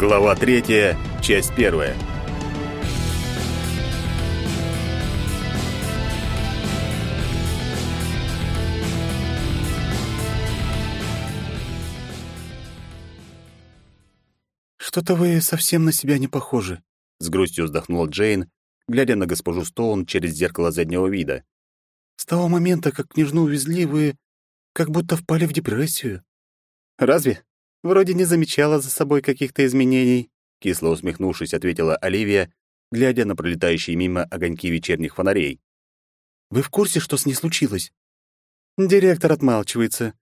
Глава третья, часть первая. «Что-то вы совсем на себя не похожи», — с грустью вздохнула Джейн, глядя на госпожу Стоун через зеркало заднего вида. «С того момента, как княжну увезли, вы как будто впали в депрессию». «Разве? Вроде не замечала за собой каких-то изменений», — кисло усмехнувшись, ответила Оливия, глядя на пролетающие мимо огоньки вечерних фонарей. «Вы в курсе, что с ней случилось?» Директор отмалчивается.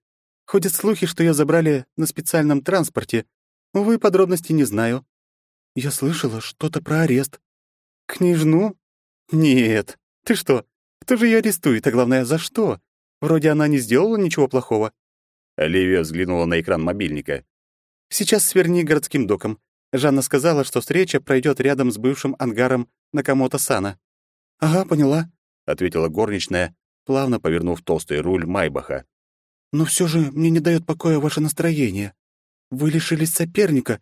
Ходят слухи, что ее забрали на специальном транспорте. Увы, подробностей не знаю. Я слышала что-то про арест. Княжну? Нет. Ты что? Кто же ее арестует, а главное, за что? Вроде она не сделала ничего плохого. Оливия взглянула на экран мобильника. Сейчас сверни городским доком. Жанна сказала, что встреча пройдет рядом с бывшим ангаром Накамото-сана. «Ага, поняла», — ответила горничная, плавно повернув толстый руль Майбаха. «Но все же мне не дает покоя ваше настроение. Вы лишились соперника.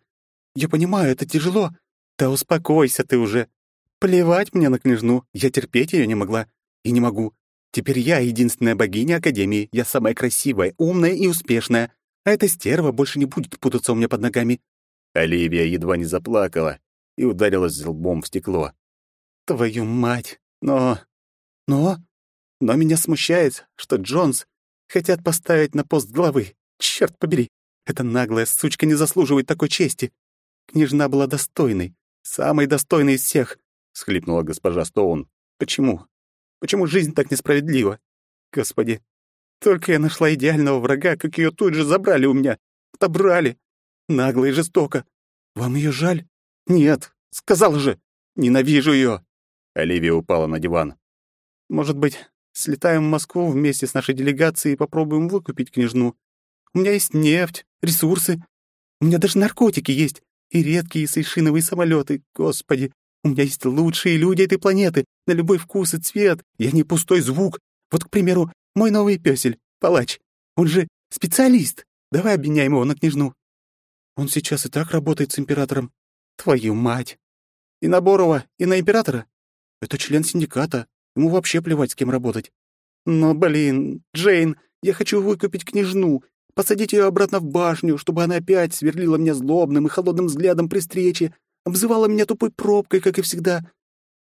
Я понимаю, это тяжело. Да успокойся ты уже. Плевать мне на княжну, я терпеть ее не могла. И не могу. Теперь я единственная богиня Академии, я самая красивая, умная и успешная. А эта стерва больше не будет путаться у меня под ногами». Оливия едва не заплакала и ударилась лбом в стекло. «Твою мать! Но... Но... Но меня смущает, что Джонс хотят поставить на пост главы. Черт побери! Эта наглая сучка не заслуживает такой чести. Княжна была достойной, самой достойной из всех, — схлипнула госпожа Стоун. Почему? Почему жизнь так несправедлива? Господи, только я нашла идеального врага, как ее тут же забрали у меня. Отобрали. Нагло и жестоко. Вам ее жаль? Нет, сказал же. Ненавижу ее. Оливия упала на диван. Может быть, слетаем в Москву вместе с нашей делегацией и попробуем выкупить княжну. У меня есть нефть, ресурсы. У меня даже наркотики есть. И редкие сейшиновые самолеты. Господи, у меня есть лучшие люди этой планеты, на любой вкус и цвет. Я не пустой звук. Вот, к примеру, мой новый пёсель, палач. Он же специалист. Давай обменяем его на княжну. Он сейчас и так работает с императором. Твою мать. И на Борова, и на императора? Это член синдиката. Ему вообще плевать, с кем работать. Но, блин, Джейн, я хочу выкупить княжну, посадить ее обратно в башню, чтобы она опять сверлила меня злобным и холодным взглядом при встрече, обзывала меня тупой пробкой, как и всегда.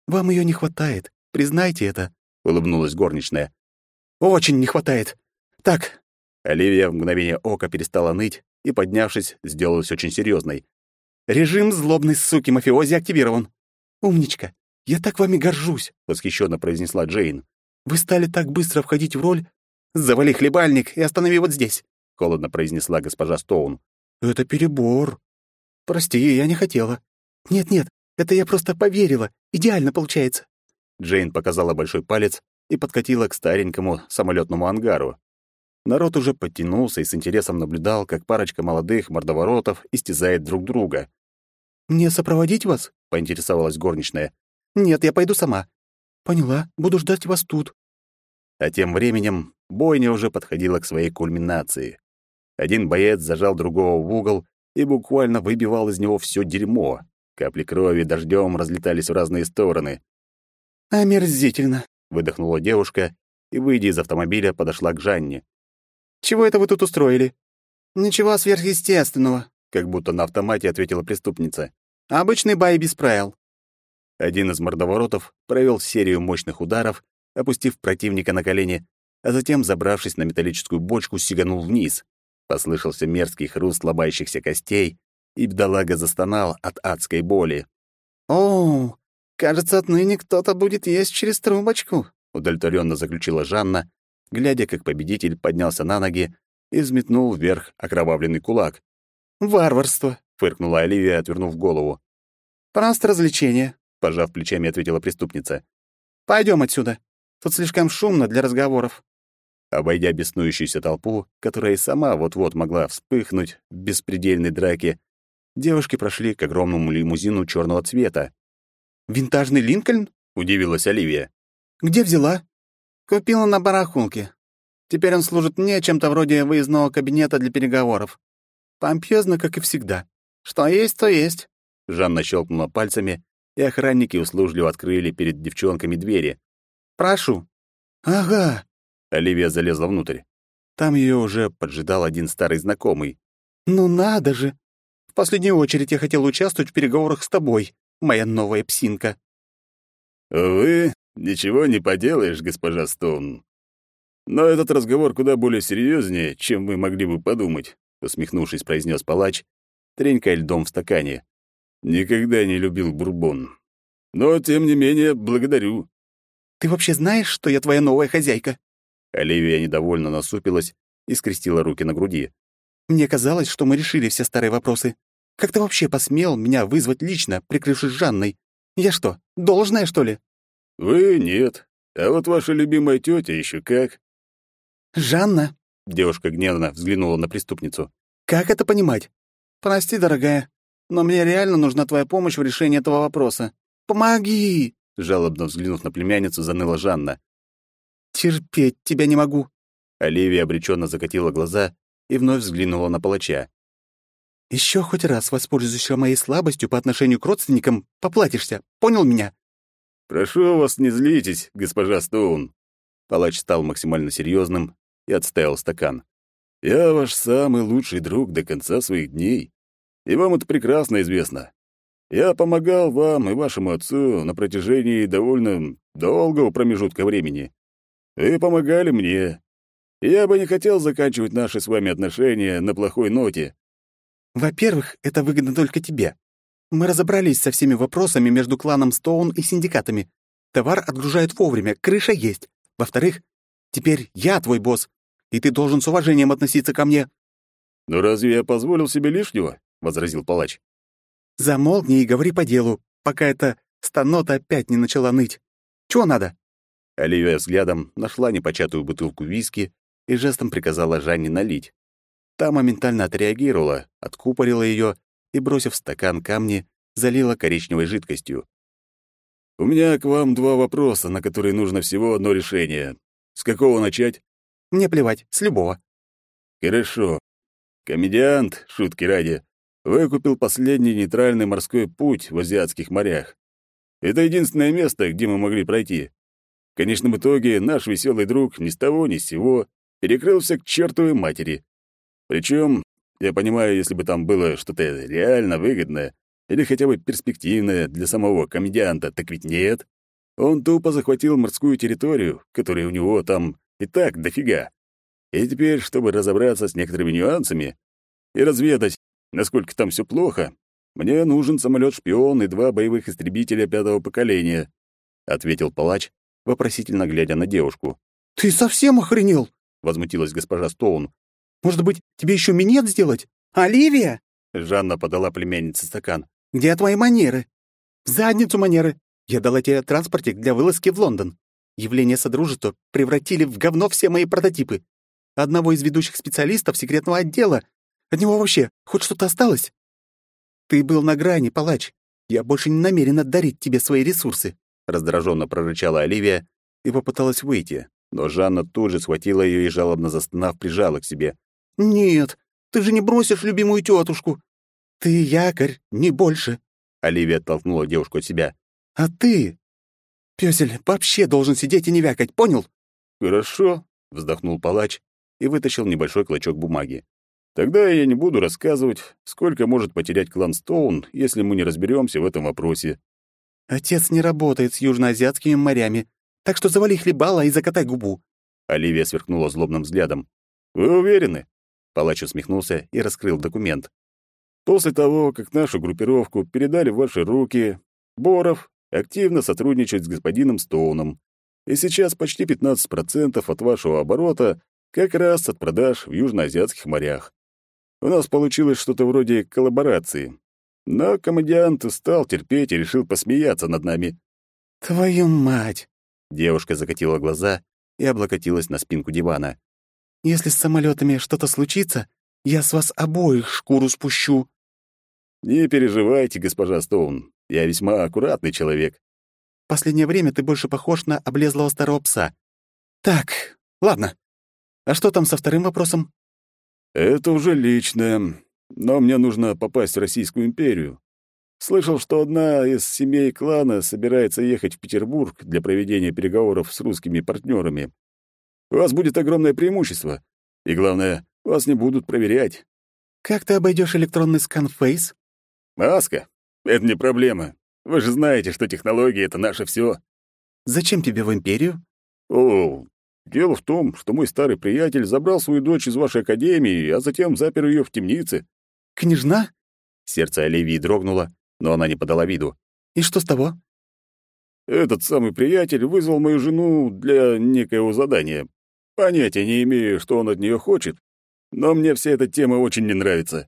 Вам ее не хватает, признайте это, улыбнулась горничная. Очень не хватает. Так. Оливия в мгновение ока перестала ныть и, поднявшись, сделалась очень серьезной. Режим злобной суки мафиози активирован. Умничка. Я так вами горжусь, восхищенно произнесла Джейн. Вы стали так быстро входить в роль. Завали хлебальник и останови вот здесь. — холодно произнесла госпожа Стоун. «Это перебор». «Прости, я не хотела». «Нет-нет, это я просто поверила. Идеально получается». Джейн показала большой палец и подкатила к старенькому самолетному ангару. Народ уже подтянулся и с интересом наблюдал, как парочка молодых мордоворотов истязает друг друга. «Мне сопроводить вас?» — поинтересовалась горничная. «Нет, я пойду сама». «Поняла, буду ждать вас тут». А тем временем бойня уже подходила к своей кульминации. Один боец зажал другого в угол и буквально выбивал из него все дерьмо. Капли крови дождем разлетались в разные стороны. «Омерзительно», — выдохнула девушка и, выйдя из автомобиля, подошла к Жанне. «Чего это вы тут устроили?» «Ничего сверхъестественного», — как будто на автомате ответила преступница. «Обычный бай без правил». Один из мордоворотов провел серию мощных ударов, опустив противника на колени, а затем, забравшись на металлическую бочку, сиганул вниз. Послышался мерзкий хруст ломающихся костей, и бедолага застонал от адской боли. «О, кажется, отныне кто-то будет есть через трубочку», — удовлетворенно заключила Жанна, глядя, как победитель поднялся на ноги и взметнул вверх окровавленный кулак. «Варварство!» — фыркнула Оливия, отвернув голову. «Просто развлечение», — пожав плечами, ответила преступница. Пойдем отсюда. Тут слишком шумно для разговоров. Обойдя беснующуюся толпу, которая и сама вот-вот могла вспыхнуть в беспредельной драке, девушки прошли к огромному лимузину черного цвета. «Винтажный Линкольн?» — удивилась Оливия. «Где взяла?» «Купила на барахунке. Теперь он служит мне чем-то вроде выездного кабинета для переговоров. Помпезно, как и всегда». Что есть, то есть. Жанна щелкнула пальцами, и охранники услужливо открыли перед девчонками двери. Прошу. Ага. Оливия залезла внутрь. Там ее уже поджидал один старый знакомый. Ну надо же. В последнюю очередь я хотел участвовать в переговорах с тобой, моя новая псинка. Вы ничего не поделаешь, госпожа Стоун. Но этот разговор куда более серьезнее, чем вы могли бы подумать, усмехнувшись, произнес палач, тренькая льдом в стакане. Никогда не любил бурбон. Но, тем не менее, благодарю. Ты вообще знаешь, что я твоя новая хозяйка? Оливия недовольно насупилась и скрестила руки на груди. Мне казалось, что мы решили все старые вопросы. Как ты вообще посмел меня вызвать лично, прикрывшись Жанной? Я что, должная, что ли? Вы нет. А вот ваша любимая тетя еще как. Жанна, девушка гневно взглянула на преступницу. Как это понимать? Прости, дорогая, но мне реально нужна твоя помощь в решении этого вопроса. Помоги! Жалобно взглянув на племянницу, заныла Жанна. Терпеть тебя не могу. Оливия обреченно закатила глаза и вновь взглянула на палача. Еще хоть раз воспользуешься моей слабостью по отношению к родственникам, поплатишься. Понял меня? Прошу вас, не злитесь, госпожа Стоун. Палач стал максимально серьезным и отставил стакан. Я ваш самый лучший друг до конца своих дней, и вам это прекрасно известно. Я помогал вам и вашему отцу на протяжении довольно долгого промежутка времени. Вы помогали мне. Я бы не хотел заканчивать наши с вами отношения на плохой ноте. Во-первых, это выгодно только тебе. Мы разобрались со всеми вопросами между кланом Стоун и синдикатами. Товар отгружают вовремя, крыша есть. Во-вторых, теперь я твой босс, и ты должен с уважением относиться ко мне. «Но разве я позволил себе лишнего?» — возразил палач. «Замолкни и говори по делу, пока эта станота опять не начала ныть. Чего надо?» Оливия взглядом нашла непочатую бутылку виски и жестом приказала Жанне налить. Та моментально отреагировала, откупорила ее и, бросив в стакан камни, залила коричневой жидкостью. «У меня к вам два вопроса, на которые нужно всего одно решение. С какого начать?» «Мне плевать, с любого». «Хорошо. Комедиант, шутки ради, выкупил последний нейтральный морской путь в азиатских морях. Это единственное место, где мы могли пройти. В конечном итоге наш веселый друг ни с того ни с сего перекрылся к чертовой матери. Причем, я понимаю, если бы там было что-то реально выгодное или хотя бы перспективное для самого комедианта, так ведь нет. Он тупо захватил морскую территорию, которая у него там и так дофига. И теперь, чтобы разобраться с некоторыми нюансами и разведать, насколько там все плохо, мне нужен самолет-шпион и два боевых истребителя пятого поколения, ответил палач, вопросительно глядя на девушку. «Ты совсем охренел?» — возмутилась госпожа Стоун. «Может быть, тебе еще минет сделать? Оливия?» Жанна подала племяннице стакан. «Где твои манеры?» «В задницу манеры. Я дала тебе транспортик для вылазки в Лондон. Явление Содружества превратили в говно все мои прототипы. Одного из ведущих специалистов секретного отдела. От него вообще хоть что-то осталось? Ты был на грани, палач. Я больше не намерен отдарить тебе свои ресурсы раздраженно прорычала Оливия и попыталась выйти, но Жанна тут же схватила ее и жалобно застонав прижала к себе. Нет, ты же не бросишь любимую тетушку. Ты якорь, не больше. Оливия оттолкнула девушку от себя. А ты, пёсель, вообще должен сидеть и не вякать, понял? Хорошо, вздохнул палач и вытащил небольшой клочок бумаги. Тогда я не буду рассказывать, сколько может потерять клан Стоун, если мы не разберемся в этом вопросе. Отец не работает с южноазиатскими морями, так что завали хлебала и закатай губу. Оливия сверкнула злобным взглядом. Вы уверены? Палач усмехнулся и раскрыл документ. После того, как нашу группировку передали в ваши руки, Боров активно сотрудничает с господином Стоуном. И сейчас почти 15% от вашего оборота как раз от продаж в южноазиатских морях. У нас получилось что-то вроде коллаборации. Но комедиант устал терпеть и решил посмеяться над нами. «Твою мать!» Девушка закатила глаза и облокотилась на спинку дивана. «Если с самолетами что-то случится, я с вас обоих шкуру спущу». «Не переживайте, госпожа Стоун, я весьма аккуратный человек». «Последнее время ты больше похож на облезлого старого пса. Так, ладно. А что там со вторым вопросом?» «Это уже личное. но мне нужно попасть в Российскую империю. Слышал, что одна из семей клана собирается ехать в Петербург для проведения переговоров с русскими партнерами. У вас будет огромное преимущество. И главное, вас не будут проверять. Как ты обойдешь электронный скан Фейс? Маска? Это не проблема. Вы же знаете, что технологии — это наше все. Зачем тебе в империю? О, дело в том, что мой старый приятель забрал свою дочь из вашей академии, а затем запер ее в темнице. Княжна? Сердце Оливии дрогнуло, но она не подала виду. И что с того? Этот самый приятель вызвал мою жену для некоего задания. Понятия не имею, что он от нее хочет, но мне вся эта тема очень не нравится.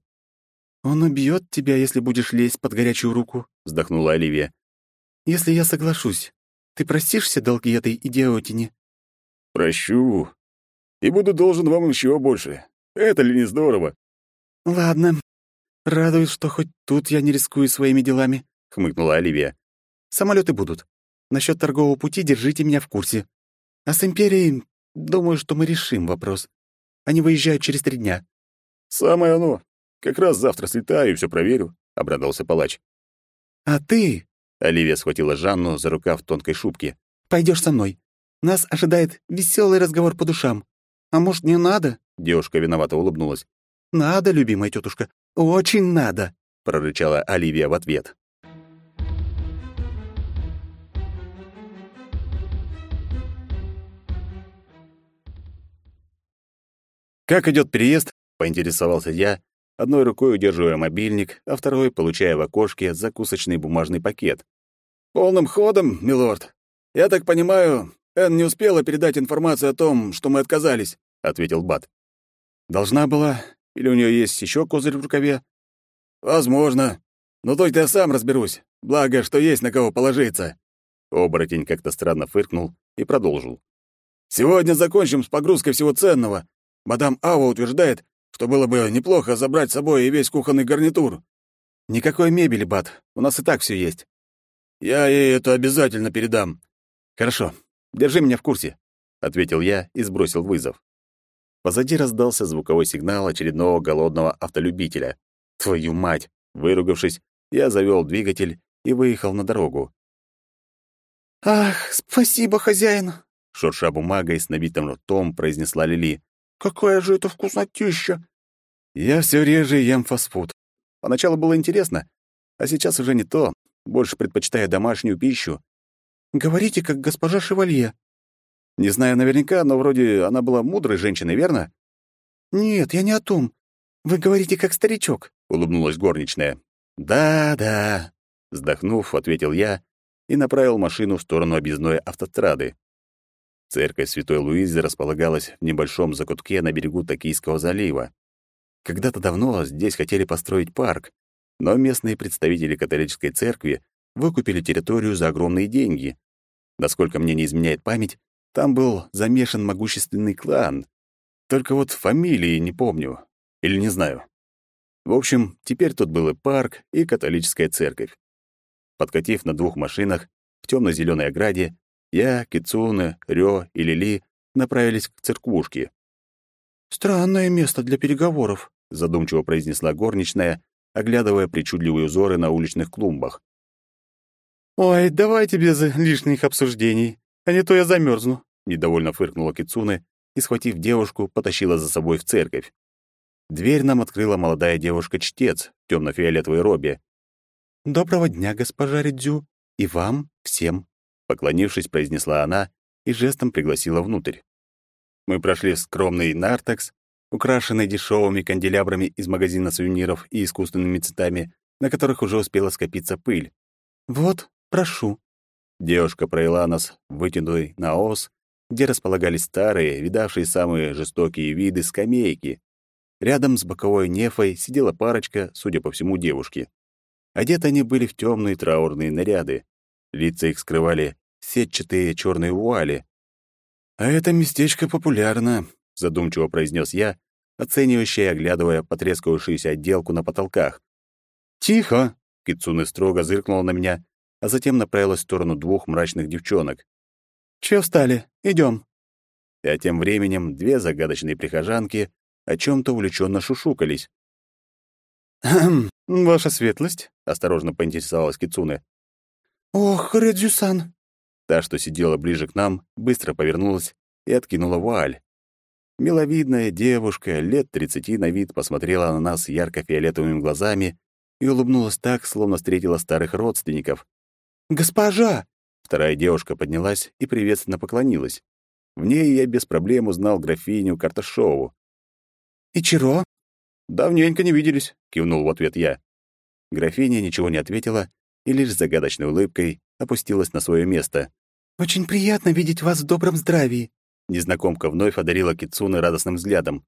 Он убьет тебя, если будешь лезть под горячую руку, вздохнула Оливия. Если я соглашусь, ты простишься долги этой идиотине? Прощу. И буду должен вам еще больше. Это ли не здорово? Ладно, «Радует, что хоть тут я не рискую своими делами», — хмыкнула Оливия. «Самолеты будут. Насчет торгового пути держите меня в курсе. А с Империей, думаю, что мы решим вопрос. Они выезжают через три дня». «Самое оно. Как раз завтра слетаю и все проверю», — обрадовался палач. «А ты...» — Оливия схватила Жанну за рукав тонкой шубки. Пойдешь со мной. Нас ожидает веселый разговор по душам. А может, не надо?» Девушка виновато улыбнулась. «Надо, любимая тетушка. «Очень надо», — прорычала Оливия в ответ. «Как идет переезд?» — поинтересовался я, одной рукой удерживая мобильник, а второй получая в окошке закусочный бумажный пакет. «Полным ходом, милорд. Я так понимаю, Энн не успела передать информацию о том, что мы отказались», — ответил Бат. «Должна была, или у нее есть еще козырь в рукаве? Возможно. Но только я сам разберусь. Благо, что есть на кого положиться. Оборотень как-то странно фыркнул и продолжил. Сегодня закончим с погрузкой всего ценного. Мадам Ава утверждает, что было бы неплохо забрать с собой и весь кухонный гарнитур. Никакой мебели, Бат. У нас и так все есть. Я ей это обязательно передам. Хорошо. Держи меня в курсе, ответил я и сбросил вызов. Позади раздался звуковой сигнал очередного голодного автолюбителя. Твою мать! Выругавшись, я завёл двигатель и выехал на дорогу. «Ах, спасибо, хозяин!» Шурша бумагой с набитым ртом произнесла Лили. «Какая же это вкуснотища!» Я все реже ем фастфуд. Поначалу было интересно, а сейчас уже не то. Больше предпочитаю домашнюю пищу. Говорите, как госпожа Шевалье. Не знаю наверняка, но вроде она была мудрой женщиной, верно? Нет, я не о том. Вы говорите, как старичок, улыбнулась горничная. Да, да, вздохнув, ответил я и направил машину в сторону объездной автострады. Церковь Святой Луизы располагалась в небольшом закутке на берегу Токийского залива. Когда-то давно здесь хотели построить парк, но местные представители католической церкви выкупили территорию за огромные деньги. Насколько мне не изменяет память, там был замешан могущественный клан. Только вот фамилии не помню. Или не знаю. В общем, теперь тут был и парк, и католическая церковь. Подкатив на двух машинах в темно зеленой ограде, я, Кицуна, Рё и Лили направились к церквушке. «Странное место для переговоров», — задумчиво произнесла горничная, оглядывая причудливые узоры на уличных клумбах. «Ой, давайте без лишних обсуждений, а не то я замерзну недовольно фыркнула Кицуне и, схватив девушку, потащила за собой в церковь. Дверь нам открыла молодая девушка-чтец в темно-фиолетовой робе. «Доброго дня, госпожа Ридзю, и вам всем», — поклонившись, произнесла она и жестом пригласила внутрь. Мы прошли в скромный нартекс, украшенный дешевыми канделябрами из магазина сувениров и искусственными цветами, на которых уже успела скопиться пыль. «Вот, прошу». Девушка провела нас вытянутой на ос где располагались старые, видавшие самые жестокие виды скамейки. Рядом с боковой нефой сидела парочка, судя по всему, девушки. Одеты они были в темные траурные наряды. Лица их скрывали сетчатые черные вуали. «А это местечко популярно», — задумчиво произнес я, оценивающе оглядывая потрескавшуюся отделку на потолках. «Тихо!» — Кицуны строго зыркнула на меня, а затем направилась в сторону двух мрачных девчонок. Чего встали? Идем. А тем временем две загадочные прихожанки о чем то увлеченно шушукались. ваша светлость?» — осторожно поинтересовалась Кицуне. «Ох, Редзюсан!» Та, что сидела ближе к нам, быстро повернулась и откинула вуаль. Миловидная девушка, лет тридцати на вид, посмотрела на нас ярко-фиолетовыми глазами и улыбнулась так, словно встретила старых родственников. «Госпожа!» Вторая девушка поднялась и приветственно поклонилась. В ней я без проблем узнал графиню Карташову. «Ичиро?» «Давненько не виделись», — кивнул в ответ я. Графиня ничего не ответила и лишь с загадочной улыбкой опустилась на свое место. «Очень приятно видеть вас в добром здравии», Незнакомка вновь одарила Кицуны радостным взглядом.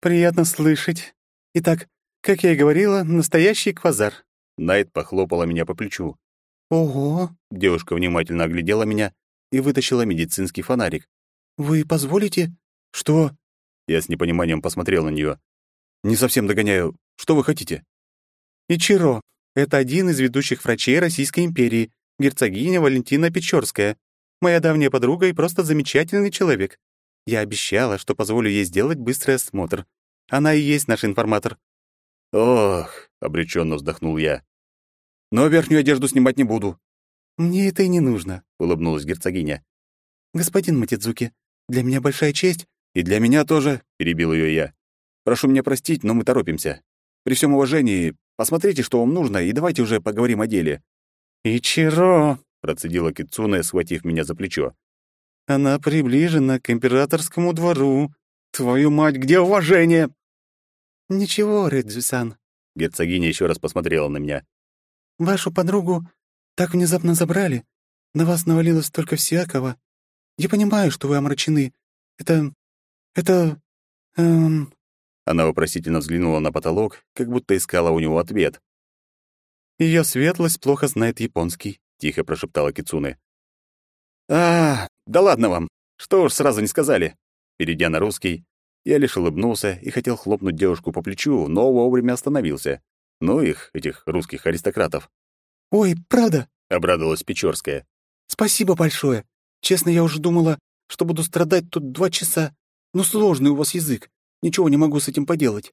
«Приятно слышать. Итак, как я и говорила, настоящий квазар». Найт похлопала меня по плечу. «Ого!» — девушка внимательно оглядела меня и вытащила медицинский фонарик. «Вы позволите?» «Что?» Я с непониманием посмотрел на нее. «Не совсем догоняю. Что вы хотите?» «Ичиро. Это один из ведущих врачей Российской империи, герцогиня Валентина Печорская. Моя давняя подруга и просто замечательный человек. Я обещала, что позволю ей сделать быстрый осмотр. Она и есть наш информатор». «Ох», — обреченно вздохнул я. «Но верхнюю одежду снимать не буду». «Мне это и не нужно», — улыбнулась герцогиня. «Господин Матидзуки, для меня большая честь». «И для меня тоже», — перебил ее я. «Прошу меня простить, но мы торопимся. При всем уважении, посмотрите, что вам нужно, и давайте уже поговорим о деле». «Ичиро», процедила Кицуне, схватив меня за плечо. Она приближена к императорскому двору. Твою мать, где уважение? Ничего, Редзюсан. Герцогиня еще раз посмотрела на меня. Вашу подругу так внезапно забрали. На вас навалилось столько всякого. Я понимаю, что вы омрачены. Это... это... эм... Она вопросительно взглянула на потолок, как будто искала у него ответ. Ее светлость плохо знает японский. — тихо прошептала Кицуне. «А, да ладно вам! Что уж сразу не сказали!» Перейдя на русский, я лишь улыбнулся и хотел хлопнуть девушку по плечу, но вовремя остановился. Ну их, этих русских аристократов. «Ой, правда?» — обрадовалась Печорская. «Спасибо большое. Честно, я уже думала, что буду страдать тут два часа. Но сложный у вас язык. Ничего не могу с этим поделать».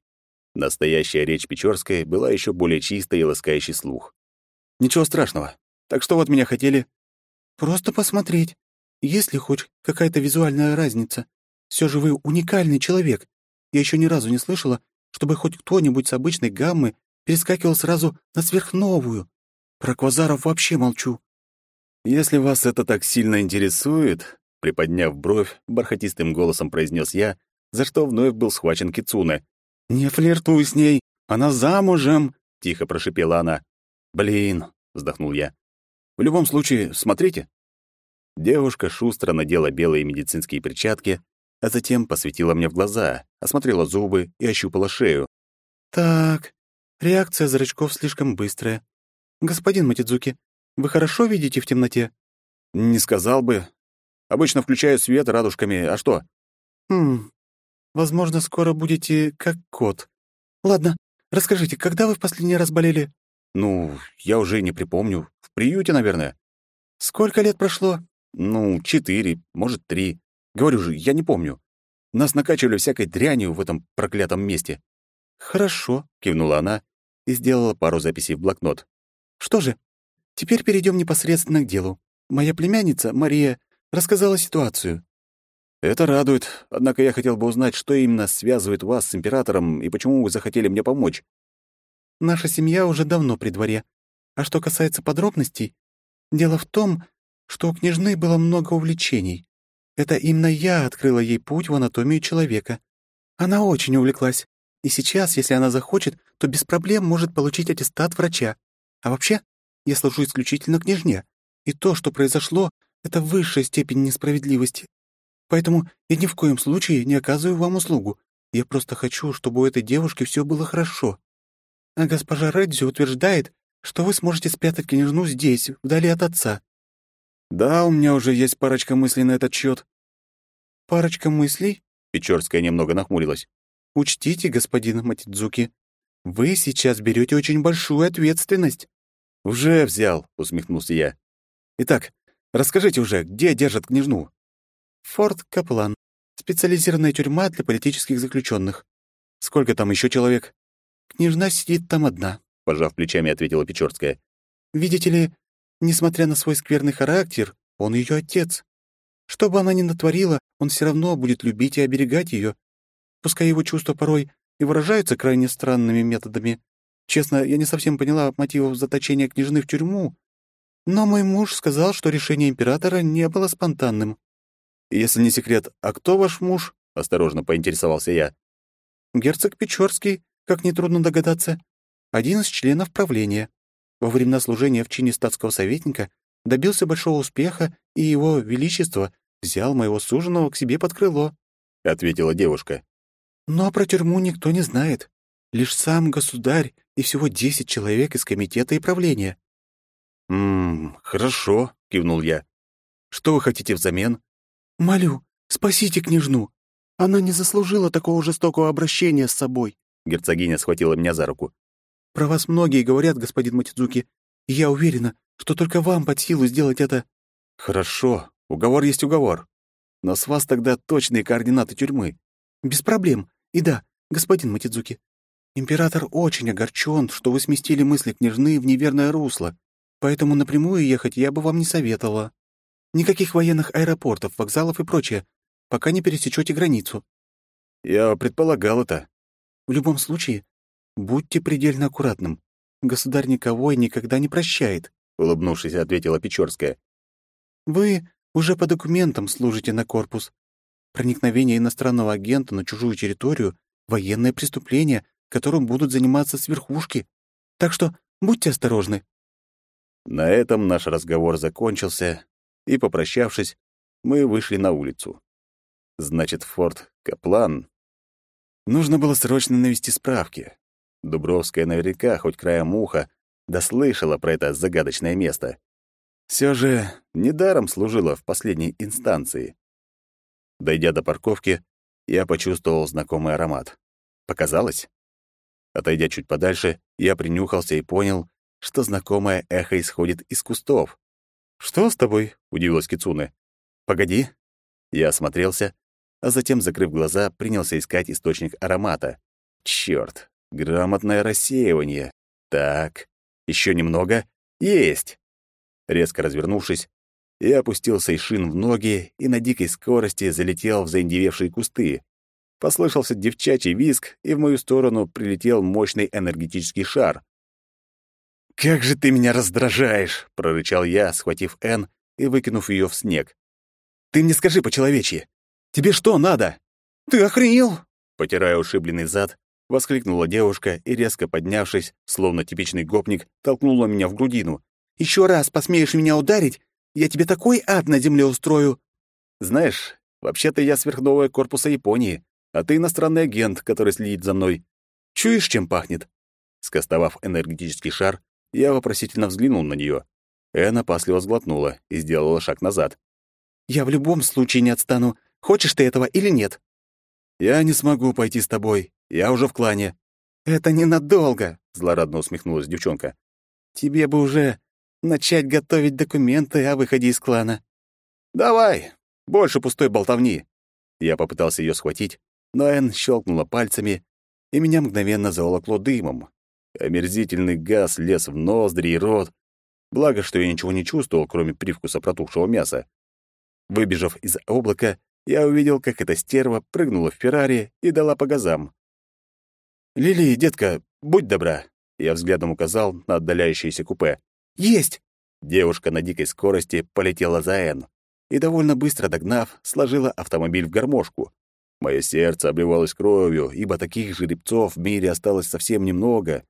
Настоящая речь Печорской была еще более чистой и ласкающей слух. «Ничего страшного. Так что вот меня хотели?» «Просто посмотреть. Есть ли хоть какая-то визуальная разница? Все же вы уникальный человек. Я еще ни разу не слышала, чтобы хоть кто-нибудь с обычной гаммы перескакивал сразу на сверхновую. Про квазаров вообще молчу». «Если вас это так сильно интересует», — приподняв бровь, бархатистым голосом произнес я, за что вновь был схвачен Кицуне. «Не флиртуй с ней, она замужем», — тихо прошипела она. «Блин», — вздохнул я. В любом случае, смотрите». Девушка шустро надела белые медицинские перчатки, а затем посветила мне в глаза, осмотрела зубы и ощупала шею. «Так, реакция зрачков слишком быстрая. Господин Матидзуки, вы хорошо видите в темноте?» «Не сказал бы. Обычно включаю свет радужками, а что?» «Хм, возможно, скоро будете как кот. Ладно, расскажите, когда вы в последний раз болели?» «Ну, я уже не припомню. В приюте, наверное». «Сколько лет прошло?» «Ну, четыре, может, три. Говорю же, я не помню. Нас накачивали всякой дрянью в этом проклятом месте». «Хорошо», — кивнула она и сделала пару записей в блокнот. «Что же, теперь перейдем непосредственно к делу. Моя племянница, Мария, рассказала ситуацию». «Это радует. Однако я хотел бы узнать, что именно связывает вас с императором и почему вы захотели мне помочь». Наша семья уже давно при дворе. А что касается подробностей, дело в том, что у княжны было много увлечений. Это именно я открыла ей путь в анатомию человека. Она очень увлеклась. И сейчас, если она захочет, то без проблем может получить аттестат врача. А вообще, я служу исключительно княжне. И то, что произошло, — это высшая степень несправедливости. Поэтому я ни в коем случае не оказываю вам услугу. Я просто хочу, чтобы у этой девушки все было хорошо. А госпожа Редзи утверждает, что вы сможете спрятать княжну здесь, вдали от отца». «Да, у меня уже есть парочка мыслей на этот счет. «Парочка мыслей?» — Печорская немного нахмурилась. «Учтите, господин Матидзуки, вы сейчас берете очень большую ответственность». «Уже взял», — усмехнулся я. «Итак, расскажите уже, где держат княжну?» «Форт Каплан. Специализированная тюрьма для политических заключенных. Сколько там еще человек?» Княжна сидит там одна, пожав плечами, ответила Печорская. Видите ли, несмотря на свой скверный характер, он ее отец. Что бы она ни натворила, он все равно будет любить и оберегать ее. Пускай его чувства порой и выражаются крайне странными методами. Честно, я не совсем поняла мотивов заточения княжны в тюрьму, но мой муж сказал, что решение императора не было спонтанным. «Если не секрет, а кто ваш муж?» — осторожно поинтересовался я. «Герцог Печорский, как нетрудно догадаться, один из членов правления. Во времена служения в чине статского советника добился большого успеха, и его величество взял моего суженого к себе под крыло», — ответила девушка. «Но про тюрьму никто не знает. Лишь сам государь и всего десять человек из комитета и правления». «Ммм, хорошо», — кивнул я. «Что вы хотите взамен?» «Молю, спасите княжну. Она не заслужила такого жестокого обращения с собой». Герцогиня схватила меня за руку. «Про вас многие говорят, господин Матидзуки, и я уверена, что только вам под силу сделать это». «Хорошо, уговор есть уговор. Но с вас тогда точные координаты тюрьмы». «Без проблем. И да, господин Матидзуки, император очень огорчен, что вы сместили мысли княжны в неверное русло, поэтому напрямую ехать я бы вам не советовала. Никаких военных аэропортов, вокзалов и прочее, пока не пересечете границу». «Я предполагал это». «В любом случае, будьте предельно аккуратным. Государь никого и никогда не прощает», — улыбнувшись, ответила Печорская. «Вы уже по документам служите на корпус. Проникновение иностранного агента на чужую территорию — военное преступление, которым будут заниматься с верхушки. Так что будьте осторожны». На этом наш разговор закончился, и, попрощавшись, мы вышли на улицу. Значит, форт Каплан. Нужно было срочно навести справки. Дубровская наверняка, хоть краем уха, дослышала про это загадочное место. Все же недаром служила в последней инстанции. Дойдя до парковки, я почувствовал знакомый аромат. Показалось? Отойдя чуть подальше, я принюхался и понял, что знакомое эхо исходит из кустов. «Что с тобой?» — удивилась Кицуне. «Погоди». Я осмотрелся, а затем, закрыв глаза, принялся искать источник аромата. Чёрт, грамотное рассеивание. Так, еще немного. Есть! Резко развернувшись, я опустился из шин в ноги и на дикой скорости залетел в заиндевевшие кусты. Послышался девчачий визг, и в мою сторону прилетел мощный энергетический шар. «Как же ты меня раздражаешь!» — прорычал я, схватив Н и выкинув ее в снег. «Ты мне скажи по-человечьи, тебе что надо?» «Ты охренел?» Потирая ушибленный зад, воскликнула девушка и, резко поднявшись, словно типичный гопник, толкнула меня в грудину. Еще раз посмеешь меня ударить, я тебе такой ад на земле устрою!» «Знаешь, вообще-то я сверхновая корпуса Японии, а ты иностранный агент, который следит за мной. Чуешь, чем пахнет?» Скостовав энергетический шар, я вопросительно взглянул на нее. Энн опасливо сглотнула и сделала шаг назад. «Я в любом случае не отстану, хочешь ты этого или нет?» «Я не смогу пойти с тобой, я уже в клане». «Это ненадолго», — злорадно усмехнулась девчонка. «Тебе бы уже начать готовить документы о выходе из клана. «Давай, больше пустой болтовни». Я попытался ее схватить, но Энн щелкнула пальцами, и меня мгновенно заволокло дымом. Омерзительный газ лез в ноздри и рот. Благо, что я ничего не чувствовал, кроме привкуса протухшего мяса. Выбежав из облака, я увидел, как эта стерва прыгнула в Феррари и дала по газам. «Лили, детка, будь добра!» Я взглядом указал на отдаляющееся купе. «Есть!» Девушка на дикой скорости полетела за Н и, довольно быстро догнав, сложила автомобиль в гармошку. Мое сердце обливалось кровью, ибо таких жеребцов в мире осталось совсем немного.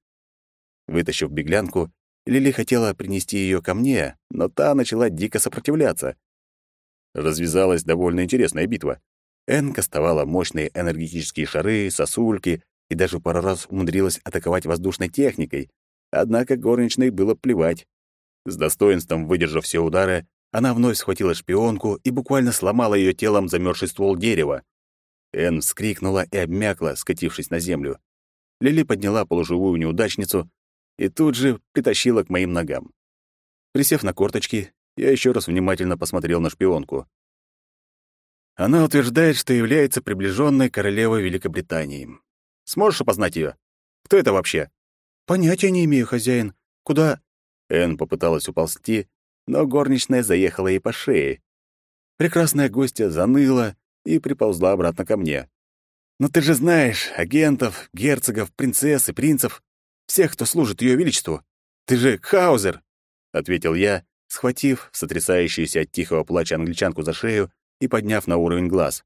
Вытащив беглянку, Лили хотела принести ее ко мне, но та начала дико сопротивляться. Развязалась довольно интересная битва. Эн кастовала мощные энергетические шары, сосульки и даже пару раз умудрилась атаковать воздушной техникой. Однако горничной было плевать. С достоинством выдержав все удары, она вновь схватила шпионку и буквально сломала ее телом замерзший ствол дерева. Энн вскрикнула и обмякла, скатившись на землю. Лили подняла полуживую неудачницу и тут же притащила к моим ногам. Присев на корточки, я еще раз внимательно посмотрел на шпионку. Она утверждает, что является приближенной королевой Великобритании. Сможешь опознать ее? Кто это вообще?» «Понятия не имею, хозяин. Куда?» Энн попыталась уползти, но горничная заехала ей по шее. Прекрасная гостья заныла и приползла обратно ко мне. «Но ты же знаешь агентов, герцогов, принцесс и принцев, всех, кто служит Ее Величеству. Ты же Хаузер!» — ответил я, схватив сотрясающуюся от тихого плача англичанку за шею и подняв на уровень глаз.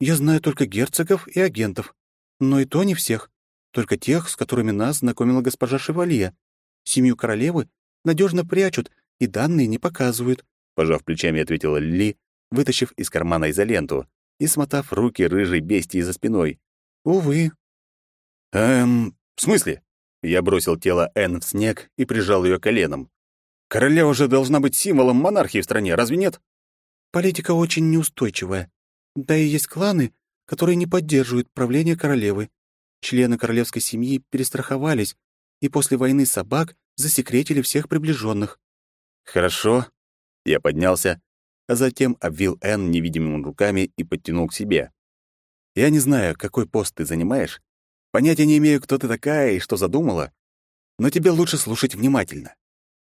«Я знаю только герцогов и агентов, но и то не всех, только тех, с которыми нас знакомила госпожа Шевалье. Семью королевы надежно прячут и данные не показывают», — пожав плечами, ответила Лили, вытащив из кармана изоленту и смотав руки рыжей бестии за спиной. «Увы». «Эм, в смысле?» Я бросил тело Энн в снег и прижал ее коленом. «Королева уже должна быть символом монархии в стране, разве нет?» «Политика очень неустойчивая. Да и есть кланы, которые не поддерживают правление королевы. Члены королевской семьи перестраховались и после войны собак засекретили всех приближенных. «Хорошо». Я поднялся, а затем обвил Энн невидимыми руками и подтянул к себе. «Я не знаю, какой пост ты занимаешь. Понятия не имею, кто ты такая и что задумала, но тебе лучше слушать внимательно.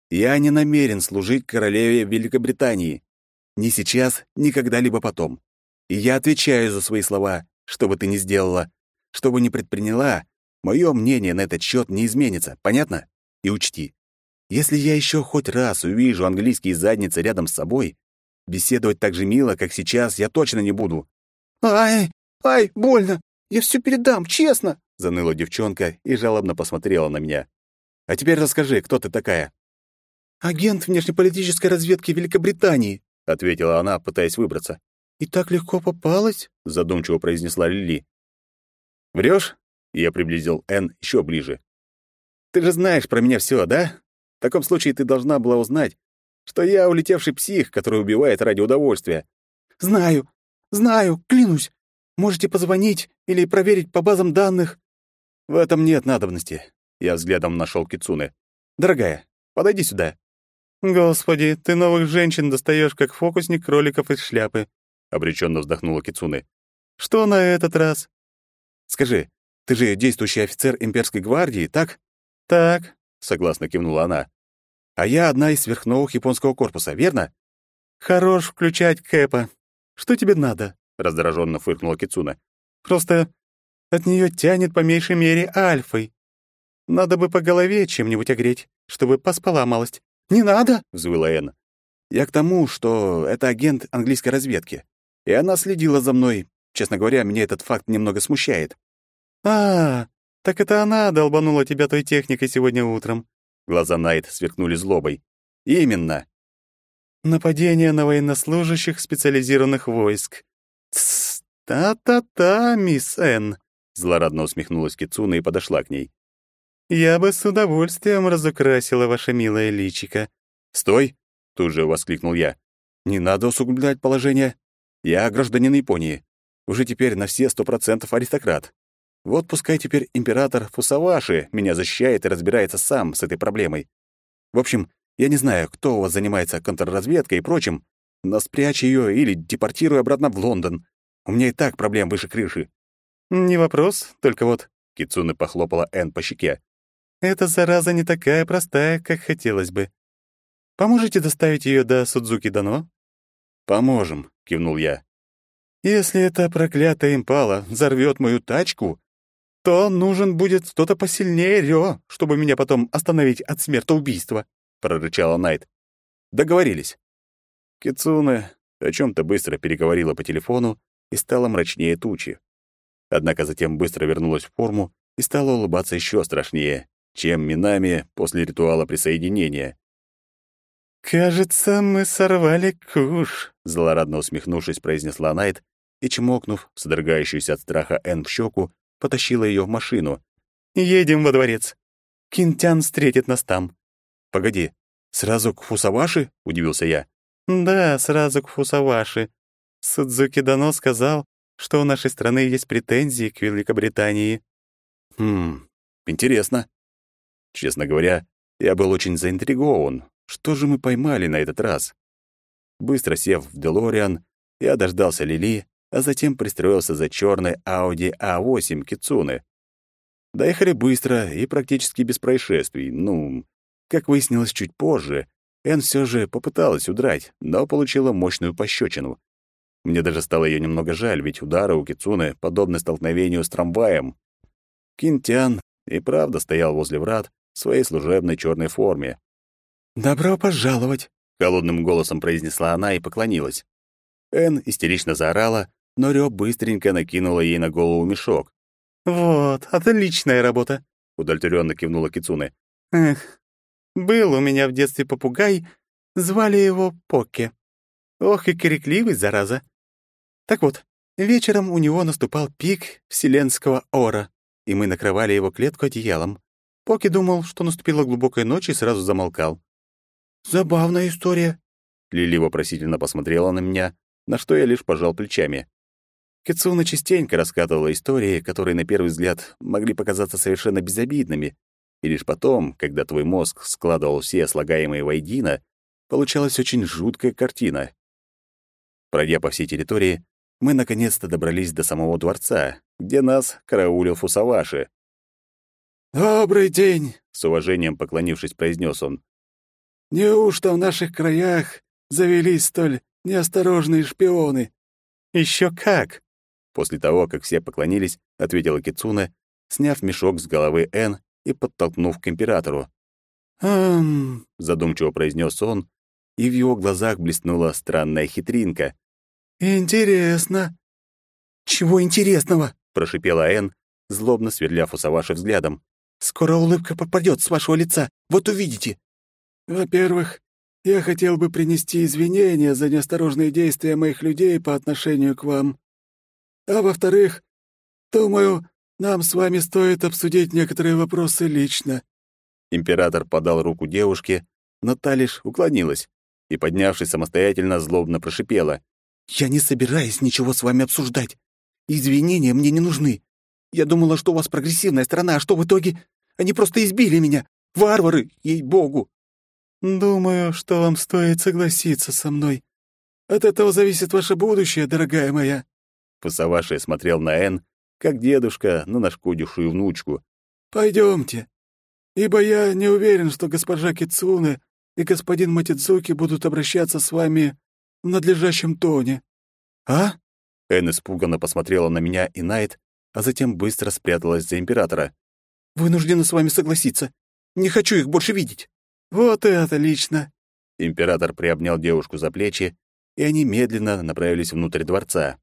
Я не намерен служить королеве Великобритании. Ни сейчас, ни когда-либо потом. И я отвечаю за свои слова, что бы ты ни сделала, что бы ни предприняла, мое мнение на этот счет не изменится, понятно? И учти, если я еще хоть раз увижу английские задницы рядом с собой, беседовать так же мило, как сейчас, я точно не буду. «Ай, ай, больно! Я все передам, честно!» — заныла девчонка и жалобно посмотрела на меня. «А теперь расскажи, кто ты такая?» «Агент внешнеполитической разведки Великобритании», — ответила она, пытаясь выбраться. «И так легко попалась?» — задумчиво произнесла Лили. «Врешь?» — я приблизил Энн еще ближе. «Ты же знаешь про меня все, да? В таком случае ты должна была узнать, что я улетевший псих, который убивает ради удовольствия. Знаю, знаю, клянусь. Можете позвонить или проверить по базам данных. В этом нет надобности. Я взглядом нашел Кицуне. Дорогая, подойди сюда. Господи, ты новых женщин достаешь как фокусник кроликов из шляпы, обреченно вздохнула Кицуне. Что на этот раз? Скажи, ты же действующий офицер имперской гвардии, так? Так, согласно кивнула она. А я одна из сверхновых японского корпуса, верно? Хорош включать Кэпа. Что тебе надо? раздраженно фыркнула Кицуна. Просто от нее тянет по меньшей мере альфой. Надо бы по голове чем-нибудь огреть, чтобы поспала малость. «Не надо!» — взвыла Энн. «Я к тому, что это агент английской разведки, и она следила за мной. Честно говоря, меня этот факт немного смущает». «А, так это она долбанула тебя той техникой сегодня утром». Глаза Найт сверкнули злобой. «Именно». «Нападение на военнослужащих специализированных войск. Тсс, та-та-та, мисс Энн», — злорадно усмехнулась Кицуна и подошла к ней. «Я бы с удовольствием разукрасила ваше милое личико». «Стой!» — тут же воскликнул я. «Не надо усугублять положение. Я гражданин Японии. Уже теперь на все сто процентов аристократ. Вот пускай теперь император Фусаваши меня защищает и разбирается сам с этой проблемой. В общем, я не знаю, кто у вас занимается контрразведкой и прочим, но спрячь ее или депортируй обратно в Лондон. У меня и так проблем выше крыши». «Не вопрос, только вот...» — Кицуна похлопала Энн по щеке. «Эта зараза не такая простая, как хотелось бы. Поможете доставить ее до Судзуки-Дано?» «Поможем», — кивнул я. «Если эта проклятая импала взорвет мою тачку, то нужен будет кто-то посильнее Рё, чтобы меня потом остановить от смертоубийства», — прорычала Найт. «Договорились». Кицуне о чем то быстро переговорила по телефону и стала мрачнее тучи. Однако затем быстро вернулась в форму и стала улыбаться еще страшнее, чем Минами после ритуала присоединения. «Кажется, мы сорвали куш», — злорадно усмехнувшись, произнесла Найт и, чмокнув содрогающуюся от страха Энн в щеку, потащила ее в машину. «Едем во дворец. Кинтян встретит нас там». «Погоди, сразу к Фусаваши?» — удивился я. «Да, сразу к Фусаваши. Судзуки Дано сказал, что у нашей страны есть претензии к Великобритании». «Хм, интересно». Честно говоря, я был очень заинтригован. Что же мы поймали на этот раз? Быстро сев в Делориан, я дождался Лили, а затем пристроился за черной Audi A8 Кицуны. Доехали быстро и практически без происшествий. Ну, как выяснилось чуть позже, Эн все же попыталась удрать, но получила мощную пощечину. Мне даже стало ее немного жаль, ведь удары у Кицуны подобны столкновению с трамваем. Кинтян и правда стоял возле врат в своей служебной черной форме. «Добро пожаловать!» — холодным голосом произнесла она и поклонилась. Эн истерично заорала, но Рё быстренько накинула ей на голову мешок. «Вот, отличная работа!» — удовлетворенно кивнула Кицуне. «Эх, был у меня в детстве попугай, звали его Покки. Ох и крикливый, зараза. Так вот, вечером у него наступал пик вселенского ора, и мы накрывали его клетку одеялом. Поки думал, что наступила глубокая ночь и сразу замолкал. «Забавная история», — Лили вопросительно посмотрела на меня, на что я лишь пожал плечами. Кицуна частенько рассказывала истории, которые на первый взгляд могли показаться совершенно безобидными, и лишь потом, когда твой мозг складывал все слагаемые воедино, получалась очень жуткая картина. Пройдя по всей территории, мы наконец-то добрались до самого дворца, где нас караулил Фусаваши. «Добрый день!» — с уважением поклонившись, произнес он. «Неужто в наших краях завелись столь неосторожные шпионы?» «Еще как!» После того, как все поклонились, ответила Кицуна, сняв мешок с головы Н и подтолкнув к императору. «Эм...» — задумчиво произнес он, и в его глазах блеснула странная хитринка. «Интересно». «Чего интересного?» — прошипела Энн, злобно сверля Фусаваши взглядом. «Скоро улыбка попадет с вашего лица, вот увидите». «Во-первых, я хотел бы принести извинения за неосторожные действия моих людей по отношению к вам. А во-вторых, думаю, нам с вами стоит обсудить некоторые вопросы лично». Император подал руку девушке, но та лишь уклонилась и, поднявшись самостоятельно, злобно прошипела. «Я не собираюсь ничего с вами обсуждать. Извинения мне не нужны. Я думала, что у вас прогрессивная страна, а что в итоге? Они просто избили меня. Варвары, ей-богу!» «Думаю, что вам стоит согласиться со мной. От этого зависит ваше будущее, дорогая моя». Пасаваши смотрел на Эн, как дедушка на нашкодившую внучку. Пойдемте, ибо я не уверен, что госпожа Кицуне и господин Матидзуки будут обращаться с вами в надлежащем тоне». «А?» Эн испуганно посмотрела на меня и Найт, а затем быстро спряталась за императора. «Вынуждена с вами согласиться. Не хочу их больше видеть». «Вот и отлично!» Император приобнял девушку за плечи, и они медленно направились внутрь дворца.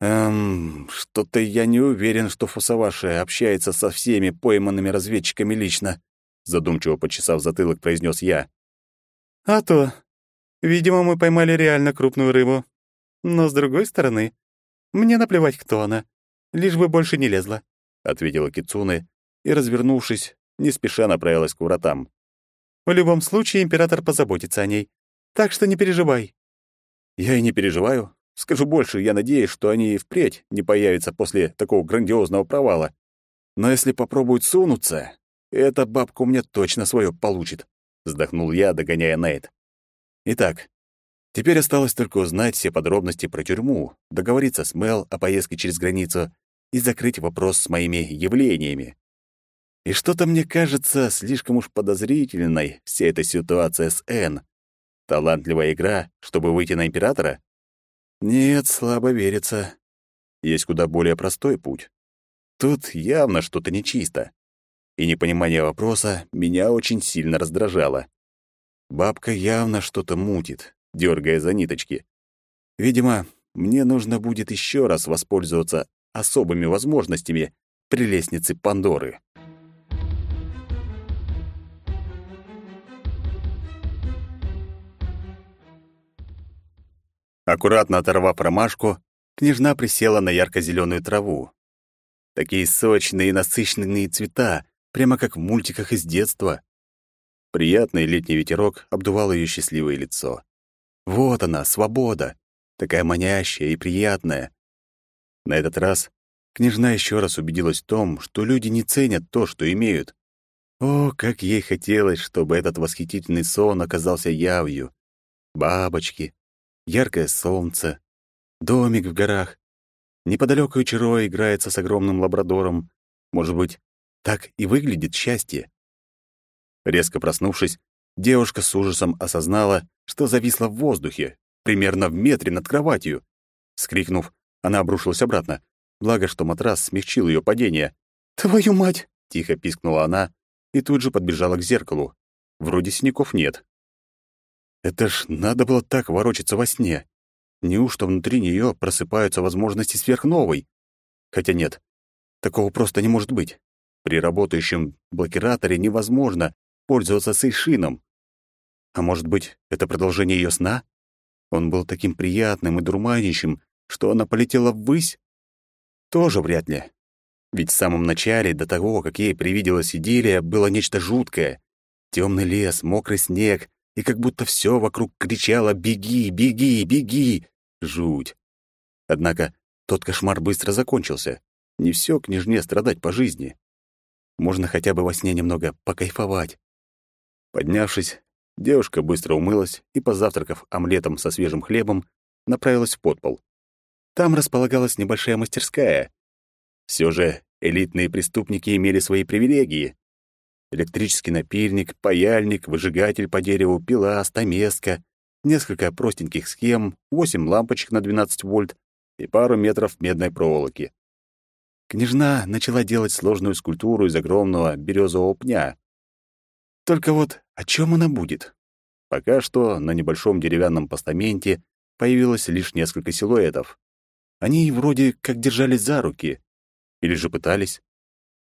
«Эм, что-то я не уверен, что Фусаваши общается со всеми пойманными разведчиками лично», задумчиво почесав затылок, произнес я. «А то. Видимо, мы поймали реально крупную рыбу. Но, с другой стороны, мне наплевать, кто она, лишь бы больше не лезла», ответила Кицуне и, развернувшись, не спеша направилась к вратам. «В любом случае император позаботится о ней, так что не переживай». «Я и не переживаю. Скажу больше, я надеюсь, что они и впредь не появятся после такого грандиозного провала. Но если попробуют сунуться, эта бабка у меня точно свое получит», — вздохнул я, догоняя Нейт. Итак, теперь осталось только узнать все подробности про тюрьму, договориться с Мел о поездке через границу и закрыть вопрос с моими явлениями. И что-то мне кажется слишком уж подозрительной вся эта ситуация с Н. Талантливая игра, чтобы выйти на императора? Нет, слабо верится. Есть куда более простой путь. Тут явно что-то нечисто. И непонимание вопроса меня очень сильно раздражало. Бабка явно что-то мутит, дергая за ниточки. Видимо, мне нужно будет еще раз воспользоваться особыми возможностями при лестнице Пандоры. Аккуратно оторвав ромашку, княжна присела на ярко-зеленую траву. Такие сочные и насыщенные цвета, прямо как в мультиках из детства. Приятный летний ветерок обдувал ее счастливое лицо. Вот она, свобода, такая манящая и приятная. На этот раз княжна еще раз убедилась в том, что люди не ценят то, что имеют. О, как ей хотелось, чтобы этот восхитительный сон оказался явью. Бабочки, яркое солнце, домик в горах. Неподалеку Ичиро играется с огромным лабрадором. Может быть, так и выглядит счастье? Резко проснувшись, девушка с ужасом осознала, что зависла в воздухе, примерно в метре над кроватью. Скрикнув, она обрушилась обратно. Благо, что матрас смягчил ее падение. «Твою мать!» — тихо пискнула она и тут же подбежала к зеркалу. Вроде синяков нет. Это ж надо было так ворочаться во сне. Неужто внутри нее просыпаются возможности сверхновой? Хотя нет, такого просто не может быть. При работающем блокираторе невозможно пользоваться сейшином. А может быть, это продолжение ее сна? Он был таким приятным и дурманящим, что она полетела ввысь? Тоже вряд ли. Ведь в самом начале, до того, как ей привиделась идиллия, было нечто жуткое. Темный лес, мокрый снег, и как будто все вокруг кричало «Беги, беги, беги!» Жуть. Однако тот кошмар быстро закончился. Не все княжне страдать по жизни. Можно хотя бы во сне немного покайфовать. Поднявшись, девушка быстро умылась и, позавтракав омлетом со свежим хлебом, направилась в подпол. Там располагалась небольшая мастерская. Все же элитные преступники имели свои привилегии. Электрический напильник, паяльник, выжигатель по дереву, пила, стамеска, несколько простеньких схем, восемь лампочек на 12 вольт и пару метров медной проволоки. Княжна начала делать сложную скульптуру из огромного березового пня. Только вот о чем она будет? Пока что на небольшом деревянном постаменте появилось лишь несколько силуэтов. Они вроде как держались за руки. Или же пытались.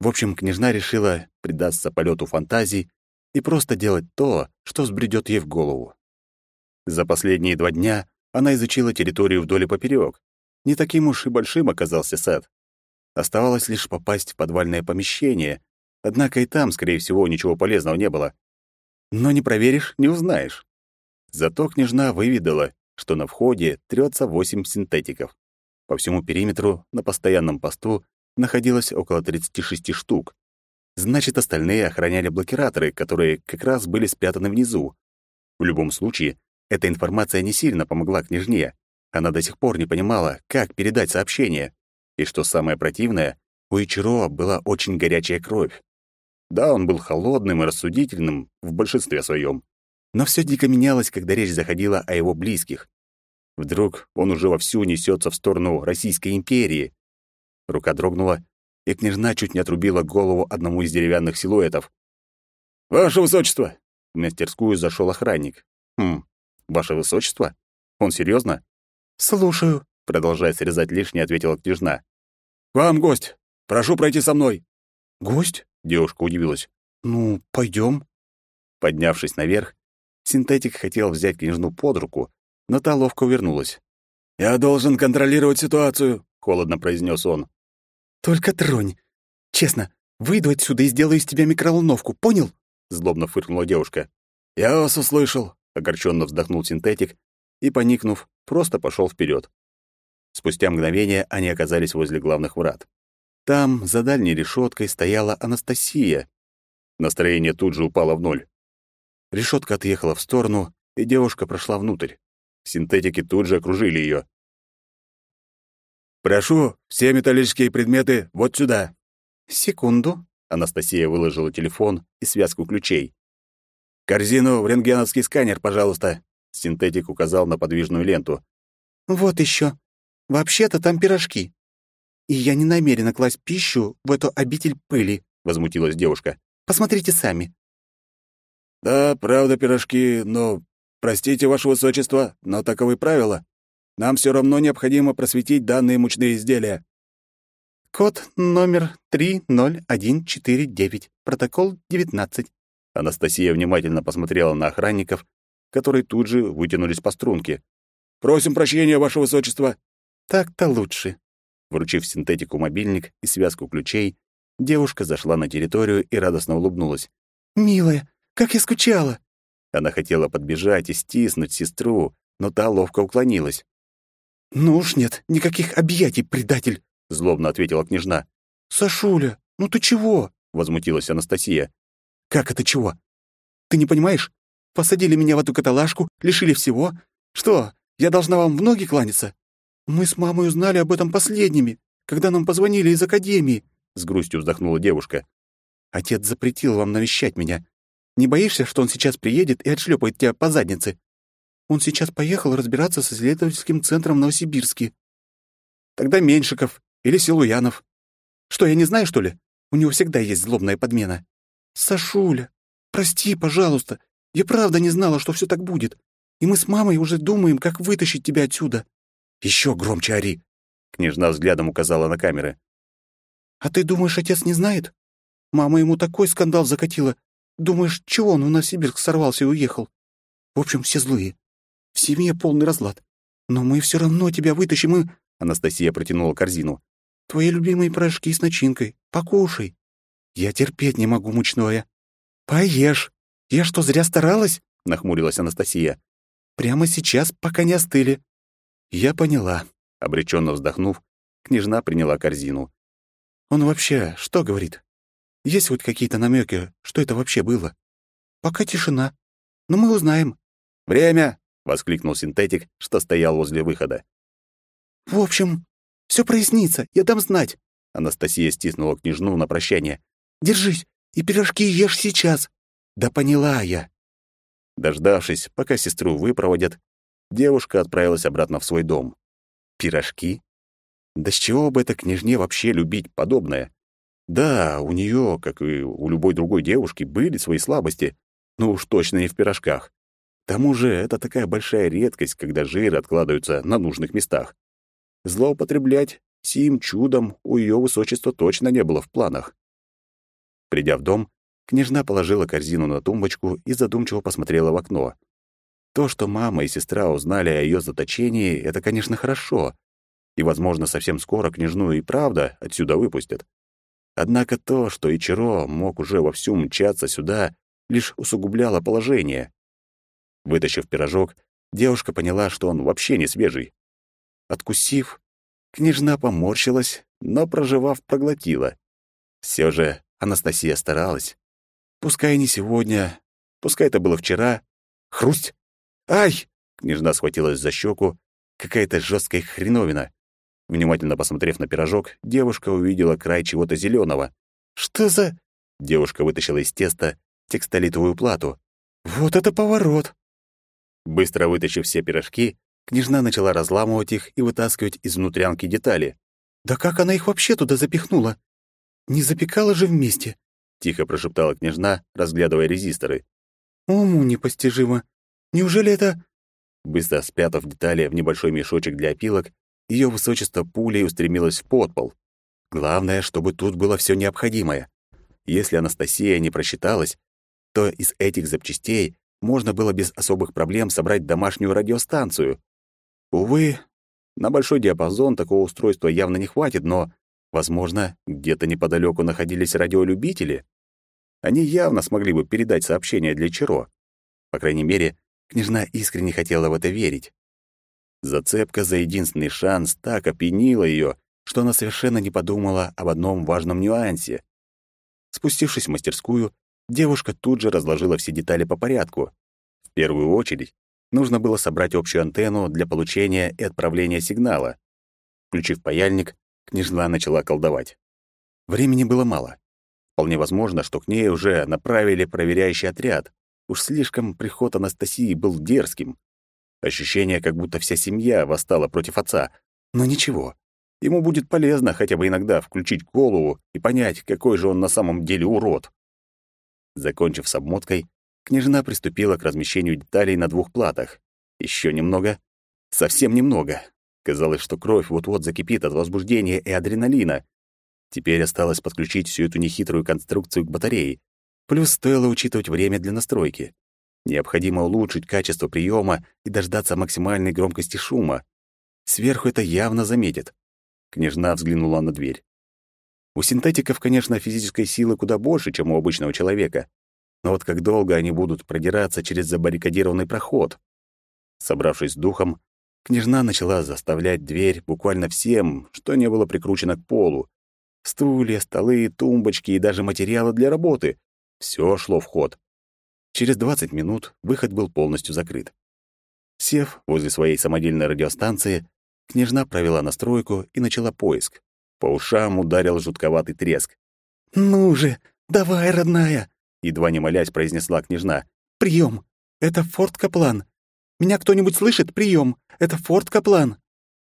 В общем, княжна решила предаться полету фантазий и просто делать то, что сбредет ей в голову. За последние два дня она изучила территорию вдоль и поперек. Не таким уж и большим оказался сад. Оставалось лишь попасть в подвальное помещение, однако и там, скорее всего, ничего полезного не было. Но не проверишь — не узнаешь. Зато княжна выведала, что на входе трется восемь синтетиков. По всему периметру на постоянном посту находилось около 36 штук. Значит, остальные охраняли блокираторы, которые как раз были спрятаны внизу. В любом случае, эта информация не сильно помогла княжне. Она до сих пор не понимала, как передать сообщение. И что самое противное, у Ичиро была очень горячая кровь. Да, он был холодным и рассудительным в большинстве своем, но все дико менялось, когда речь заходила о его близких. Вдруг он уже вовсю несется в сторону Российской империи. Рука дрогнула, и княжна чуть не отрубила голову одному из деревянных силуэтов. «Ваше высочество!» В мастерскую зашел охранник. «Хм, ваше высочество? Он серьезно? «Слушаю», — продолжая срезать лишнее, ответила княжна. «К вам гость! Прошу пройти со мной!» «Гость?» — девушка удивилась. «Ну, пойдем. Поднявшись наверх, синтетик хотел взять княжну под руку, но та ловко увернулась. «Я должен контролировать ситуацию», — холодно произнес он. «Только тронь. Честно, выйду отсюда и сделаю из тебя микроволновку, понял?» Злобно фыркнула девушка. «Я вас услышал», — огорченно вздохнул синтетик и, поникнув, просто пошел вперед. Спустя мгновение они оказались возле главных врат. Там, за дальней решеткой, стояла Анастасия. Настроение тут же упало в ноль. Решетка отъехала в сторону, и девушка прошла внутрь. Синтетики тут же окружили ее. «Прошу, все металлические предметы вот сюда». «Секунду». Анастасия выложила телефон и связку ключей. «Корзину в рентгеновский сканер, пожалуйста», — синтетик указал на подвижную ленту. «Вот еще. Вообще-то там пирожки. И я не намерена класть пищу в эту обитель пыли», — возмутилась девушка. «Посмотрите сами». «Да, правда, пирожки, но Простите, ваше высочество, но таковы правила. Нам все равно необходимо просветить данные мучные изделия. Код номер 30149, протокол 19. Анастасия внимательно посмотрела на охранников, которые тут же вытянулись по струнке. Просим прощения, ваше высочество. Так-то лучше. Вручив синтетику мобильник и связку ключей, девушка зашла на территорию и радостно улыбнулась. «Милая, как я скучала!» Она хотела подбежать и стиснуть сестру, но та ловко уклонилась. «Ну уж нет, никаких объятий, предатель!» — злобно ответила княжна. «Сашуля, ну ты чего?» — возмутилась Анастасия. «Как это чего? Ты не понимаешь? Посадили меня в эту каталажку, лишили всего. Что, я должна вам в ноги кланяться? Мы с мамой узнали об этом последними, когда нам позвонили из академии. — с грустью вздохнула девушка. «Отец запретил вам навещать меня. Не боишься, что он сейчас приедет и отшлепает тебя по заднице? Он сейчас поехал разбираться с исследовательским центром в Новосибирске». «Тогда Меньшиков или Силуянов. Что, я не знаю, что ли? У него всегда есть злобная подмена». «Сашуля, прости, пожалуйста. Я правда не знала, что все так будет. И мы с мамой уже думаем, как вытащить тебя отсюда». Еще громче ори!» Княжна взглядом указала на камеры. «А ты думаешь, отец не знает? Мама ему такой скандал закатила. Думаешь, чего он в Новосибирск сорвался и уехал? В общем, все злые. В семье полный разлад. Но мы все равно тебя вытащим и...» Анастасия протянула корзину. «Твои любимые пирожки с начинкой. Покушай. Я терпеть не могу мучное. Поешь. Я что, зря старалась?» — нахмурилась Анастасия. «Прямо сейчас, пока не остыли». «Я поняла», — обреченно вздохнув, княжна приняла корзину. «Он вообще что говорит? Есть хоть какие-то намеки, что это вообще было?» «Пока тишина. Но мы узнаем». «Время!» — воскликнул синтетик, что стоял возле выхода. «В общем, все прояснится, я дам знать». Анастасия стиснула княжну на прощание. «Держись, и пирожки ешь сейчас». «Да поняла я». Дождавшись, пока сестру выпроводят, девушка отправилась обратно в свой дом. Пирожки? Да с чего бы это княжне вообще любить подобное? Да, у нее, как и у любой другой девушки, были свои слабости, но уж точно не в пирожках. К тому же это такая большая редкость, когда жиры откладываются на нужных местах. Злоупотреблять сим чудом у ее высочества точно не было в планах. Придя в дом, княжна положила корзину на тумбочку и задумчиво посмотрела в окно. То, что мама и сестра узнали о ее заточении, это, конечно, хорошо. И, возможно, совсем скоро княжну и правда отсюда выпустят. Однако то, что Ичиро мог уже вовсю мчаться сюда, лишь усугубляло положение. Вытащив пирожок, девушка поняла, что он вообще не свежий. Откусив, княжна поморщилась, но, проживав, проглотила. Все же Анастасия старалась. Пускай не сегодня, пускай это было вчера. Хрусть! «Ай!» — княжна схватилась за щеку. Какая-то жесткая хреновина. Внимательно посмотрев на пирожок, девушка увидела край чего-то зеленого. «Что за...» Девушка вытащила из теста текстолитовую плату. «Вот это поворот!» Быстро вытащив все пирожки, княжна начала разламывать их и вытаскивать из внутрянки детали. «Да как она их вообще туда запихнула? Не запекала же вместе!» — тихо прошептала княжна, разглядывая резисторы. «Уму непостижимо. Неужели это...» Быстро спрятав детали в небольшой мешочек для опилок, ее высочество пулей устремилось в подпол. Главное, чтобы тут было все необходимое. Если Анастасия не просчиталась, то из этих запчастей можно было без особых проблем собрать домашнюю радиостанцию. Увы, на большой диапазон такого устройства явно не хватит, но, возможно, где-то неподалеку находились радиолюбители. Они явно смогли бы передать сообщение для Чиро. По крайней мере, Княжна искренне хотела в это верить. Зацепка за единственный шанс так опьянила ее, что она совершенно не подумала об одном важном нюансе. Спустившись в мастерскую, девушка тут же разложила все детали по порядку. В первую очередь, нужно было собрать общую антенну для получения и отправления сигнала. Включив паяльник, княжна начала колдовать. Времени было мало. Вполне возможно, что к ней уже направили проверяющий отряд. Уж слишком приход Анастасии был дерзким. Ощущение, как будто вся семья восстала против отца. Но ничего. Ему будет полезно хотя бы иногда включить голову и понять, какой же он на самом деле урод. Закончив с обмоткой, княжна приступила к размещению деталей на двух платах. Еще немного. Совсем немного. Казалось, что кровь вот-вот закипит от возбуждения и адреналина. Теперь осталось подключить всю эту нехитрую конструкцию к батарее, Плюс стоило учитывать время для настройки. Необходимо улучшить качество приема и дождаться максимальной громкости шума. Сверху это явно заметит. Княжна взглянула на дверь. У синтетиков, конечно, физической силы куда больше, чем у обычного человека. Но вот как долго они будут продираться через забаррикадированный проход? Собравшись с духом, княжна начала заставлять дверь буквально всем, что не было прикручено к полу. Стулья, столы, тумбочки и даже материалы для работы, все шло в ход. Через 20 минут выход был полностью закрыт. Сев возле своей самодельной радиостанции, княжна провела настройку и начала поиск. По ушам ударил жутковатый треск. «Ну же, давай, родная!» Едва не молясь, произнесла княжна. «Прием! Это Форт Каплан! Меня кто-нибудь слышит? Прием! Это Форт Каплан!»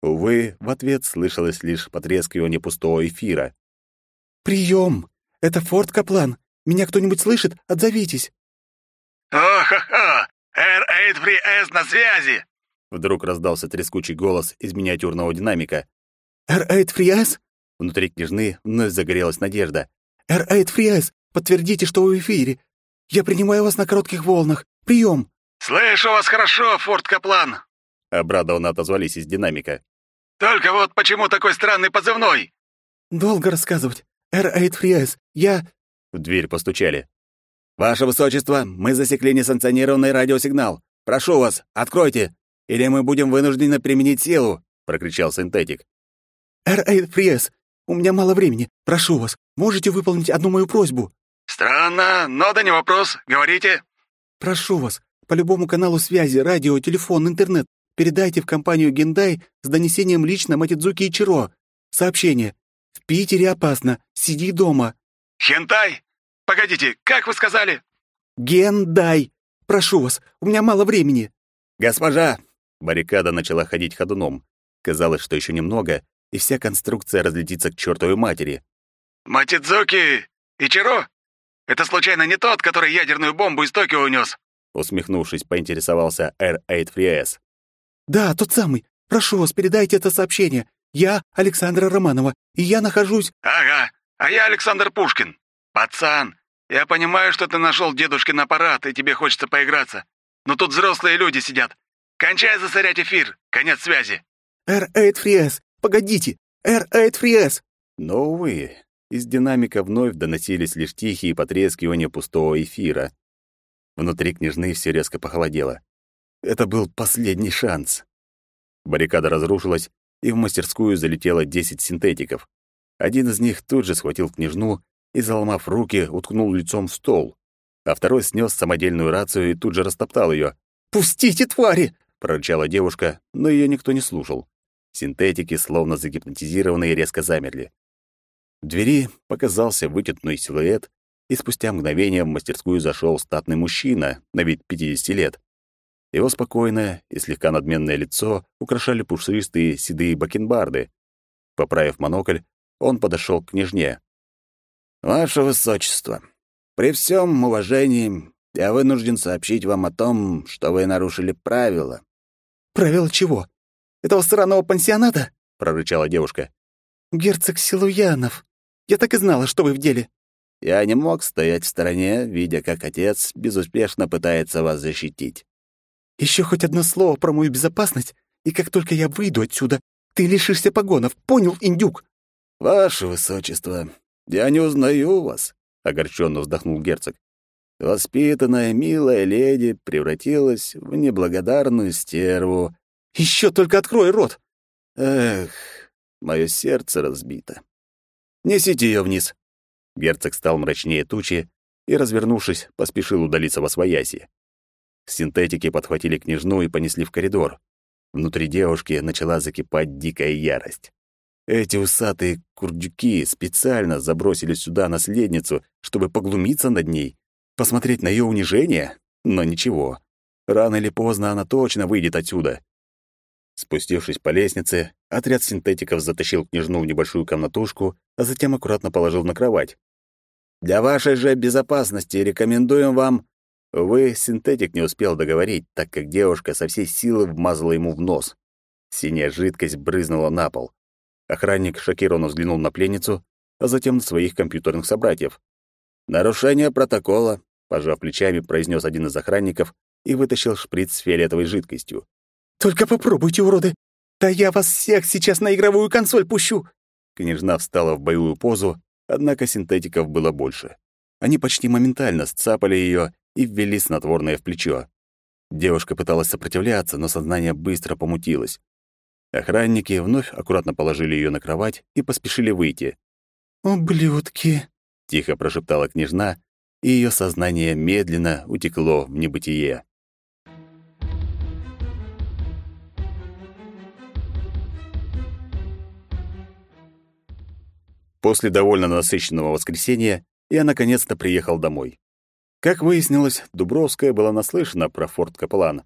Увы, в ответ слышалось лишь потрескивание пустого эфира. «Прием! Это Форт Каплан! Меня кто-нибудь слышит? Отзовитесь!» «О-хо-хо! Р-8 Free S на связи!» Вдруг раздался трескучий голос из миниатюрного динамика. «Р-8 Free S?» Внутри княжны вновь загорелась надежда. «Р-8 Free S! Подтвердите, что вы в эфире! Я принимаю вас на коротких волнах! Прием!» «Слышу вас хорошо, Форт Каплан!» Обрадованно отозвались из динамика. «Только вот почему такой странный позывной?» «Долго рассказывать. Р-8 Free S. Я...» В дверь постучали. «Ваше Высочество, мы засекли несанкционированный радиосигнал. Прошу вас, откройте, или мы будем вынуждены применить силу!» — прокричал синтетик. «Р-8 Free S. У меня мало времени. Прошу вас, можете выполнить одну мою просьбу?» «Странно, но да не вопрос. Говорите». «Прошу вас, по любому каналу связи, радио, телефон, интернет, передайте в компанию Гендай с донесением лично Матидзуки Ичиро. Сообщение. В Питере опасно. Сиди дома. «Хентай? Погодите, как вы сказали?» Гендай. Прошу вас, у меня мало времени». «Госпожа!» Баррикада начала ходить ходуном. Казалось, что еще немного, и вся конструкция разлетится к чертовой матери. «Матидзуки Ичиро? Это случайно не тот, который ядерную бомбу из Токио унес?» Усмехнувшись, поинтересовался R8 FreeS. «Да, тот самый. Прошу вас, передайте это сообщение. Я Александра Романова, и я нахожусь...» «Ага, а я Александр Пушкин. Пацан, я понимаю, что ты нашел дедушкин аппарат, и тебе хочется поиграться. Но тут взрослые люди сидят. Кончай засорять эфир. Конец связи». «R8 Фриэс, погодите! R8 Фриэс!» Но, увы, из динамика вновь доносились лишь тихие потрескивания пустого эфира. Внутри княжны все резко похолодело. Это был последний шанс. Баррикада разрушилась, и в мастерскую залетело десять синтетиков. Один из них тут же схватил княжну и, заломав руки, уткнул лицом в стол, а второй снес самодельную рацию и тут же растоптал ее. «Пустите, твари!» — прорычала девушка, но ее никто не слушал. Синтетики, словно загипнотизированные, резко замерли. В двери показался вытянутый силуэт, и спустя мгновение в мастерскую зашел статный мужчина на вид 50 лет. Его спокойное и слегка надменное лицо украшали пушистые седые бакенбарды. Поправив монокль, он подошел к княжне. «Ваше Высочество, при всем уважении я вынужден сообщить вам о том, что вы нарушили правила». «Правила чего? Этого сраного пансионата?» — прорычала девушка. «Герцог Силуянов. Я так и знала, что вы в деле». Я не мог стоять в стороне, видя, как отец безуспешно пытается вас защитить. Еще хоть одно слово про мою безопасность, и как только я выйду отсюда, ты лишишься погонов. Понял, индюк?» «Ваше высочество, я не узнаю вас», — огорченно вздохнул герцог. «Воспитанная, милая леди превратилась в неблагодарную стерву». «Еще только открой рот!» «Эх, мое сердце разбито. Несите ее вниз». Герцог стал мрачнее тучи и, развернувшись, поспешил удалиться во свояси. Синтетики подхватили княжну и понесли в коридор. Внутри девушки начала закипать дикая ярость. Эти усатые курдюки специально забросили сюда наследницу, чтобы поглумиться над ней, посмотреть на ее унижение, но ничего. Рано или поздно она точно выйдет отсюда. Спустившись по лестнице, отряд синтетиков затащил княжну в небольшую комнатушку, а затем аккуратно положил на кровать. «Для вашей же безопасности рекомендуем вам...» Увы, синтетик не успел договорить, так как девушка со всей силы вмазала ему в нос. Синяя жидкость брызнула на пол. Охранник шокированно взглянул на пленницу, а затем на своих компьютерных собратьев. «Нарушение протокола», — пожав плечами, произнес один из охранников и вытащил шприц с фиолетовой жидкостью. «Только попробуйте, уроды! Да я вас всех сейчас на игровую консоль пущу!» Княжна встала в боевую позу, однако синтетиков было больше. Они почти моментально сцапали ее и ввели снотворное в плечо. Девушка пыталась сопротивляться, но сознание быстро помутилось. Охранники вновь аккуратно положили ее на кровать и поспешили выйти. «Ублюдки!» — тихо прошептала княжна, и ее сознание медленно утекло в небытие. После довольно насыщенного воскресенья я наконец-то приехал домой. Как выяснилось, Дубровская была наслышана про форт Капеллан,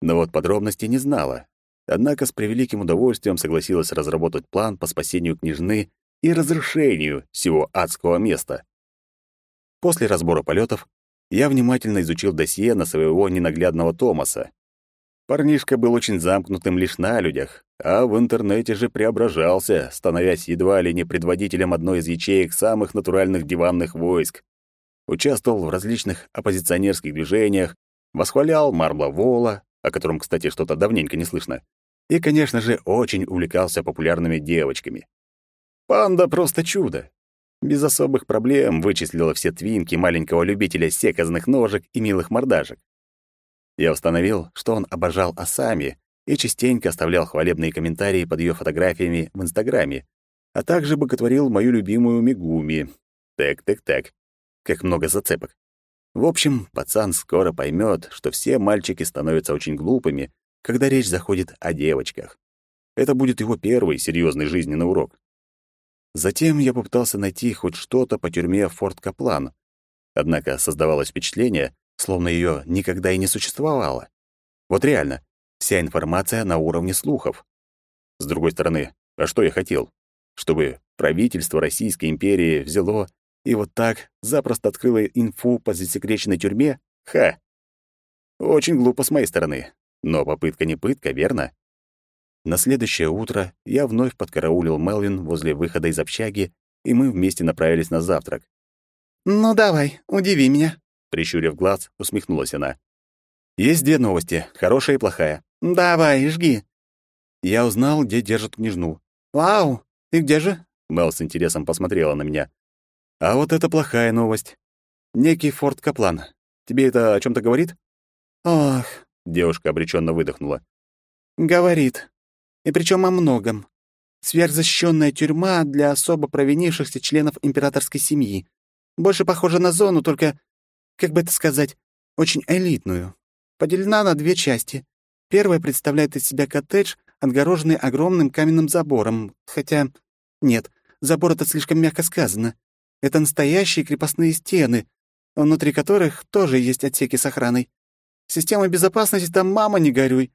но вот подробностей не знала. Однако с превеликим удовольствием согласилась разработать план по спасению княжны и разрушению всего адского места. После разбора полетов я внимательно изучил досье на своего ненаглядного Томаса. Парнишка был очень замкнутым лишь на людях, а в интернете же преображался, становясь едва ли не предводителем одной из ячеек самых натуральных диванных войск. Участвовал в различных оппозиционерских движениях, восхвалял Марбла Вола, о котором, кстати, что-то давненько не слышно, и, конечно же, очень увлекался популярными девочками. Панда просто чудо. Без особых проблем вычислила все твинки маленького любителя секозных ножек и милых мордашек. Я установил, что он обожал Асами и частенько оставлял хвалебные комментарии под ее фотографиями в Инстаграме, а также боготворил мою любимую Мигуми. Так-так-так, как много зацепок. В общем, пацан скоро поймет, что все мальчики становятся очень глупыми, когда речь заходит о девочках. Это будет его первый серьезный жизненный урок. Затем я попытался найти хоть что-то по тюрьме Форт Каплан. Однако создавалось впечатление, словно ее никогда и не существовало. Вот реально, вся информация на уровне слухов. С другой стороны, а что я хотел? Чтобы правительство Российской империи взяло и вот так запросто открыло инфу по засекреченной тюрьме? Ха! Очень глупо с моей стороны. Но попытка не пытка, верно? На следующее утро я вновь подкараулил Мелвин возле выхода из общаги, и мы вместе направились на завтрак. «Ну давай, удиви меня», — прищурив глаз, усмехнулась она. «Есть две новости, хорошая и плохая». «Давай, жги». Я узнал, где держат княжну. «Вау! И где же?» Мел с интересом посмотрела на меня. «А вот это плохая новость. Некий Форт Каплан. Тебе это о чем то говорит?» «Ох», — девушка обреченно выдохнула. «Говорит. И причем о многом. Сверхзащищенная тюрьма для особо провинившихся членов императорской семьи. Больше похожа на зону, только, как бы это сказать, очень элитную. Поделена на две части. Первая представляет из себя коттедж, отгороженный огромным каменным забором. Хотя... Нет, забор — это слишком мягко сказано. Это настоящие крепостные стены, внутри которых тоже есть отсеки с охраной. Система безопасности там мама не горюй.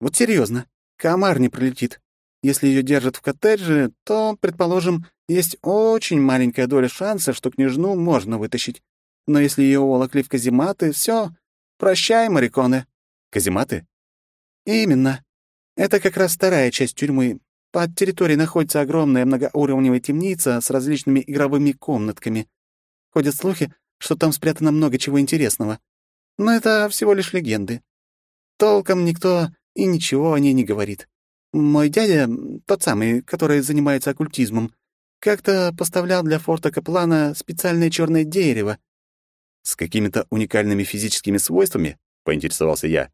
Вот серьезно. Комар не пролетит. Если ее держат в коттедже, то, предположим, есть очень маленькая доля шанса, что княжну можно вытащить. Но если ее уволокли в казематы, все, прощай, мариконы. Казематы? Именно. Это как раз вторая часть тюрьмы. Под территорией находится огромная многоуровневая темница с различными игровыми комнатками. Ходят слухи, что там спрятано много чего интересного. Но это всего лишь легенды. Толком никто и ничего о ней не говорит. Мой дядя, тот самый, который занимается оккультизмом, как-то поставлял для форта Каплана специальное черное дерево. С какими-то уникальными физическими свойствами? поинтересовался я.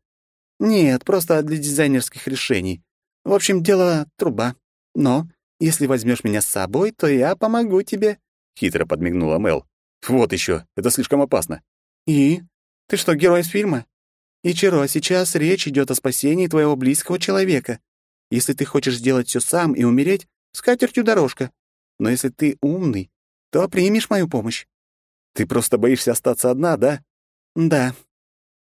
Нет, просто для дизайнерских решений. В общем, дело труба. Но если возьмешь меня с собой, то я помогу тебе. Хитро подмигнула Мел. Вот еще, это слишком опасно. И? Ты что, герой из фильма? Ичиро, сейчас речь идет о спасении твоего близкого человека. Если ты хочешь сделать все сам и умереть, с катертью дорожка. Но если ты умный, то примешь мою помощь. Ты просто боишься остаться одна, да? Да.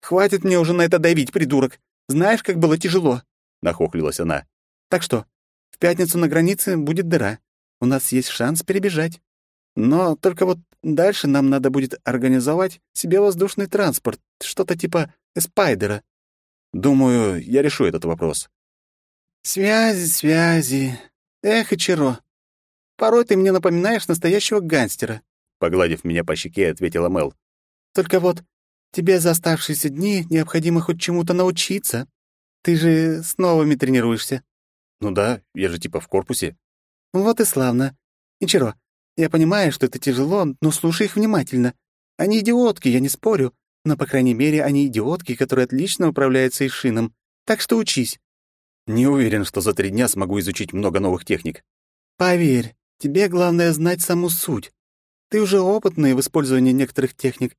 Хватит мне уже на это давить, придурок. Знаешь, как было тяжело, нахохлилась она. Так что, в пятницу на границе будет дыра. У нас есть шанс перебежать. Но только вот дальше нам надо будет организовать себе воздушный транспорт, что-то типа Спайдера. Думаю, я решу этот вопрос. Связи, связи. Эх, Ичиро. Порой ты мне напоминаешь настоящего гангстера. Погладив меня по щеке, ответила Мел. Только вот тебе за оставшиеся дни необходимо хоть чему-то научиться. Ты же с новыми тренируешься. Ну да, я же типа в корпусе. Вот и славно. Ичиро, я понимаю, что это тяжело, но слушай их внимательно. Они идиотки, я не спорю, но, по крайней мере, они идиотки, которые отлично управляются Ишином. Так что учись». «Не уверен, что за три дня смогу изучить много новых техник». «Поверь, тебе главное знать саму суть. Ты уже опытный в использовании некоторых техник.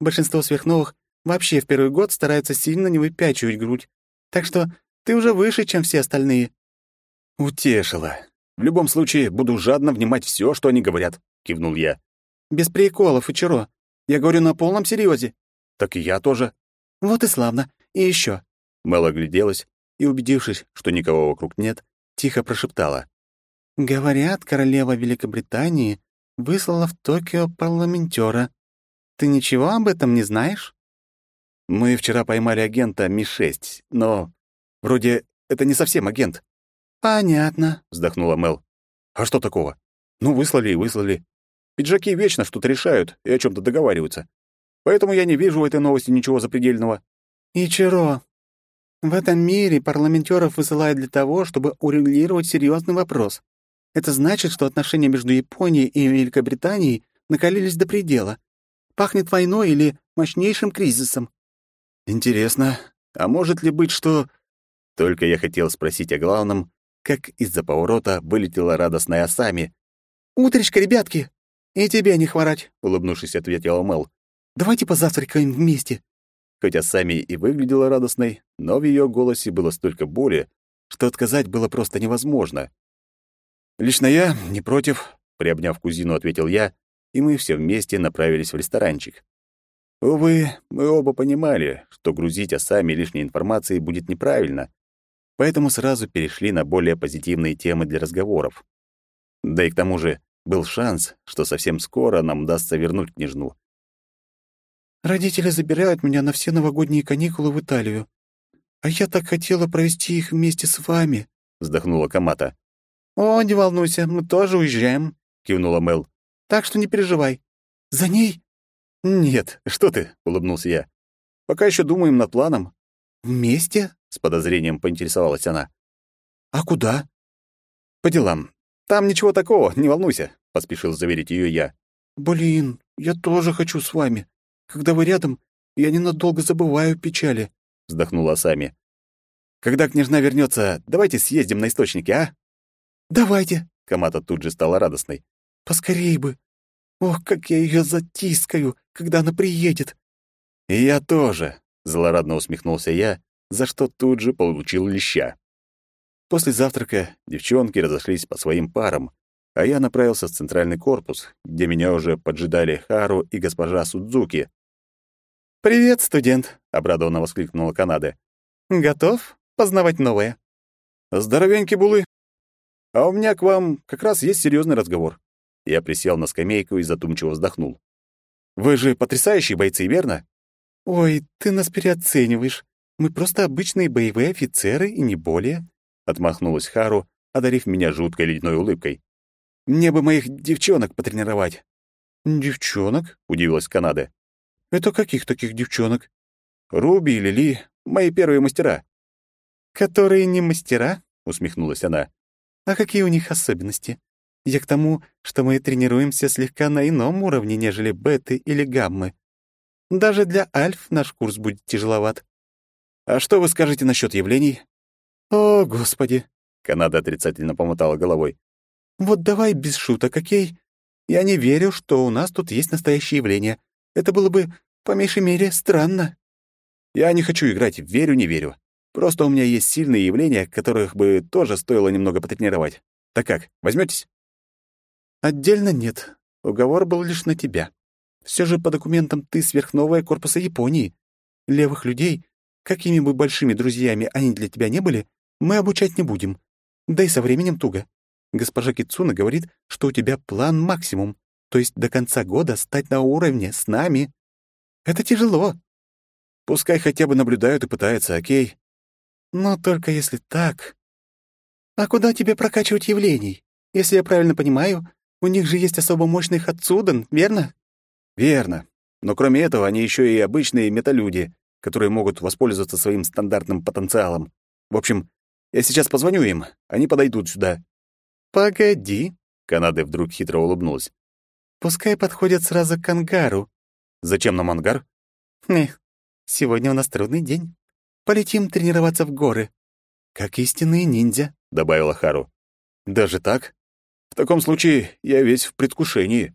Большинство сверхновых вообще в первый год стараются сильно не выпячивать грудь. Так что ты уже выше, чем все остальные». Утешила. В любом случае, буду жадно внимать все, что они говорят», — кивнул я. «Без приколов, Ичиро. Я говорю на полном серьезе. «Так и я тоже». «Вот и славно. И еще. Мэл огляделась и, убедившись, что никого вокруг нет, тихо прошептала. «Говорят, королева Великобритании выслала в Токио парламентера. Ты ничего об этом не знаешь?» «Мы вчера поймали агента Ми-6, но вроде это не совсем агент». «Понятно», — вздохнула Мэл. «А что такого? Ну, выслали и выслали. Пиджаки вечно что-то решают и о чем то договариваются. Поэтому я не вижу в этой новости ничего запредельного». «Ичиро, в этом мире парламентеров высылают для того, чтобы урегулировать серьезный вопрос. Это значит, что отношения между Японией и Великобританией накалились до предела. Пахнет войной или мощнейшим кризисом. Интересно, а может ли быть, что... Только я хотел спросить о главном, как из-за поворота вылетела радостная Асами. «Утречка, ребятки! И тебе не хворать!» — улыбнувшись, ответила Мэл. «Давайте позавтракаем вместе. Хотя Сами и выглядела радостной, но в ее голосе было столько боли, что отказать было просто невозможно. «Лично я не против», — приобняв кузину, ответил я, и мы все вместе направились в ресторанчик. Увы, мы оба понимали, что грузить Асами лишней информацией будет неправильно, поэтому сразу перешли на более позитивные темы для разговоров. Да и к тому же был шанс, что совсем скоро нам удастся вернуть княжну. Родители забирают меня на все новогодние каникулы в Италию. А я так хотела провести их вместе с вами», — вздохнула Камата. «О, не волнуйся, мы тоже уезжаем», — кивнула Мел. «Так что не переживай. За ней?» «Нет, что ты», — улыбнулся я. «Пока еще думаем над планом». «Вместе?» — с подозрением поинтересовалась она. «А куда?» «По делам. Там ничего такого, не волнуйся», — поспешил заверить ее я. «Блин, я тоже хочу с вами», когда вы рядом, я ненадолго забываю печали», — вздохнула Сами. «Когда княжна вернется, давайте съездим на источники, а?» «Давайте», — Камата тут же стала радостной. «Поскорей бы! Ох, как я ее затискаю, когда она приедет!» «И я тоже», — злорадно усмехнулся я, за что тут же получил леща. После завтрака девчонки разошлись по своим парам, а я направился в центральный корпус, где меня уже поджидали Хару и госпожа Судзуки, «Привет, студент!» — обрадованно воскликнула Канада. «Готов познавать новое?» «Здоровенький булы! А у меня к вам как раз есть серьезный разговор». Я присел на скамейку и задумчиво вздохнул. «Вы же потрясающие бойцы, верно?» «Ой, ты нас переоцениваешь. Мы просто обычные боевые офицеры и не более», — отмахнулась Хару, одарив меня жуткой ледяной улыбкой. «Мне бы моих девчонок потренировать». «Девчонок?» — удивилась Канада. «Это каких таких девчонок?» «Руби и Лили, мои первые мастера». «Которые не мастера?» — усмехнулась она. «А какие у них особенности? Я к тому, что мы тренируемся слегка на ином уровне, нежели беты или гаммы. Даже для альф наш курс будет тяжеловат». «А что вы скажете насчет явлений?» «О, Господи!» — Канада отрицательно помотала головой. «Вот давай без шуток, окей? Я не верю, что у нас тут есть настоящие явления. Это было бы, по меньшей мере, странно. Я не хочу играть в «верю, не верю». Просто у меня есть сильные явления, которых бы тоже стоило немного потренировать. Так как, возьметесь? Отдельно нет. Уговор был лишь на тебя. Все же по документам ты сверхновая корпуса Японии. Левых людей, какими бы большими друзьями они для тебя не были, мы обучать не будем. Да и со временем туго. Госпожа Кицуна говорит, что у тебя план максимум то есть до конца года стать на уровне с нами. Это тяжело. Пускай хотя бы наблюдают и пытаются, окей? Но только если так. А куда тебе прокачивать явлений? Если я правильно понимаю, у них же есть особо мощный Хацудан, верно? Верно. Но кроме этого, они еще и обычные металюди, которые могут воспользоваться своим стандартным потенциалом. В общем, я сейчас позвоню им, они подойдут сюда. Погоди, Канада вдруг хитро улыбнулась. Пускай подходят сразу к ангару. Зачем нам ангар? Эх, сегодня у нас трудный день. Полетим тренироваться в горы. Как истинные ниндзя, — добавила Хару. Даже так? В таком случае я весь в предвкушении.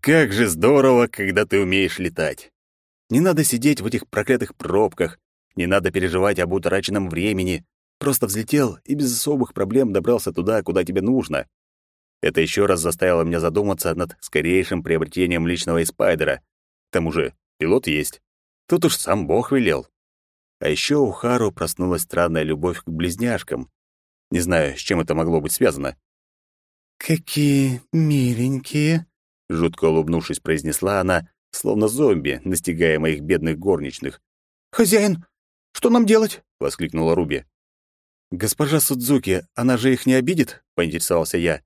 Как же здорово, когда ты умеешь летать. Не надо сидеть в этих проклятых пробках, не надо переживать об утраченном времени. Просто взлетел и без особых проблем добрался туда, куда тебе нужно. Это еще раз заставило меня задуматься над скорейшим приобретением личного эспайдера. К тому же пилот есть. Тут уж сам Бог велел. А еще у Хару проснулась странная любовь к близняшкам. Не знаю, с чем это могло быть связано. «Какие миленькие!» — жутко улыбнувшись, произнесла она, словно зомби, настигая моих бедных горничных. «Хозяин, что нам делать?» — воскликнула Руби. «Госпожа Судзуки, она же их не обидит?» — поинтересовался я.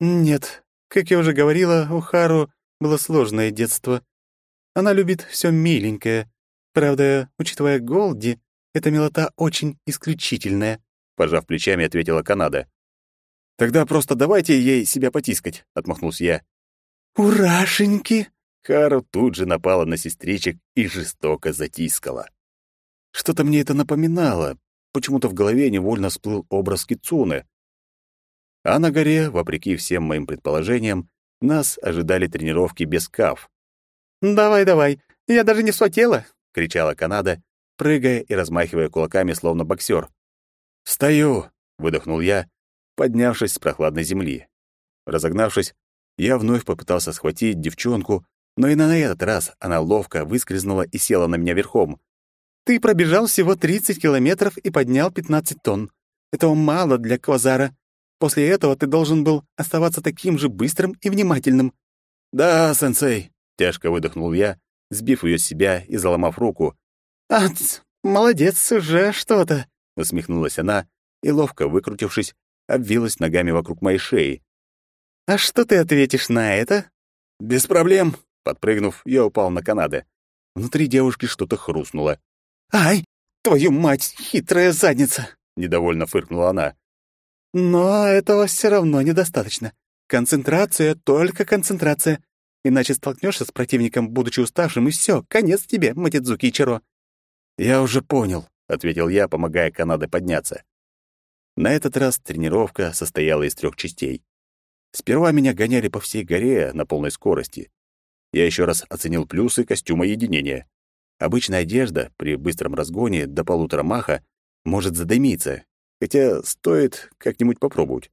«Нет. Как я уже говорила, у Хару было сложное детство. Она любит все миленькое. Правда, учитывая Голди, эта милота очень исключительная», — пожав плечами, ответила Канада. «Тогда просто давайте ей себя потискать», — отмахнулся я. «Урашеньки!» Хару тут же напала на сестричек и жестоко затискала. Что-то мне это напоминало. Почему-то в голове невольно всплыл образ Кицуны. А на горе, вопреки всем моим предположениям, нас ожидали тренировки без каф. «Давай, давай, я даже не вспотела!» — кричала Канада, прыгая и размахивая кулаками, словно боксер. «Встаю!» — выдохнул я, поднявшись с прохладной земли. Разогнавшись, я вновь попытался схватить девчонку, но и на этот раз она ловко выскользнула и села на меня верхом. Ты пробежал всего 30 километров и поднял 15 тонн. Этого мало для Квазара. После этого ты должен был оставаться таким же быстрым и внимательным». «Да, сенсей», — тяжко выдохнул я, сбив ее с себя и заломав руку. «А, молодец, уже что-то», — усмехнулась она и, ловко выкрутившись, обвилась ногами вокруг моей шеи. «А что ты ответишь на это?» «Без проблем», — подпрыгнув, я упал на канаты. Внутри девушки что-то хрустнуло. «Ай, твою мать, хитрая задница!» — недовольно фыркнула она. «Но этого все равно недостаточно. Концентрация, только концентрация. Иначе столкнешься с противником, будучи уставшим, и все, конец тебе, Матидзуки Ичиро». «Я уже понял», — ответил я, помогая Канаде подняться. На этот раз тренировка состояла из трех частей. Сперва меня гоняли по всей горе на полной скорости. Я еще раз оценил плюсы костюма единения. Обычная одежда при быстром разгоне до полутора маха может задымиться, хотя стоит как-нибудь попробовать.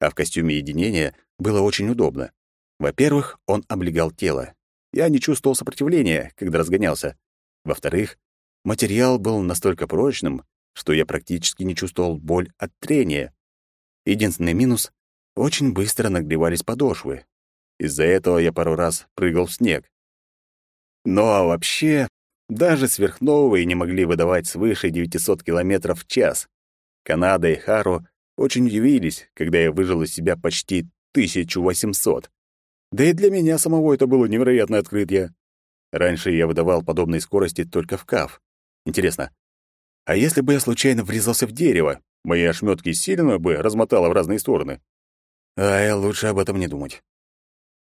А в костюме единения было очень удобно. Во-первых, он облегал тело. Я не чувствовал сопротивления, когда разгонялся. Во-вторых, материал был настолько прочным, что я практически не чувствовал боль от трения. Единственный минус — очень быстро нагревались подошвы. Из-за этого я пару раз прыгал в снег. Ну, а вообще, даже сверхновые не могли выдавать свыше 900 км в час. Канада и Хару очень удивились, когда я выжил из себя почти 1800. Да и для меня самого это было невероятное открытие. Раньше я выдавал подобные скорости только в КАФ. Интересно, а если бы я случайно врезался в дерево, мои ошметки сильно бы размотало в разные стороны? А лучше об этом не думать.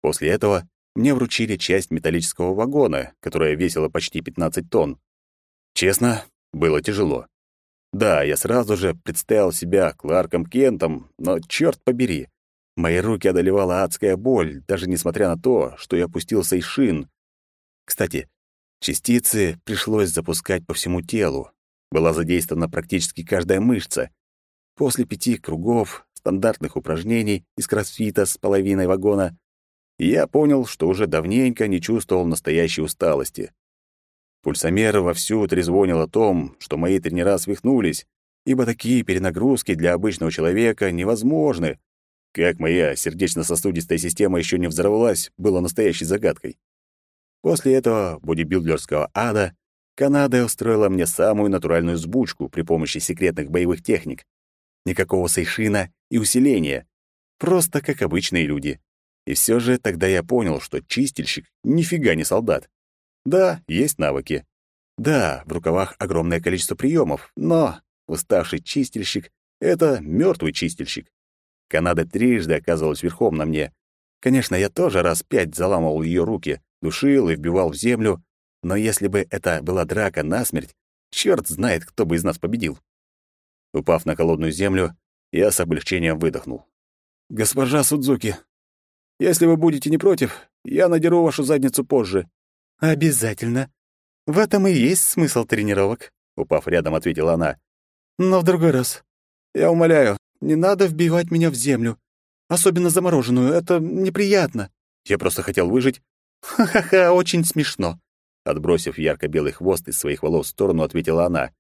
После этого мне вручили часть металлического вагона, которая весила почти 15 тонн. Честно, было тяжело. Да, я сразу же представил себя Кларком Кентом, но черт побери, мои руки одолевала адская боль, даже несмотря на то, что я опустился из шин. Кстати, частицы пришлось запускать по всему телу. Была задействована практически каждая мышца. После пяти кругов стандартных упражнений из кроссфита с половиной вагона я понял, что уже давненько не чувствовал настоящей усталости. Пульсомер вовсю трезвонил о том, что мои тренера свихнулись, ибо такие перенагрузки для обычного человека невозможны. Как моя сердечно-сосудистая система еще не взорвалась, было настоящей загадкой. После этого бодибилдерского ада Канада устроила мне самую натуральную сбучку при помощи секретных боевых техник. Никакого сейшина и усиления. Просто как обычные люди. И все же тогда я понял, что чистильщик нифига не солдат. Да, есть навыки. Да, в рукавах огромное количество приемов, но уставший чистильщик — это мертвый чистильщик. Канада трижды оказывалась верхом на мне. Конечно, я тоже раз пять заламывал ее руки, душил и вбивал в землю, но если бы это была драка насмерть, черт знает, кто бы из нас победил. Упав на холодную землю, я с облегчением выдохнул. «Госпожа Судзуки, если вы будете не против, я надеру вашу задницу позже». «Обязательно. В этом и есть смысл тренировок, упав рядом, ответила она. Но в другой раз. Я умоляю, не надо вбивать меня в землю, особенно замороженную, это неприятно. Я просто хотел выжить. Ха-ха-ха, очень смешно. Отбросив ярко-белый хвост из своих волос в сторону, ответила она.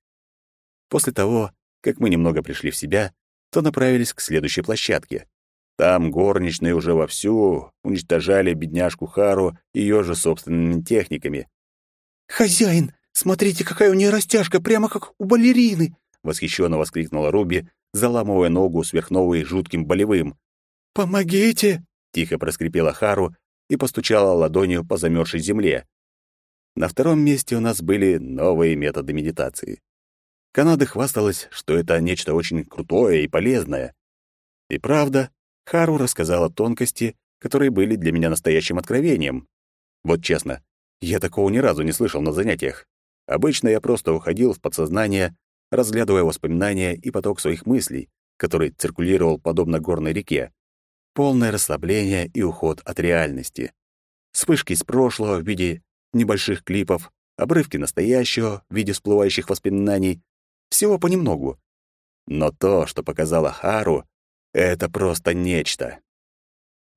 После того, как мы немного пришли в себя, то направились к следующей площадке. Там горничные уже вовсю уничтожали бедняжку Хару ее же собственными техниками. «Хозяин, смотрите, какая у нее растяжка, прямо как у балерины!» — восхищенно воскликнула Руби, заламывая ногу сверхновой жутким болевым. «Помогите!» — тихо проскрипела Хару и постучала ладонью по замерзшей земле. На втором месте у нас были новые методы медитации. Канада хвасталась, что это нечто очень крутое и полезное. И правда, Хару рассказала тонкости, которые были для меня настоящим откровением. Вот честно, я такого ни разу не слышал на занятиях. Обычно я просто уходил в подсознание, разглядывая воспоминания и поток своих мыслей, который циркулировал подобно горной реке. Полное расслабление и уход от реальности. Вспышки из прошлого в виде небольших клипов, обрывки настоящего в виде всплывающих воспоминаний. Всего понемногу. Но то, что показала Хару, это просто нечто.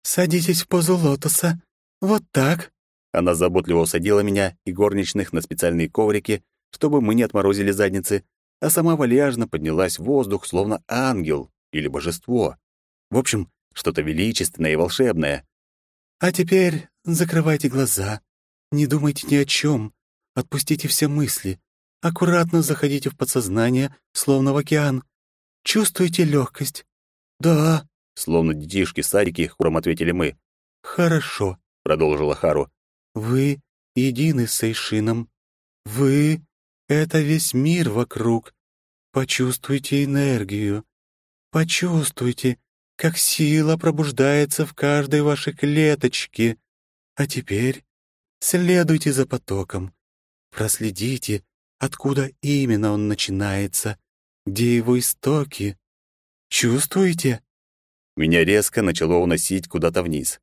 «Садитесь в позу лотоса. Вот так», она заботливо усадила меня и горничных на специальные коврики, чтобы мы не отморозили задницы, а сама вальяжно поднялась в воздух, словно ангел или божество. В общем, что-то величественное и волшебное. «А теперь закрывайте глаза. Не думайте ни о чем. Отпустите все мысли. Аккуратно заходите в подсознание, словно в океан. Чувствуете легкость. Да, словно детишки-садики, хором ответили мы. Хорошо, продолжила Хару. Вы едины с Эйшином. Вы — это весь мир вокруг. Почувствуйте энергию. Почувствуйте, как сила пробуждается в каждой вашей клеточке. А теперь следуйте за потоком. Проследите, откуда именно он начинается, где его истоки. Чувствуете? Меня резко начало уносить куда-то вниз.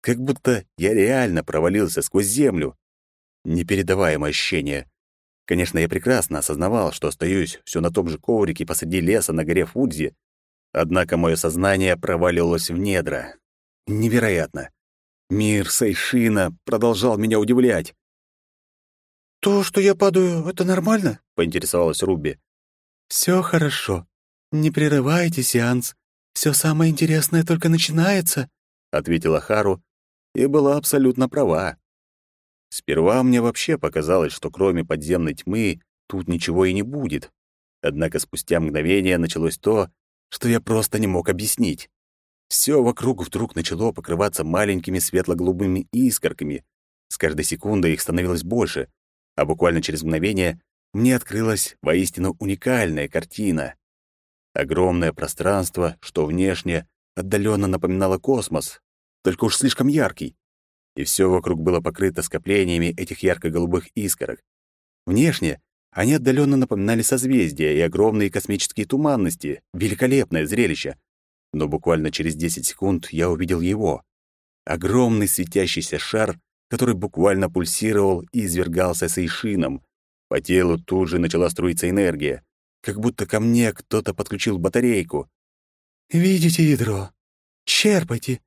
Как будто я реально провалился сквозь землю. Непередаваемое ощущение. Конечно, я прекрасно осознавал, что остаюсь все на том же коврике посреди леса на горе Фудзи, однако мое сознание проваливалось в недра. Невероятно. Мир Сайшина продолжал меня удивлять. «То, что я падаю, это нормально?» — поинтересовалась Руби. «Все хорошо. Не прерывайте сеанс. Все самое интересное только начинается», — ответила Хару, и была абсолютно права. Сперва мне вообще показалось, что кроме подземной тьмы тут ничего и не будет. Однако спустя мгновение началось то, что я просто не мог объяснить. Все вокруг вдруг начало покрываться маленькими светло-голубыми искорками. С каждой секундой их становилось больше, а буквально через мгновение мне открылась воистину уникальная картина. Огромное пространство, что внешне отдаленно напоминало космос, только уж слишком яркий. И все вокруг было покрыто скоплениями этих ярко-голубых искорок. Внешне они отдаленно напоминали созвездия и огромные космические туманности. Великолепное зрелище. Но буквально через 10 секунд я увидел его. Огромный светящийся шар, который буквально пульсировал и извергался сейшином. По телу тут же начала струиться энергия. Как будто ко мне кто-то подключил батарейку. «Видите ядро? Черпайте,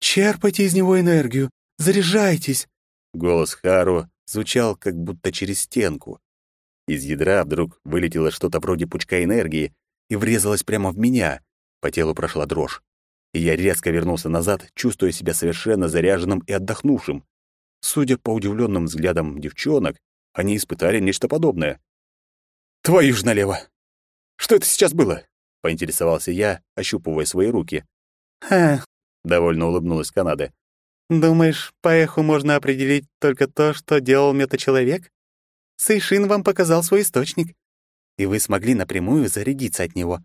Черпайте из него энергию, заряжайтесь. Голос Хару звучал как будто через стенку. Из ядра вдруг вылетело что-то вроде пучка энергии и врезалось прямо в меня. По телу прошла дрожь. И я резко вернулся назад, чувствуя себя совершенно заряженным и отдохнувшим. Судя по удивленным взглядам девчонок, они испытали нечто подобное. «Твою ж налево! Что это сейчас было?» — поинтересовался я, ощупывая свои руки. «Ха, довольно улыбнулась Канада. Думаешь, по эху можно определить только то, что делал метачеловек? Сейшин вам показал свой источник, и вы смогли напрямую зарядиться от него.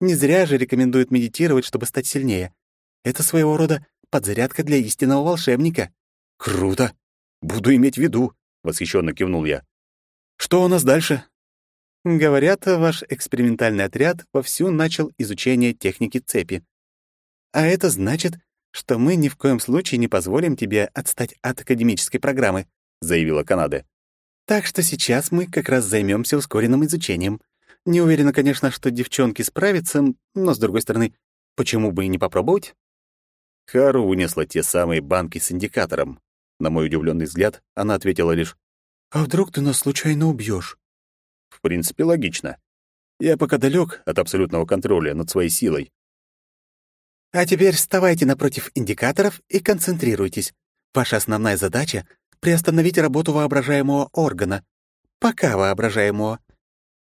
Не зря же рекомендуют медитировать, чтобы стать сильнее. Это своего рода подзарядка для истинного волшебника. Круто. Буду иметь в виду, восхищенно кивнул я. Что у нас дальше? Говорят, ваш экспериментальный отряд вовсю начал изучение техники цепи. А это значит, что мы ни в коем случае не позволим тебе отстать от академической программы», — заявила Канада. Так что сейчас мы как раз займемся ускоренным изучением. Не уверена, конечно, что девчонки справятся, но, с другой стороны, почему бы и не попробовать? Хару вынесла те самые банки с индикатором. На мой удивленный взгляд, она ответила лишь «А вдруг ты нас случайно убьешь? «В принципе, логично. Я пока далек от абсолютного контроля над своей силой». «А теперь вставайте напротив индикаторов и концентрируйтесь. Ваша основная задача — приостановить работу воображаемого органа. Пока воображаемого.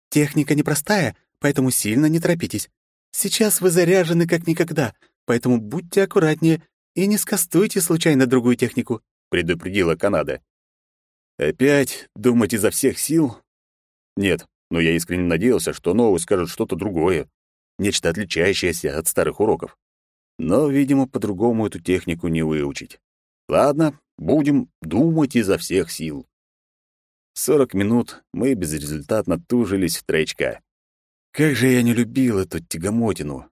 Техника непростая, поэтому сильно не торопитесь. Сейчас вы заряжены как никогда, поэтому будьте аккуратнее и не скастуйте случайно другую технику», — предупредила Канада. «Опять думать изо всех сил? Нет, но я искренне надеялся, что новый скажет что-то другое, нечто отличающееся от старых уроков. Но, видимо, по-другому эту технику не выучить. Ладно, будем думать изо всех сил. Сорок минут мы безрезультатно тужились в троечка. Как же я не любил эту тягомотину.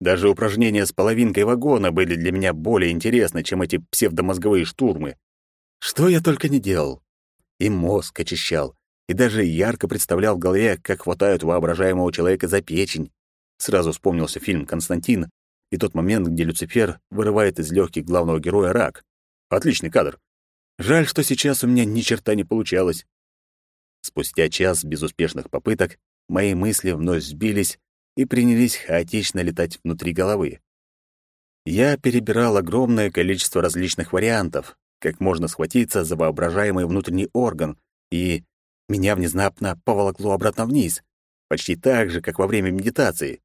Даже упражнения с половинкой вагона были для меня более интересны, чем эти псевдомозговые штурмы. Что я только не делал. И мозг очищал, и даже ярко представлял в голове, как хватают воображаемого человека за печень. Сразу вспомнился фильм «Константин» и тот момент, где Люцифер вырывает из легких главного героя рак. Отличный кадр. Жаль, что сейчас у меня ни черта не получалось. Спустя час безуспешных попыток мои мысли вновь сбились и принялись хаотично летать внутри головы. Я перебирал огромное количество различных вариантов, как можно схватиться за воображаемый внутренний орган, и меня внезапно поволокло обратно вниз, почти так же, как во время медитации.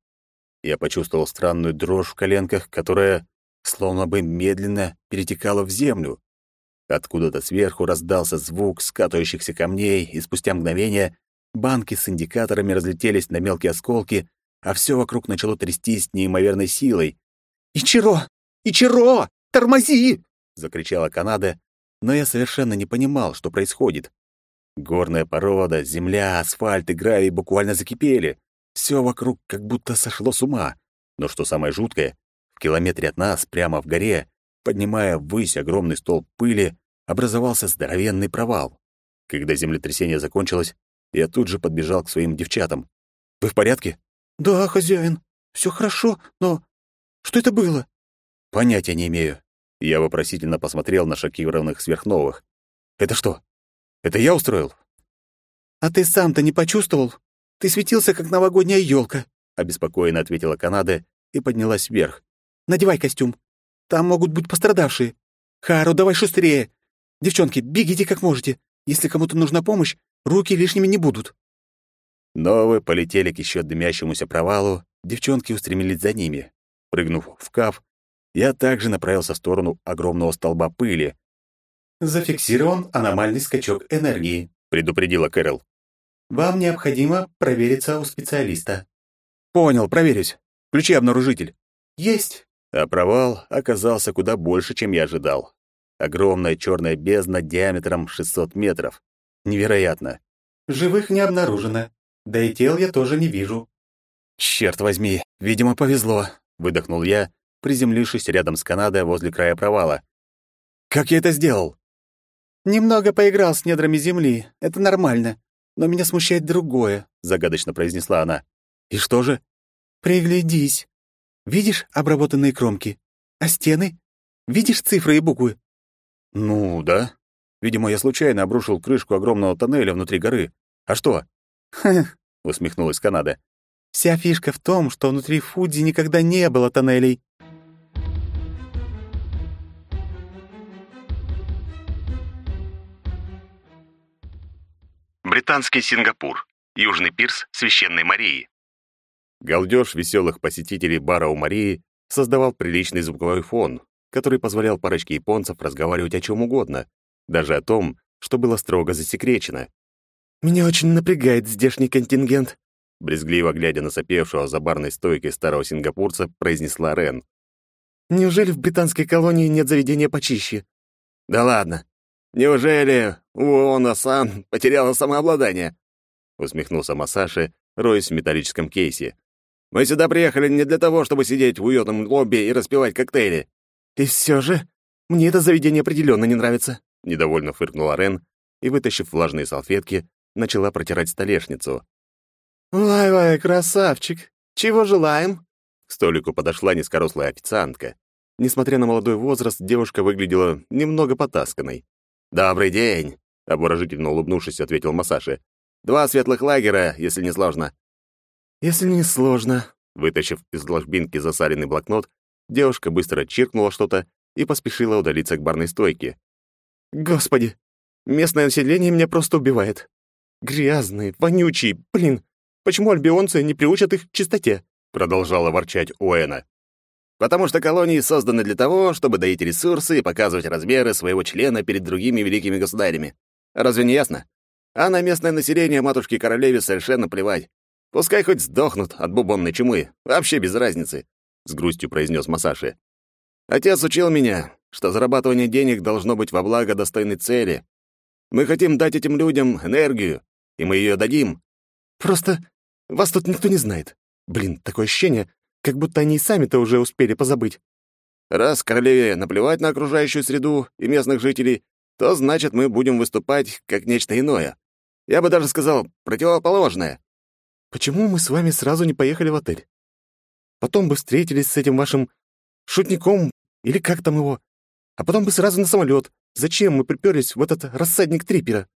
Я почувствовал странную дрожь в коленках, которая словно бы медленно перетекала в землю. Откуда-то сверху раздался звук скатывающихся камней, и спустя мгновение банки с индикаторами разлетелись на мелкие осколки, а все вокруг начало трястись неимоверной силой. «Ичиро! Ичиро! Тормози!» — закричала Канада, но я совершенно не понимал, что происходит. Горная порода, земля, асфальт и гравий буквально закипели. Все вокруг как будто сошло с ума. Но что самое жуткое, в километре от нас, прямо в горе, поднимая ввысь огромный столб пыли, образовался здоровенный провал. Когда землетрясение закончилось, я тут же подбежал к своим девчатам. «Вы в порядке?» «Да, хозяин. Все хорошо, но... Что это было?» «Понятия не имею». Я вопросительно посмотрел на шокированных сверхновых. «Это что? Это я устроил?» «А ты сам-то не почувствовал? Ты светился, как новогодняя елка, обеспокоенно ответила Канада и поднялась вверх. «Надевай костюм. Там могут быть пострадавшие. Хару, давай шустрее. Девчонки, бегите как можете. Если кому-то нужна помощь, руки лишними не будут». Новые полетели к еще дымящемуся провалу, девчонки устремились за ними. Прыгнув в каф, я также направился в сторону огромного столба пыли. «Зафиксирован аномальный скачок энергии», — предупредила Кэрол. «Вам необходимо провериться у специалиста». «Понял, проверюсь. Включи обнаружитель». «Есть». А провал оказался куда больше, чем я ожидал. Огромная черная бездна диаметром 600 метров. Невероятно. «Живых не обнаружено. Да и тел я тоже не вижу». «Черт возьми, видимо, повезло», — выдохнул я, приземлившись рядом с Канадой возле края провала. «Как я это сделал?» «Немного поиграл с недрами земли. Это нормально. Но меня смущает другое», — загадочно произнесла она. «И что же?» «Приглядись. Видишь обработанные кромки? А стены? Видишь цифры и буквы?» «Ну, да. Видимо, я случайно обрушил крышку огромного тоннеля внутри горы. А что?» «Ха!» — усмехнулась Канада. «Вся фишка в том, что внутри Фудзи никогда не было тоннелей». Британский Сингапур. Южный пирс Священной Марии. Галдёж веселых посетителей бара у Марии создавал приличный звуковой фон, который позволял парочке японцев разговаривать о чем угодно, даже о том, что было строго засекречено. «Меня очень напрягает здешний контингент», брезгливо глядя на сопевшего за барной стойкой старого сингапурца, произнесла Рен. «Неужели в британской колонии нет заведения почище?» «Да ладно. Неужели Уона-сан потеряла самообладание?» усмехнулся Масаши, роясь в металлическом кейсе. «Мы сюда приехали не для того, чтобы сидеть в уютном лобби и распивать коктейли». «И все же, мне это заведение определенно не нравится», — недовольно фыркнула Рен и, вытащив влажные салфетки, начала протирать столешницу. «Вай-вай, красавчик! Чего желаем?» К столику подошла низкорослая официантка. Несмотря на молодой возраст, девушка выглядела немного потасканной. «Добрый день!» — обворожительно улыбнувшись, ответил Масаши. «Два светлых лагера, если не сложно». «Если не сложно», — вытащив из ложбинки засаренный блокнот, девушка быстро чиркнула что-то и поспешила удалиться к барной стойке. «Господи, местное население меня просто убивает. Грязные, вонючие, блин, почему альбионцы не приучат их к чистоте?» продолжала ворчать Уэна. «Потому что колонии созданы для того, чтобы доить ресурсы и показывать размеры своего члена перед другими великими государями. Разве не ясно? А на местное население матушки-королеве совершенно плевать. Пускай хоть сдохнут от бубонной чумы, вообще без разницы», — с грустью произнес Масаши. «Отец учил меня, что зарабатывание денег должно быть во благо достойной цели. Мы хотим дать этим людям энергию, и мы ее дадим». «Просто вас тут никто не знает. Блин, такое ощущение, как будто они и сами-то уже успели позабыть. Раз королеве наплевать на окружающую среду и местных жителей, то значит, мы будем выступать как нечто иное. Я бы даже сказал, противоположное. Почему мы с вами сразу не поехали в отель? Потом бы встретились с этим вашим шутником, или как там его, а потом бы сразу на самолет. Зачем мы приперлись в этот рассадник трипера?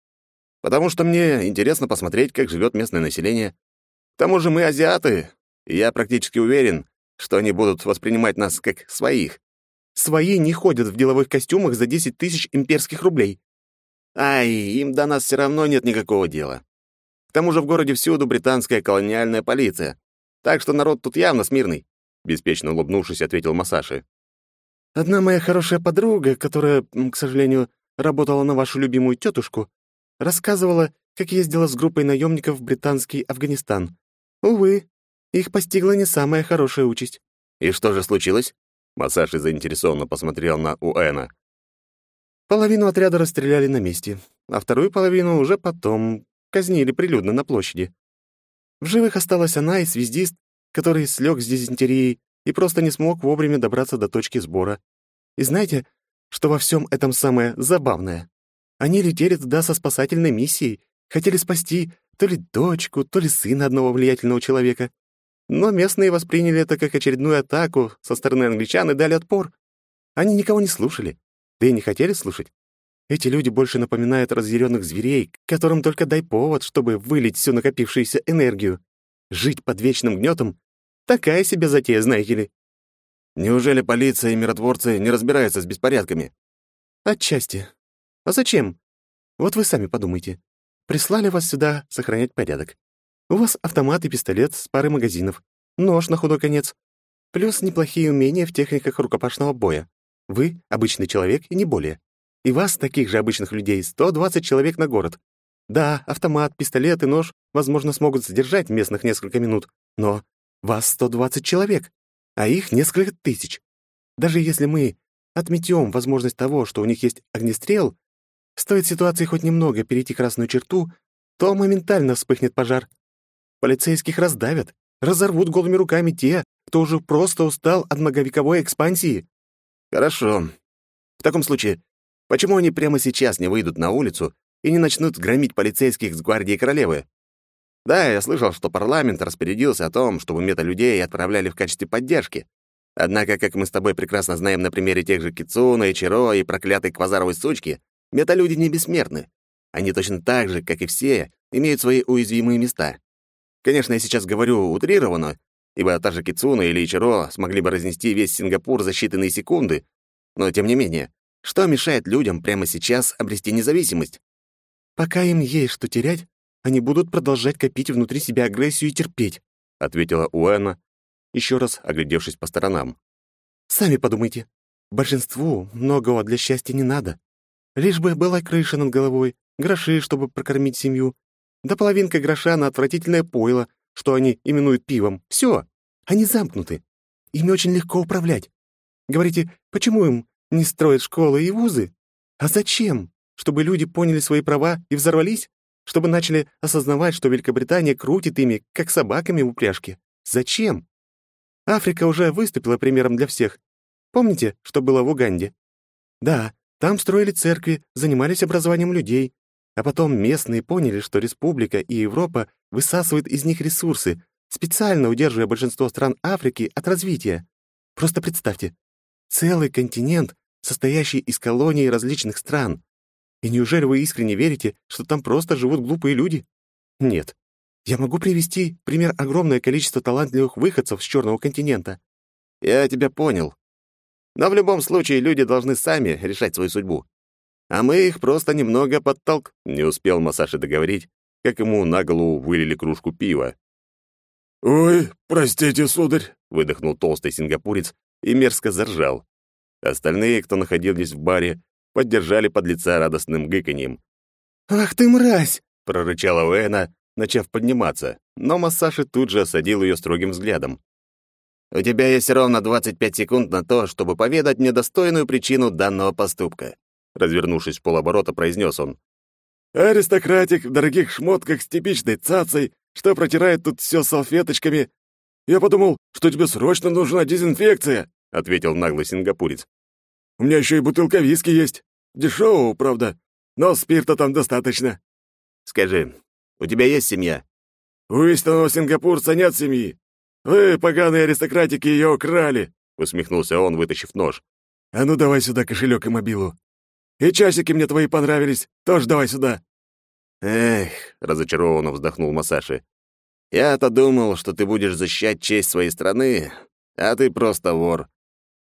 Потому что мне интересно посмотреть, как живет местное население. К тому же мы азиаты, и я практически уверен, что они будут воспринимать нас как своих. Свои не ходят в деловых костюмах за 10 тысяч имперских рублей. Ай, им до нас все равно нет никакого дела. К тому же в городе всюду британская колониальная полиция. Так что народ тут явно смирный, беспечно улыбнувшись, ответил Масаши. Одна моя хорошая подруга, которая, к сожалению, работала на вашу любимую тетушку, рассказывала, как ездила с группой наемников в британский Афганистан. Увы, их постигла не самая хорошая участь. И что же случилось? Масаши заинтересованно посмотрел на Уэна. Половину отряда расстреляли на месте, а вторую половину уже потом казнили прилюдно на площади. В живых осталась она и связист, который слег с дизентерией и просто не смог вовремя добраться до точки сбора. И знаете, что во всем этом самое забавное? Они летели туда со спасательной миссией, хотели спасти то ли дочку, то ли сына одного влиятельного человека. Но местные восприняли это как очередную атаку со стороны англичан и дали отпор. Они никого не слушали, да и не хотели слушать. Эти люди больше напоминают разъяренных зверей, которым только дай повод, чтобы вылить всю накопившуюся энергию. Жить под вечным гнетом — такая себе затея, знаете ли. Неужели полиция и миротворцы не разбираются с беспорядками? Отчасти. А зачем? Вот вы сами подумайте. Прислали вас сюда сохранять порядок. У вас автомат и пистолет с парой магазинов, нож на худой конец, плюс неплохие умения в техниках рукопашного боя. Вы — обычный человек и не более. И вас, таких же обычных людей, 120 человек на город. Да, автомат, пистолет и нож, возможно, смогут задержать местных несколько минут, но вас 120 человек, а их несколько тысяч. Даже если мы отметем возможность того, что у них есть огнестрел, стоит ситуации хоть немного перейти красную черту, то моментально вспыхнет пожар. Полицейских раздавят, разорвут голыми руками те, кто уже просто устал от многовековой экспансии. Хорошо. В таком случае, почему они прямо сейчас не выйдут на улицу и не начнут громить полицейских с гвардии королевы? Да, я слышал, что парламент распорядился о том, чтобы мета-людей отправляли в качестве поддержки. Однако, как мы с тобой прекрасно знаем на примере тех же Кицуна, и Чиро и проклятой квазаровой сучки, мета-люди не бессмертны. Они точно так же, как и все, имеют свои уязвимые места. Конечно, я сейчас говорю утрированно, ибо та же Кицуна или Ичиро смогли бы разнести весь Сингапур за считанные секунды, но тем не менее, что мешает людям прямо сейчас обрести независимость? Пока им есть что терять, они будут продолжать копить внутри себя агрессию и терпеть, ответила Уэна, еще раз оглядевшись по сторонам. Сами подумайте. Большинству многого для счастья не надо. Лишь бы была крыша над головой, гроши, чтобы прокормить семью, да половинка гроша на отвратительное пойло, что они именуют пивом. Все, они замкнуты. Ими очень легко управлять. Говорите, почему им не строят школы и вузы? А зачем? Чтобы люди поняли свои права и взорвались? Чтобы начали осознавать, что Великобритания крутит ими, как собаками в упряжке? Зачем? Африка уже выступила примером для всех. Помните, что было в Уганде? Да, там строили церкви, занимались образованием людей, А потом местные поняли, что республика и Европа высасывают из них ресурсы, специально удерживая большинство стран Африки от развития. Просто представьте, целый континент, состоящий из колоний различных стран. И неужели вы искренне верите, что там просто живут глупые люди? Нет. Я могу привести пример огромное количество талантливых выходцев с Черного континента. Я тебя понял. Но в любом случае люди должны сами решать свою судьбу. А мы их просто немного подтолк... Не успел Масаши договорить, как ему на голову вылили кружку пива. «Ой, простите, сударь», — выдохнул толстый сингапурец и мерзко заржал. Остальные, кто находились в баре, поддержали подлеца радостным гыканьем. «Ах ты мразь!» — прорычала Уэна, начав подниматься, но Масаши тут же осадил ее строгим взглядом. «У тебя есть ровно 25 секунд на то, чтобы поведать мне достойную причину данного поступка», развернувшись в полоборота, произнес он. «Аристократик в дорогих шмотках с типичной цацей, что протирает тут все салфеточками. Я подумал, что тебе срочно нужна дезинфекция», — ответил наглый сингапурец. «У меня еще и бутылка виски есть. Дешевого, правда, но спирта там достаточно». «Скажи, у тебя есть семья?» «У истинного сингапурца нет семьи. Вы, поганые аристократики, ее украли», — усмехнулся он, вытащив нож. «А ну давай сюда кошелек и мобилу. И часики мне твои понравились, тоже давай сюда». «Эх», — разочарованно вздохнул Масаши. «Я-то думал, что ты будешь защищать честь своей страны, а ты просто вор».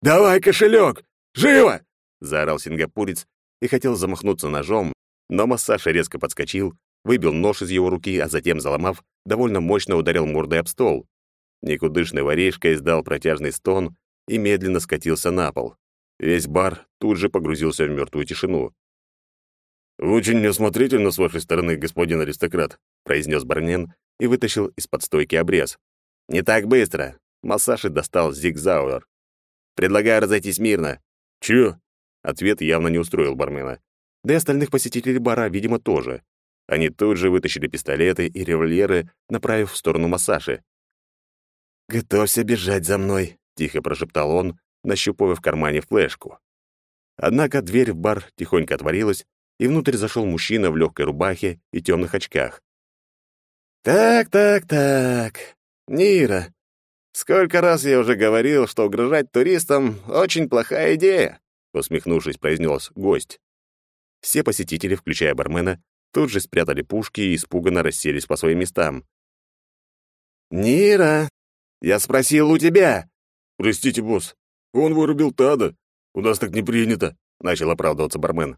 «Давай кошелек! Живо!» — заорал сингапурец и хотел замахнуться ножом, но Масаши резко подскочил, выбил нож из его руки, а затем, заломав, довольно мощно ударил мордой об стол. Никудышный воришка издал протяжный стон и медленно скатился на пол. Весь бар тут же погрузился в мертвую тишину. «Очень неосмотрительно с вашей стороны, господин аристократ», произнес Барнен и вытащил из-под стойки обрез. «Не так быстро!» Массаши достал зигзауэр. «Предлагаю разойтись мирно». «Чё?» Ответ явно не устроил бармена. Да и остальных посетителей бара, видимо, тоже. Они тут же вытащили пистолеты и револьверы, направив в сторону Массаши. «Готовься бежать за мной», — тихо прошептал он, нащупывая в кармане флешку. Однако дверь в бар тихонько отворилась, и внутрь зашел мужчина в легкой рубахе и темных очках. «Так, так, так. Нира, сколько раз я уже говорил, что угрожать туристам — очень плохая идея», — усмехнувшись, произнес гость. Все посетители, включая бармена, тут же спрятали пушки и испуганно расселись по своим местам. «Нира, я спросил у тебя!» «Простите, босс, он вырубил Тада. У нас так не принято», — начал оправдываться бармен.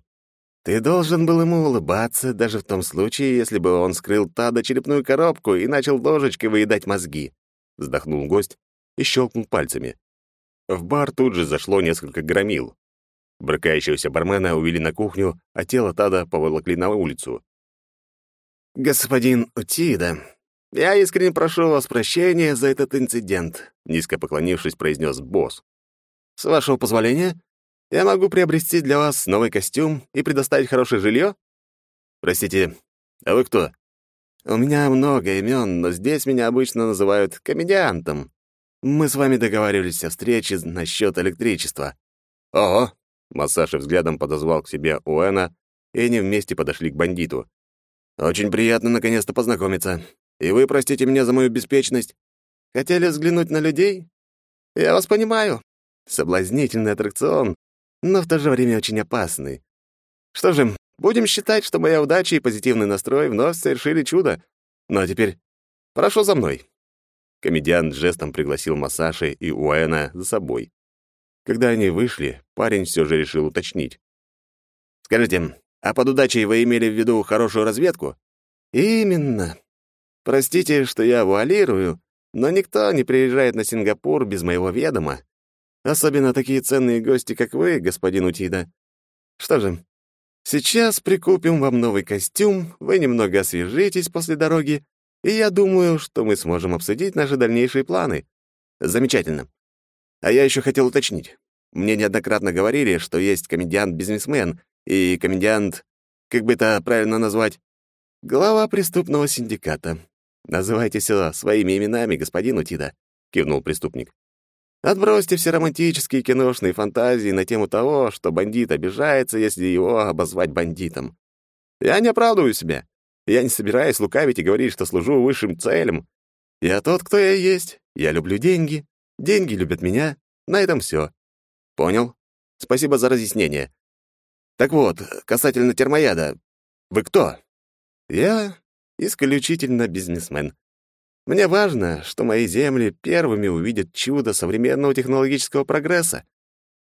«Ты должен был ему улыбаться, даже в том случае, если бы он скрыл Тада черепную коробку и начал ложечкой выедать мозги», — вздохнул гость и щелкнул пальцами. В бар тут же зашло несколько громил. Брыкающегося бармена увели на кухню, а тело Тада поволокли на улицу. «Господин Утида, я искренне прошу вас прощения за этот инцидент», — низко поклонившись, произнес босс. С вашего позволения, я могу приобрести для вас новый костюм и предоставить хорошее жилье? Простите, а вы кто? У меня много имен, но здесь меня обычно называют комедиантом. Мы с вами договаривались о встрече насчет электричества. Ого! Массаши взглядом подозвал к себе Уэна, и они вместе подошли к бандиту. Очень приятно наконец-то познакомиться. И вы простите меня за мою беспечность. Хотели взглянуть на людей? Я вас понимаю. Соблазнительный аттракцион, но в то же время очень опасный. Что же, будем считать, что моя удача и позитивный настрой вновь совершили чудо. Ну а теперь прошу за мной». Комедиант жестом пригласил Масаши и Уэна за собой. Когда они вышли, парень все же решил уточнить. «Скажите, а под удачей вы имели в виду хорошую разведку?» «Именно. Простите, что я вуалирую, но никто не приезжает на Сингапур без моего ведома. Особенно такие ценные гости, как вы, господин Утида. Что же, сейчас прикупим вам новый костюм, вы немного освежитесь после дороги, и я думаю, что мы сможем обсудить наши дальнейшие планы. Замечательно. А я еще хотел уточнить. Мне неоднократно говорили, что есть комедиант-бизнесмен и комедиант... Как бы это правильно назвать? Глава преступного синдиката. Называйте все своими именами, господин Утида, кивнул преступник. Отбросьте все романтические киношные фантазии на тему того, что бандит обижается, если его обозвать бандитом. Я не оправдываю себя. Я не собираюсь лукавить и говорить, что служу высшим целям. Я тот, кто я есть. Я люблю деньги. Деньги любят меня. На этом все. Понял? Спасибо за разъяснение. Так вот, касательно термояда. Вы кто? Я исключительно бизнесмен. Мне важно, что мои земли первыми увидят чудо современного технологического прогресса.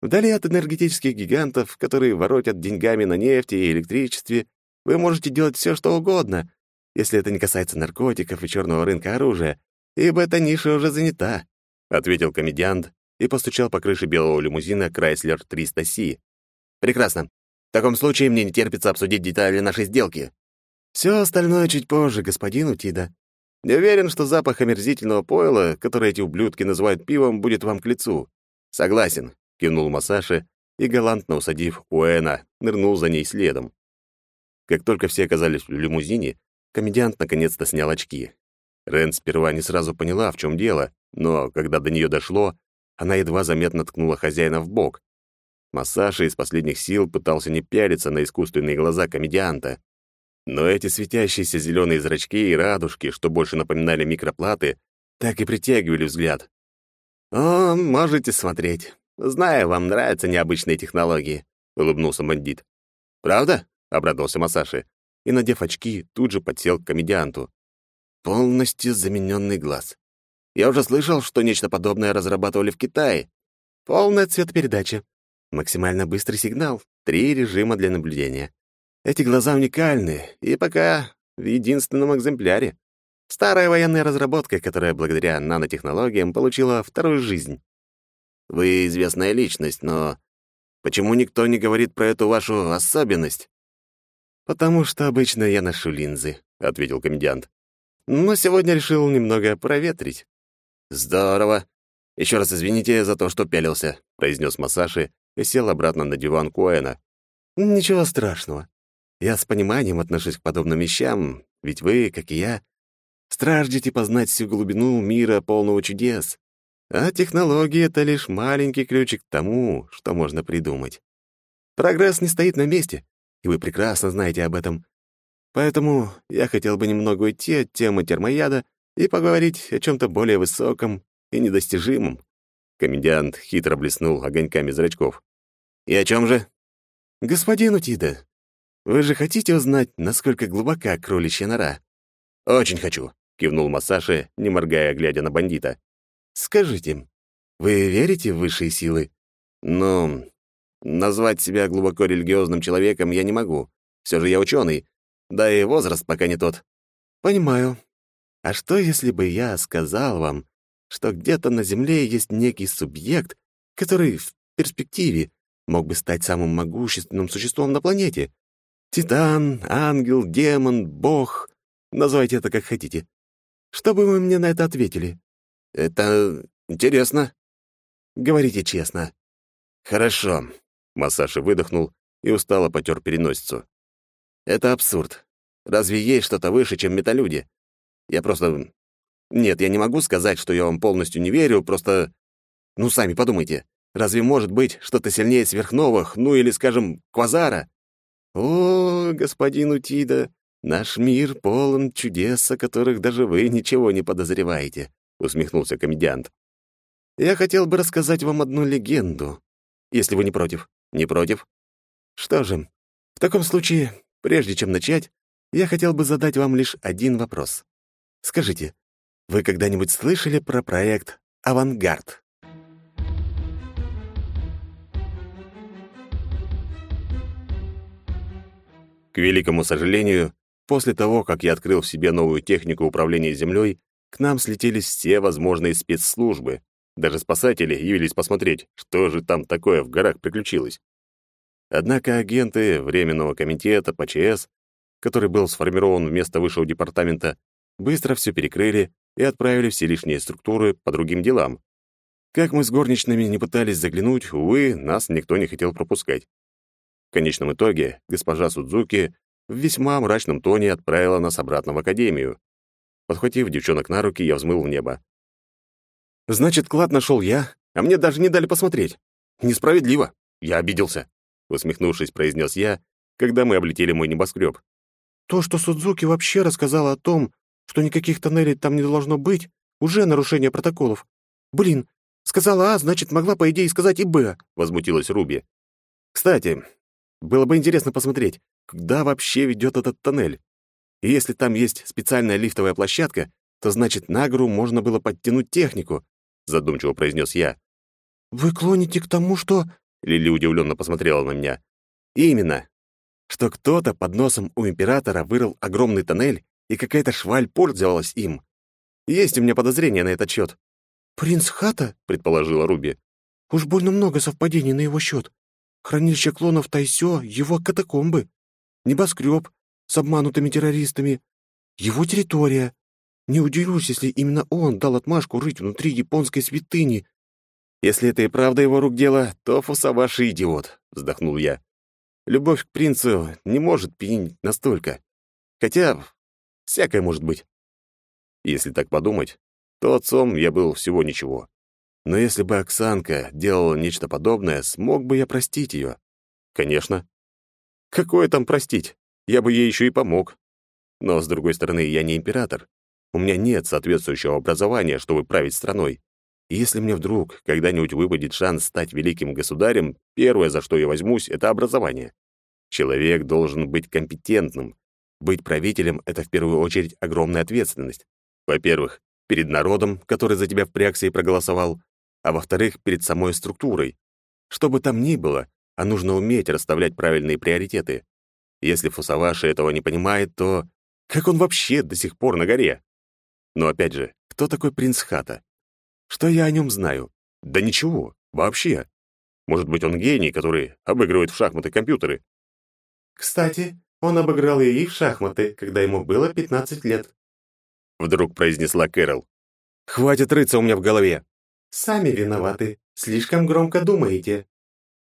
Вдали от энергетических гигантов, которые воротят деньгами на нефти и электричестве, вы можете делать все, что угодно, если это не касается наркотиков и черного рынка оружия, ибо эта ниша уже занята», — ответил комедиант и постучал по крыше белого лимузина Chrysler 300C. «Прекрасно. В таком случае мне не терпится обсудить детали нашей сделки. Все остальное чуть позже, господин Утида. Не уверен, что запах омерзительного пойла, который эти ублюдки называют пивом, будет вам к лицу. Согласен, кивнул Масаши и, галантно усадив Уэна, нырнул за ней следом. Как только все оказались в лимузине, комедиант наконец-то снял очки. Рен сперва не сразу поняла, в чем дело, но когда до нее дошло, она едва заметно ткнула хозяина в бок. Массаши из последних сил пытался не пялиться на искусственные глаза комедианта. Но эти светящиеся зеленые зрачки и радужки, что больше напоминали микроплаты, так и притягивали взгляд. «О, можете смотреть. Знаю, вам нравятся необычные технологии», — улыбнулся бандит. «Правда?» — обрадовался Масаши и, надев очки, тут же подсел к комедианту. Полностью замененный глаз. Я уже слышал, что нечто подобное разрабатывали в Китае. Полная цветопередача. Максимально быстрый сигнал. Три режима для наблюдения. Эти глаза уникальны, и пока в единственном экземпляре. Старая военная разработка, которая благодаря нанотехнологиям получила вторую жизнь. Вы известная личность, но почему никто не говорит про эту вашу особенность? «Потому что обычно я ношу линзы», — ответил комедиант. «Но сегодня решил немного проветрить». «Здорово. Еще раз извините за то, что пялился», — произнес Масаши и сел обратно на диван Коэна. «Ничего страшного. Я с пониманием отношусь к подобным вещам, ведь вы, как и я, страждете познать всю глубину мира полного чудес. А технологии — это лишь маленький ключик к тому, что можно придумать. Прогресс не стоит на месте, и вы прекрасно знаете об этом. Поэтому я хотел бы немного уйти от темы термояда и поговорить о чем то более высоком и недостижимом. Комедиант хитро блеснул огоньками зрачков. «И о чем же?» «Господин Утида, вы же хотите узнать, насколько глубока кроличья нора?» «Очень хочу», — кивнул Масаши, не моргая, глядя на бандита. «Скажите, вы верите в высшие силы?» «Ну, Назвать себя глубоко религиозным человеком я не могу. Все же я ученый, да и возраст пока не тот. Понимаю. А что, если бы я сказал вам, что где-то на Земле есть некий субъект, который в перспективе мог бы стать самым могущественным существом на планете? Титан, ангел, демон, бог. Называйте это как хотите. Что бы вы мне на это ответили? Это интересно. Говорите честно. Хорошо. Масаши выдохнул и устало потер переносицу. «Это абсурд. Разве есть что-то выше, чем металюди? Я просто... Нет, я не могу сказать, что я вам полностью не верю, просто... Ну, сами подумайте. Разве может быть что-то сильнее сверхновых, ну или, скажем, квазара? О, господин Утида, наш мир полон чудес, о которых даже вы ничего не подозреваете, усмехнулся комедиант. Я хотел бы рассказать вам одну легенду, если вы не против. Не против? Что же, в таком случае, прежде чем начать, я хотел бы задать вам лишь один вопрос. Скажите, вы когда-нибудь слышали про проект «Авангард»? К великому сожалению, после того, как я открыл в себе новую технику управления землей, к нам слетелись все возможные спецслужбы, даже спасатели явились посмотреть, что же там такое в горах приключилось. Однако агенты Временного комитета ПЧС, который был сформирован вместо высшего департамента, быстро все перекрыли и отправили все лишние структуры по другим делам. Как мы с горничными не пытались заглянуть, увы, нас никто не хотел пропускать. В конечном итоге госпожа Судзуки в весьма мрачном тоне отправила нас обратно в академию. Подхватив девчонок на руки, я взмыл в небо. Значит, клад нашел я, а мне даже не дали посмотреть. Несправедливо. Я обиделся, усмехнувшись, произнес я, когда мы облетели мой небоскреб. То, что Судзуки вообще рассказала о том, что никаких тоннелей там не должно быть, уже нарушение протоколов. Блин, сказала А, значит, могла, по идее, сказать и Б», — возмутилась Руби. «Кстати, было бы интересно посмотреть, куда вообще ведет этот тоннель. И если там есть специальная лифтовая площадка, то значит, на гору можно было подтянуть технику», — задумчиво произнес я. «Вы клоните к тому, что...» — Лили удивленно посмотрела на меня. «Именно. Что кто-то под носом у императора вырыл огромный тоннель, и какая-то шваль пользовалась им. Есть у меня подозрения на этот счет. «Принц Хата?» — предположила Руби. «Уж больно много совпадений на его счет. Хранилище клонов Тайсё — его катакомбы. Небоскреб с обманутыми террористами. Его территория. Не удивлюсь, если именно он дал отмашку рыть внутри японской святыни. Если это и правда его рук дело, то Фусаваши идиот, вздохнул я. Любовь к принцу не может пьянить настолько. Хотя всякое может быть. Если так подумать, то отцом я был всего ничего. Но если бы Оксанка делала нечто подобное, смог бы я простить ее? Конечно. Какое там простить? Я бы ей еще и помог. Но, с другой стороны, я не император. У меня нет соответствующего образования, чтобы править страной. И если мне вдруг когда-нибудь выпадет шанс стать великим государем, первое, за что я возьмусь, это образование. Человек должен быть компетентным. Быть правителем — это в первую очередь огромная ответственность. Во-первых, перед народом, который за тебя впрягся и проголосовал, а во-вторых, перед самой структурой. Что бы там ни было, а нужно уметь расставлять правильные приоритеты. Если Фусаваши этого не понимает, то как он вообще до сих пор на горе? Но опять же, кто такой принц Хата? Что я о нем знаю? Да ничего, вообще. Может быть, он гений, который обыгрывает в шахматы компьютеры. Кстати, он обыграл их в шахматы, когда ему было 15 лет. Вдруг произнесла Кэрол. Хватит рыться у меня в голове. Сами виноваты. Слишком громко думаете.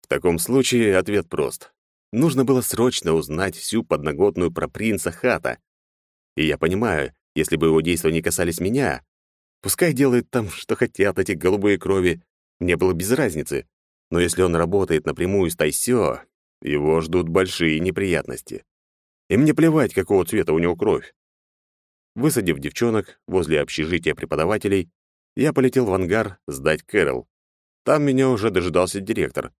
В таком случае ответ прост. Нужно было срочно узнать всю подноготную про принца Хата. И я понимаю, если бы его действия не касались меня, Пускай делает там, что хотят эти голубые крови, мне было без разницы. Но если он работает напрямую с Тайсё, его ждут большие неприятности. И мне плевать, какого цвета у него кровь. Высадив девчонок возле общежития преподавателей, я полетел в ангар сдать Кэрол. Там меня уже дожидался директор.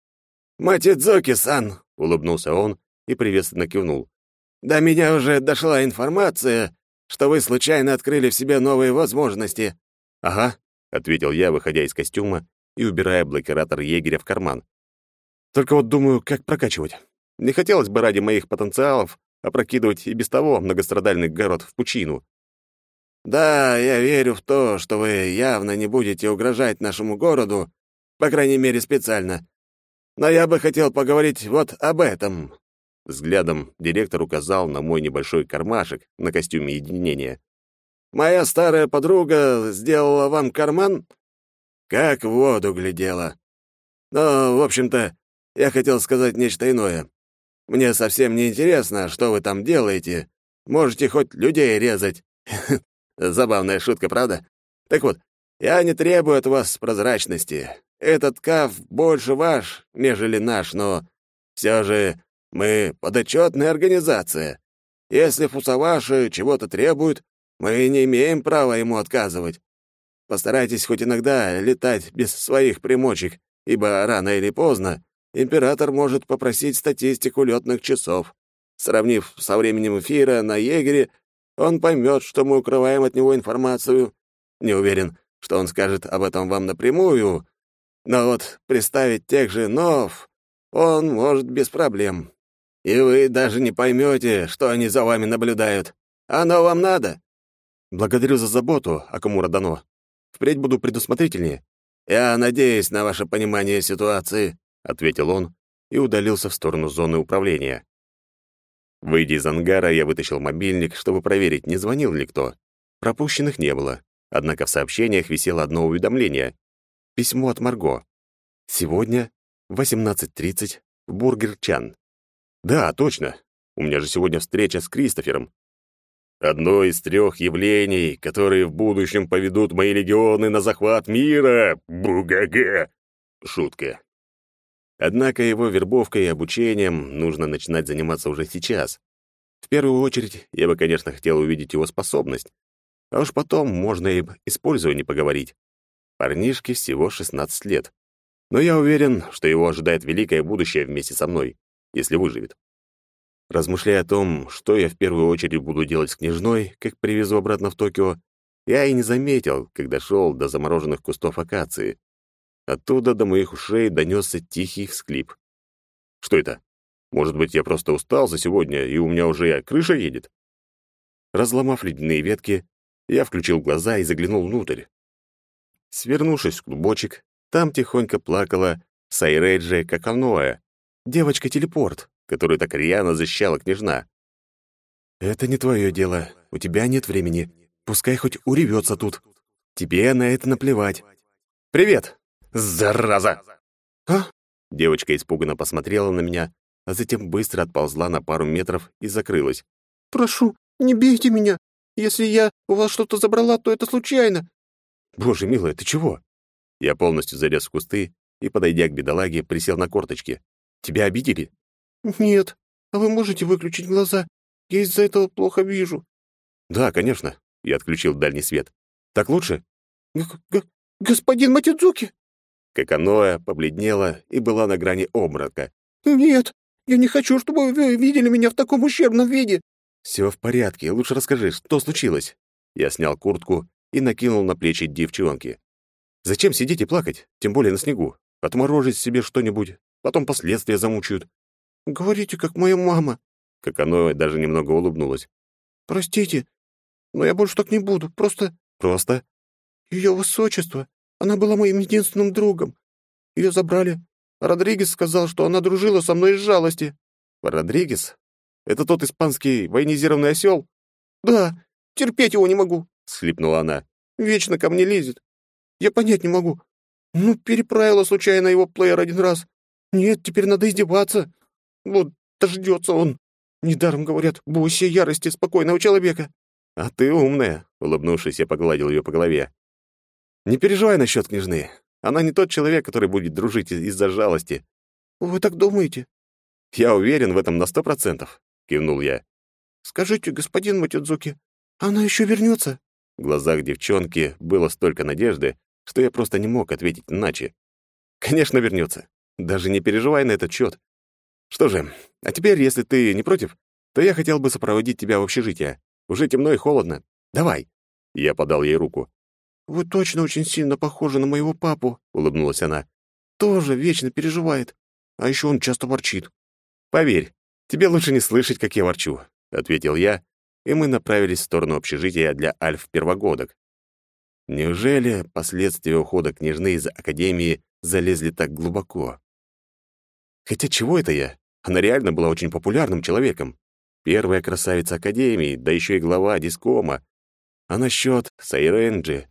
«Матидзоки-сан!» — улыбнулся он и приветственно кивнул. «До меня уже дошла информация, что вы случайно открыли в себе новые возможности. «Ага», — ответил я, выходя из костюма и убирая блокиратор егеря в карман. «Только вот думаю, как прокачивать. Не хотелось бы ради моих потенциалов опрокидывать и без того многострадальный город в пучину». «Да, я верю в то, что вы явно не будете угрожать нашему городу, по крайней мере, специально. Но я бы хотел поговорить вот об этом». Взглядом директор указал на мой небольшой кармашек на костюме единения. Моя старая подруга сделала вам карман? Как в воду глядела. Но, в общем-то, я хотел сказать нечто иное. Мне совсем не интересно, что вы там делаете. Можете хоть людей резать. Забавная шутка, правда? Так вот, я не требую от вас прозрачности. Этот каф больше ваш, нежели наш, но все же мы подотчетная организация. Если Фусаваши чего-то требуют, мы не имеем права ему отказывать. Постарайтесь хоть иногда летать без своих примочек, ибо рано или поздно император может попросить статистику летных часов. Сравнив со временем эфира на егере, он поймет, что мы укрываем от него информацию. Не уверен, что он скажет об этом вам напрямую, но вот представить тех же нов он может без проблем. И вы даже не поймете, что они за вами наблюдают. Оно вам надо? Благодарю за заботу, Акамура Дано. Впредь буду предусмотрительнее. Я надеюсь на ваше понимание ситуации, ответил он и удалился в сторону зоны управления. Выйдя из ангара, я вытащил мобильник, чтобы проверить, не звонил ли кто. Пропущенных не было, однако в сообщениях висело одно уведомление. Письмо от Марго. Сегодня в 18.30 в Бургер Чан. Да, точно. У меня же сегодня встреча с Кристофером. Одно из трех явлений, которые в будущем поведут мои легионы на захват мира. Бугага! Шутка. Однако его вербовкой и обучением нужно начинать заниматься уже сейчас. В первую очередь, я бы, конечно, хотел увидеть его способность, а уж потом можно и об использовании поговорить. Парнишке всего 16 лет. Но я уверен, что его ожидает великое будущее вместе со мной, если выживет. Размышляя о том, что я в первую очередь буду делать с княжной, как привезу обратно в Токио, я и не заметил, когда шел до замороженных кустов акации. Оттуда до моих ушей донесся тихий всклип. Что это? Может быть, я просто устал за сегодня, и у меня уже крыша едет? Разломав ледяные ветки, я включил глаза и заглянул внутрь. Свернувшись в клубочек, там тихонько плакала Сайреджи Каканоэ, девочка-телепорт, которую так рьяно защищала княжна. «Это не твое дело. У тебя нет времени. Пускай хоть уревется тут. Тебе на это наплевать. Привет, зараза!» «А?» Девочка испуганно посмотрела на меня, а затем быстро отползла на пару метров и закрылась. «Прошу, не бейте меня. Если я у вас что-то забрала, то это случайно». «Боже, милая, ты чего?» Я полностью залез в кусты и, подойдя к бедолаге, присел на корточки. «Тебя обидели?» «Нет. А вы можете выключить глаза? Я из-за этого плохо вижу». «Да, конечно». Я отключил дальний свет. «Так лучше?» Г -г «Господин Матидзуки!» Каканоя побледнела и была на грани обморока. «Нет, я не хочу, чтобы вы видели меня в таком ущербном виде!» «Все в порядке. Лучше расскажи, что случилось?» Я снял куртку и накинул на плечи девчонки. «Зачем сидеть и плакать, тем более на снегу? Отморожить себе что-нибудь, потом последствия замучают». «Говорите, как моя мама». Каканоя даже немного улыбнулась. «Простите, но я больше так не буду. Просто...» «Просто?» «Ее высочество. Она была моим единственным другом. Ее забрали. Родригес сказал, что она дружила со мной из жалости». «Родригес? Это тот испанский военизированный осел?» «Да, терпеть его не могу», — схлипнула она. «Вечно ко мне лезет. Я понять не могу. Ну, переправила случайно его плеер один раз. Нет, теперь надо издеваться. Вот дождется он. Недаром говорят, бойся ярости спокойного человека. А ты умная, улыбнувшись, я погладил ее по голове. Не переживай насчет княжны. Она не тот человек, который будет дружить из-за жалости. Вы так думаете? Я уверен в этом на сто процентов, кивнул я. Скажите, господин Матидзуки, она еще вернется? В глазах девчонки было столько надежды, что я просто не мог ответить иначе. Конечно, вернется. Даже не переживай на этот счет. Что же, а теперь, если ты не против, то я хотел бы сопроводить тебя в общежитие. Уже темно и холодно. Давай. Я подал ей руку. Вы точно очень сильно похожи на моего папу, улыбнулась она. Тоже вечно переживает. А еще он часто ворчит. Поверь, тебе лучше не слышать, как я ворчу, ответил я, и мы направились в сторону общежития для альф-первогодок. Неужели последствия ухода княжны из академии залезли так глубоко? Хотя чего это я? Она реально была очень популярным человеком. Первая красавица Академии, да еще и глава дискома. А насчет Сайренджи...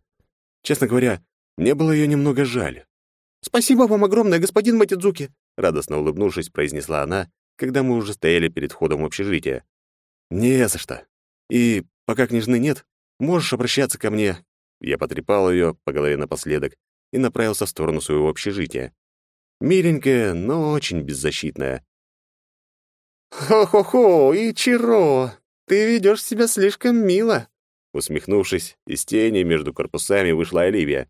Честно говоря, мне было ее немного жаль. «Спасибо вам огромное, господин Матидзуки!» Радостно улыбнувшись, произнесла она, когда мы уже стояли перед входом в общежитие. «Не за что. И пока княжны нет, можешь обращаться ко мне». Я потрепал ее по голове напоследок и направился в сторону своего общежития. Миленькая, но очень беззащитная. «Хо-хо-хо, Ичиро, ты ведешь себя слишком мило!» Усмехнувшись, из тени между корпусами вышла Оливия.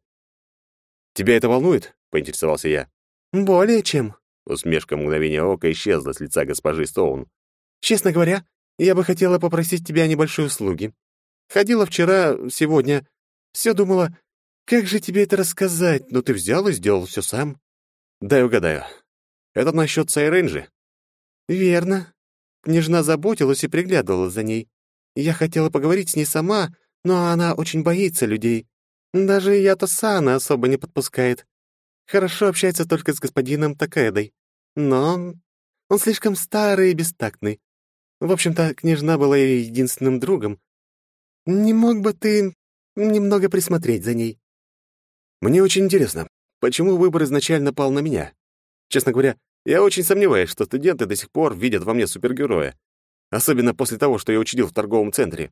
«Тебя это волнует?» — поинтересовался я. «Более чем». Усмешка мгновения ока исчезла с лица госпожи Стоун. «Честно говоря, я бы хотела попросить тебя о небольшой услуге. Ходила вчера, сегодня, все думала, как же тебе это рассказать, но ты взял и сделал все сам». «Дай угадаю. Это насчет Сайренджи?» «Верно. Княжна заботилась и приглядывала за ней. Я хотела поговорить с ней сама, но она очень боится людей. Даже я-то Сана особо не подпускает. Хорошо общается только с господином Такэдой. Но он слишком старый и бестактный. В общем-то, княжна была ее единственным другом. Не мог бы ты немного присмотреть за ней?» «Мне очень интересно, почему выбор изначально пал на меня? Честно говоря, я очень сомневаюсь, что студенты до сих пор видят во мне супергероя. Особенно после того, что я учудил в торговом центре.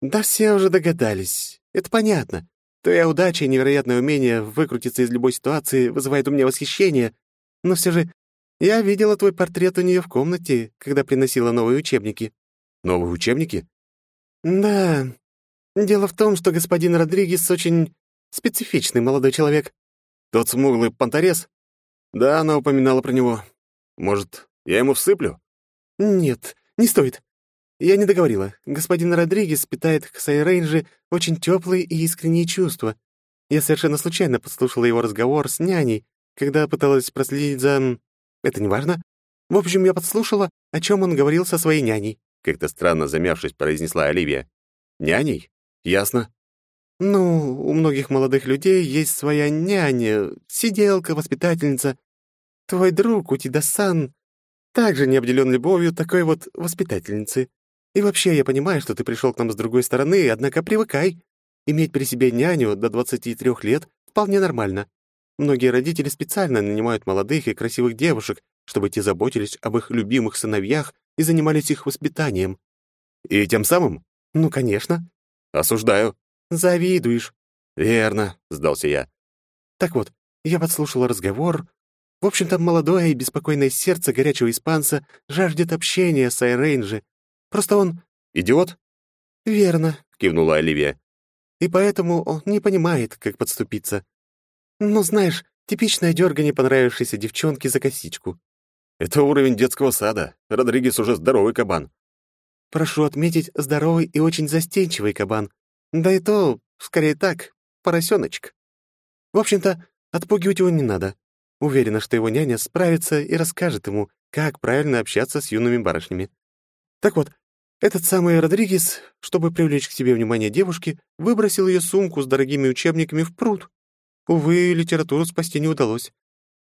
Да все уже догадались. Это понятно. Твоя удача и невероятное умение выкрутиться из любой ситуации вызывает у меня восхищение. Но все же я видела твой портрет у нее в комнате, когда приносила новые учебники. Новые учебники? Да. Дело в том, что господин Родригес очень специфичный молодой человек. Тот смуглый понторез? Да, она упоминала про него. Может, я ему всыплю? Нет, не стоит. Я не договорила. Господин Родригес питает к Сайрейнже очень теплые и искренние чувства. Я совершенно случайно подслушала его разговор с няней, когда пыталась проследить за... Это не важно. В общем, я подслушала, о чем он говорил со своей няней. Как-то странно замявшись, произнесла Оливия. Няней? Ясно. Ну, у многих молодых людей есть своя няня, сиделка, воспитательница. Твой друг Утида-сан также не обделен любовью такой вот воспитательницы. И вообще, я понимаю, что ты пришел к нам с другой стороны, однако привыкай. Иметь при себе няню до 23 лет вполне нормально. Многие родители специально нанимают молодых и красивых девушек, чтобы те заботились об их любимых сыновьях и занимались их воспитанием. И тем самым? Ну, конечно. Осуждаю. Завидуешь. Верно, сдался я. Так вот, я подслушала разговор. В общем-то, молодое и беспокойное сердце горячего испанца жаждет общения с Айрейнджи. Просто он... Идиот? Верно, кивнула Оливия. И поэтому он не понимает, как подступиться. Ну, знаешь, типичное дергание понравившейся девчонки за косичку. Это уровень детского сада. Родригес уже здоровый кабан. Прошу отметить, здоровый и очень застенчивый кабан. Да и то, скорее так, поросеночек. В общем-то, отпугивать его не надо. Уверена, что его няня справится и расскажет ему, как правильно общаться с юными барышнями. Так вот, этот самый Родригес, чтобы привлечь к себе внимание девушки, выбросил ее сумку с дорогими учебниками в пруд. Увы, литературу спасти не удалось.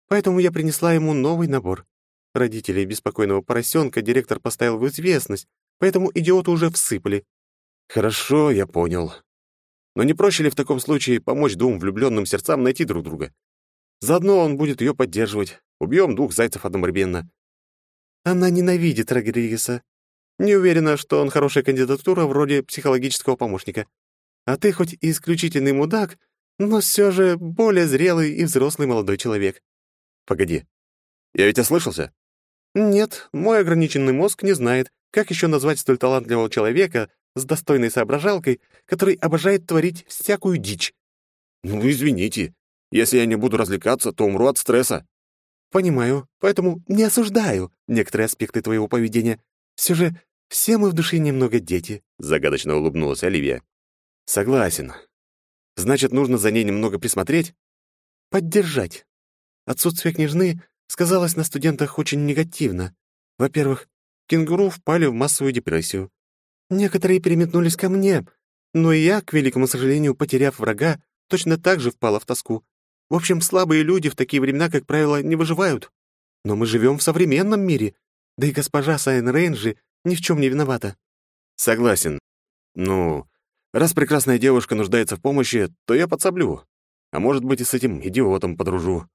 Поэтому я принесла ему новый набор. Родителей беспокойного поросенка директор поставил в известность, поэтому идиоту уже всыпали. Хорошо, я понял. Но не проще ли в таком случае помочь двум влюбленным сердцам найти друг друга? Заодно он будет ее поддерживать. Убьем двух зайцев одновременно. Она ненавидит Родригеса. Не уверена, что он хорошая кандидатура вроде психологического помощника. А ты хоть и исключительный мудак, но все же более зрелый и взрослый молодой человек. Погоди. Я ведь ослышался? Нет, мой ограниченный мозг не знает, как еще назвать столь талантливого человека с достойной соображалкой, который обожает творить всякую дичь. Ну, извините. Если я не буду развлекаться, то умру от стресса. Понимаю, поэтому не осуждаю некоторые аспекты твоего поведения. Все же все мы в душе немного дети, загадочно улыбнулась Оливия. Согласен. Значит, нужно за ней немного присмотреть? Поддержать. Отсутствие княжны сказалось на студентах очень негативно. Во-первых, кенгуру впали в массовую депрессию. Некоторые переметнулись ко мне, но и я, к великому сожалению, потеряв врага, точно так же впала в тоску. В общем, слабые люди в такие времена, как правило, не выживают. Но мы живем в современном мире, да и госпожа Сайн Рейнджи ни в чем не виновата. Согласен. Ну, Раз прекрасная девушка нуждается в помощи, то я подсоблю. А может быть, и с этим идиотом подружу».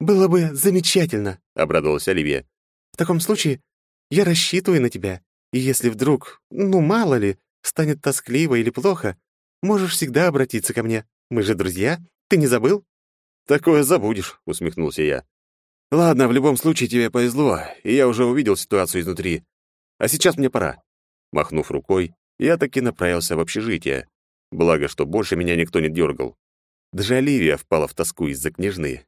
«Было бы замечательно», — обрадовалась Оливия. «В таком случае я рассчитываю на тебя, и если вдруг, ну, мало ли, станет тоскливо или плохо, можешь всегда обратиться ко мне. Мы же друзья, ты не забыл?» «Такое забудешь», — усмехнулся я. «Ладно, в любом случае тебе повезло, и я уже увидел ситуацию изнутри. А сейчас мне пора». Махнув рукой, я таки направился в общежитие. Благо, что больше меня никто не дергал. Даже Оливия впала в тоску из-за княжны.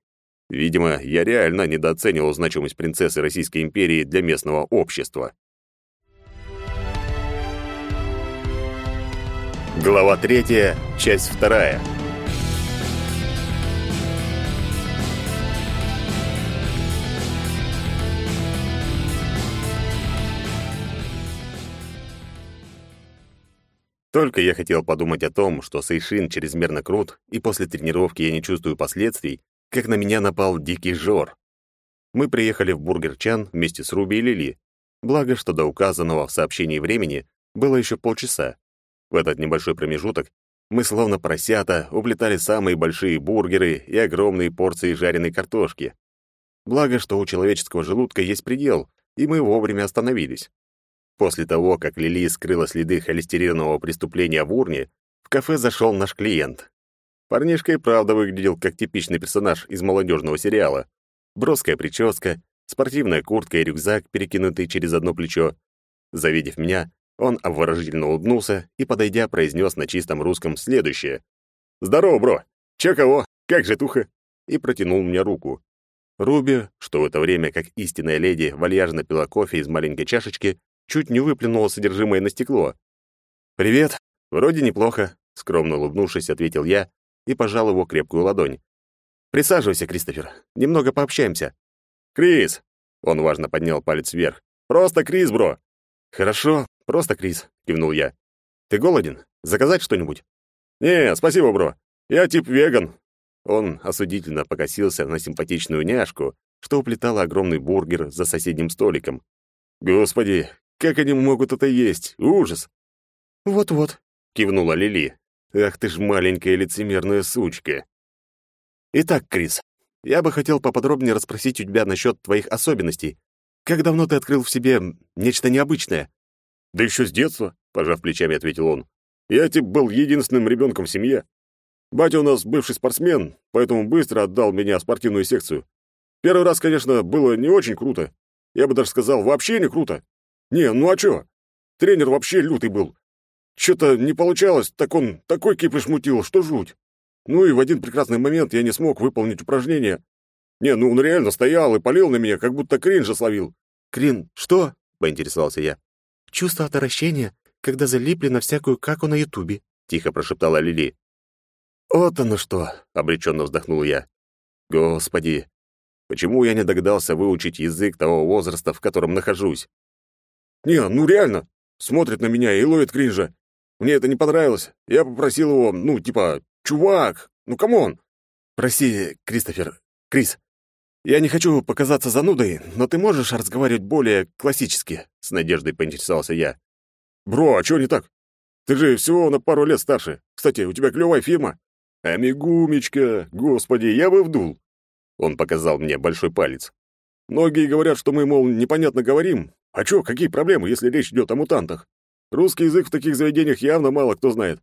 Видимо, я реально недооценивал значимость принцессы Российской империи для местного общества. Глава третья, часть вторая. Только я хотел подумать о том, что Сейшин чрезмерно крут, и после тренировки я не чувствую последствий, как на меня напал дикий жор. Мы приехали в Бургер Чан вместе с Руби и Лили. Благо, что до указанного в сообщении времени было еще полчаса. В этот небольшой промежуток мы, словно поросята, уплетали самые большие бургеры и огромные порции жареной картошки. Благо, что у человеческого желудка есть предел, и мы вовремя остановились. После того, как Лили скрыла следы холестеринового преступления в урне, в кафе зашел наш клиент. Парнишка и правда выглядел как типичный персонаж из молодежного сериала. Броская прическа, спортивная куртка и рюкзак, перекинутый через одно плечо. Завидев меня, он обворожительно улыбнулся и, подойдя, произнес на чистом русском следующее. «Здорово, бро! Чё кого? Как же туха?» И протянул мне руку. Руби, что в это время, как истинная леди, вальяжно пила кофе из маленькой чашечки, чуть не выплюнула содержимое на стекло. «Привет. Вроде неплохо», — скромно улыбнувшись, ответил я и пожал его крепкую ладонь. «Присаживайся, Кристофер. Немного пообщаемся». «Крис!» — он важно поднял палец вверх. «Просто Крис, бро!» «Хорошо, просто Крис», — кивнул я. «Ты голоден? Заказать что-нибудь?» «Не, спасибо, бро. Я тип веган». Он осудительно покосился на симпатичную няшку, что уплетала огромный бургер за соседним столиком. «Господи, как они могут это есть? Ужас!» «Вот-вот», — кивнула Лили. «Ах ты ж маленькая лицемерная сучка!» «Итак, Крис, я бы хотел поподробнее расспросить у тебя насчет твоих особенностей. Как давно ты открыл в себе нечто необычное?» «Да еще с детства», — пожав плечами, ответил он. «Я тип был единственным ребенком в семье. Батя у нас бывший спортсмен, поэтому быстро отдал меня в спортивную секцию. Первый раз, конечно, было не очень круто. Я бы даже сказал, вообще не круто. Не, ну а чё? Тренер вообще лютый был. Что-то не получалось, так он такой кипиш мутил, что жуть. Ну и в один прекрасный момент я не смог выполнить упражнение. Не, ну он реально стоял и полил на меня, как будто кринжа словил. «Крин, что?» — поинтересовался я. «Чувство отвращения, когда залипли на всякую каку на Ютубе», — тихо прошептала Лили. «Вот оно что!» — обреченно вздохнул я. «Господи, почему я не догадался выучить язык того возраста, в котором нахожусь?» «Не, ну реально!» Смотрит на меня и ловит кринжа. Мне это не понравилось. Я попросил его, ну, типа, «Чувак, ну come on!» «Прости, Кристофер, Крис, я не хочу показаться занудой, но ты можешь разговаривать более классически?» С надеждой поинтересовался я. «Бро, а чё не так? Ты же всего на пару лет старше. Кстати, у тебя клёвая фирма». «Амигумечка, господи, я бы вдул!» Он показал мне большой палец. «Многие говорят, что мы, мол, непонятно говорим. А чё, какие проблемы, если речь идёт о мутантах? Русский язык в таких заведениях явно мало кто знает.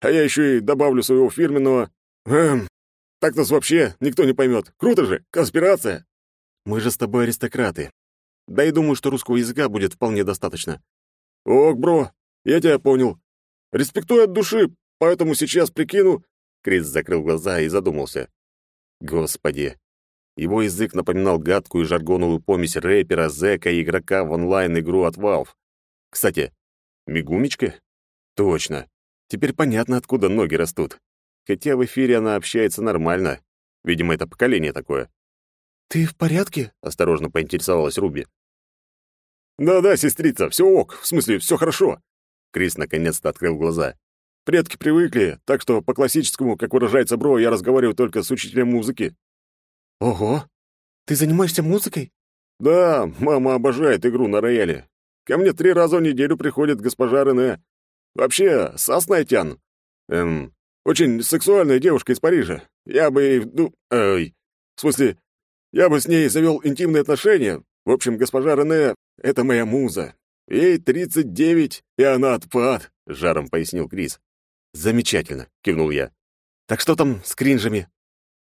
А я ещё и добавлю своего фирменного... Эм, так нас вообще никто не поймёт. Круто же, конспирация!» «Мы же с тобой аристократы. Да и думаю, что русского языка будет вполне достаточно». «Ок, бро, я тебя понял. Респектую от души, поэтому сейчас прикину, Крис закрыл глаза и задумался. Господи. Его язык напоминал гадкую жаргоновую помесь рэпера, зэка и игрока в онлайн-игру от Valve. Кстати, Мигумечка? Точно. Теперь понятно, откуда ноги растут. Хотя в эфире она общается нормально. Видимо, это поколение такое. «Ты в порядке?» — осторожно поинтересовалась Руби. «Да-да, сестрица, все ок, в смысле, все хорошо». Крис наконец-то открыл глаза. Предки привыкли, так что по классическому, как выражается бро, я разговариваю только с учителем музыки. Ого! Ты занимаешься музыкой? Да, мама обожает игру на рояле. Ко мне три раза в неделю приходит госпожа Рене. Вообще, сасная тян. Эм, очень сексуальная девушка из Парижа. Я бы ей, ну, ой, в смысле, я бы с ней завел интимные отношения. В общем, госпожа Рене — это моя муза. Ей тридцать девять, и она отпад, — жаром пояснил Крис. «Замечательно», — кивнул я. «Так что там с кринжами?»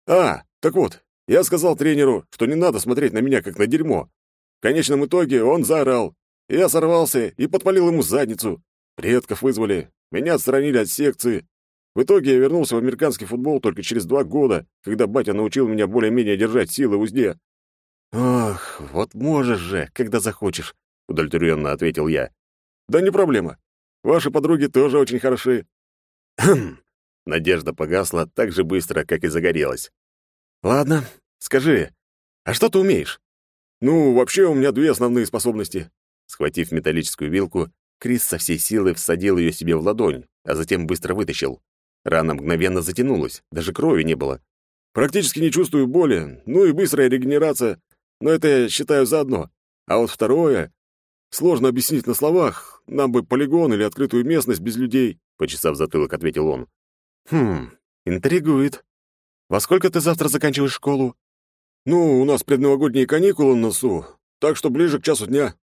«А, так вот, я сказал тренеру, что не надо смотреть на меня как на дерьмо. В конечном итоге он заорал. Я сорвался и подпалил ему задницу. Предков вызвали, меня отстранили от секции. В итоге я вернулся в американский футбол только через два года, когда батя научил меня более-менее держать силы в узде. «Ох, вот можешь же, когда захочешь», — удовлетворенно ответил я. «Да не проблема. Ваши подруги тоже очень хороши. Хм. Надежда погасла так же быстро, как и загорелась. Ладно, скажи, а что ты умеешь? Ну, вообще у меня две основные способности. Схватив металлическую вилку, Крис со всей силы всадил ее себе в ладонь, а затем быстро вытащил. Рана мгновенно затянулась, даже крови не было. Практически не чувствую боли, ну и быстрая регенерация, но это я считаю заодно. А вот второе... Сложно объяснить на словах, нам бы полигон или открытую местность без людей. — почесав затылок, ответил он. «Хм, интригует. Во сколько ты завтра заканчиваешь школу?» «Ну, у нас предновогодние каникулы на носу, так что ближе к часу дня».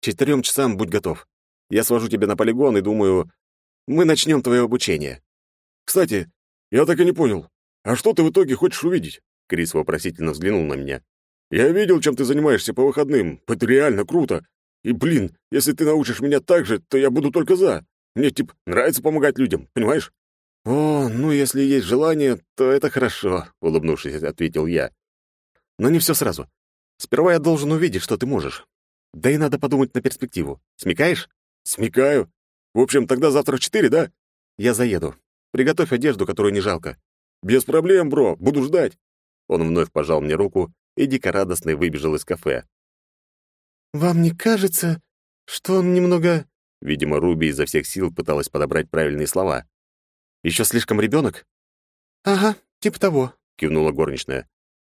«Четырем часам будь готов. Я свожу тебя на полигон и думаю, мы начнем твое обучение». «Кстати, я так и не понял, а что ты в итоге хочешь увидеть?» Крис вопросительно взглянул на меня. «Я видел, чем ты занимаешься по выходным. Это реально круто. И, блин, если ты научишь меня так же, то я буду только за. Мне, типа, нравится помогать людям, понимаешь?» «О, ну, если есть желание, то это хорошо», — улыбнувшись, ответил я. «Но не все сразу. Сперва я должен увидеть, что ты можешь. Да и надо подумать на перспективу. Смекаешь?» «Смекаю. В общем, тогда завтра в четыре, да?» «Я заеду. Приготовь одежду, которую не жалко». «Без проблем, бро. Буду ждать». Он вновь пожал мне руку и дико радостный выбежал из кафе. «Вам не кажется, что он немного...» Видимо, Руби изо всех сил пыталась подобрать правильные слова. Еще слишком ребенок? Ага, типа того, кивнула горничная.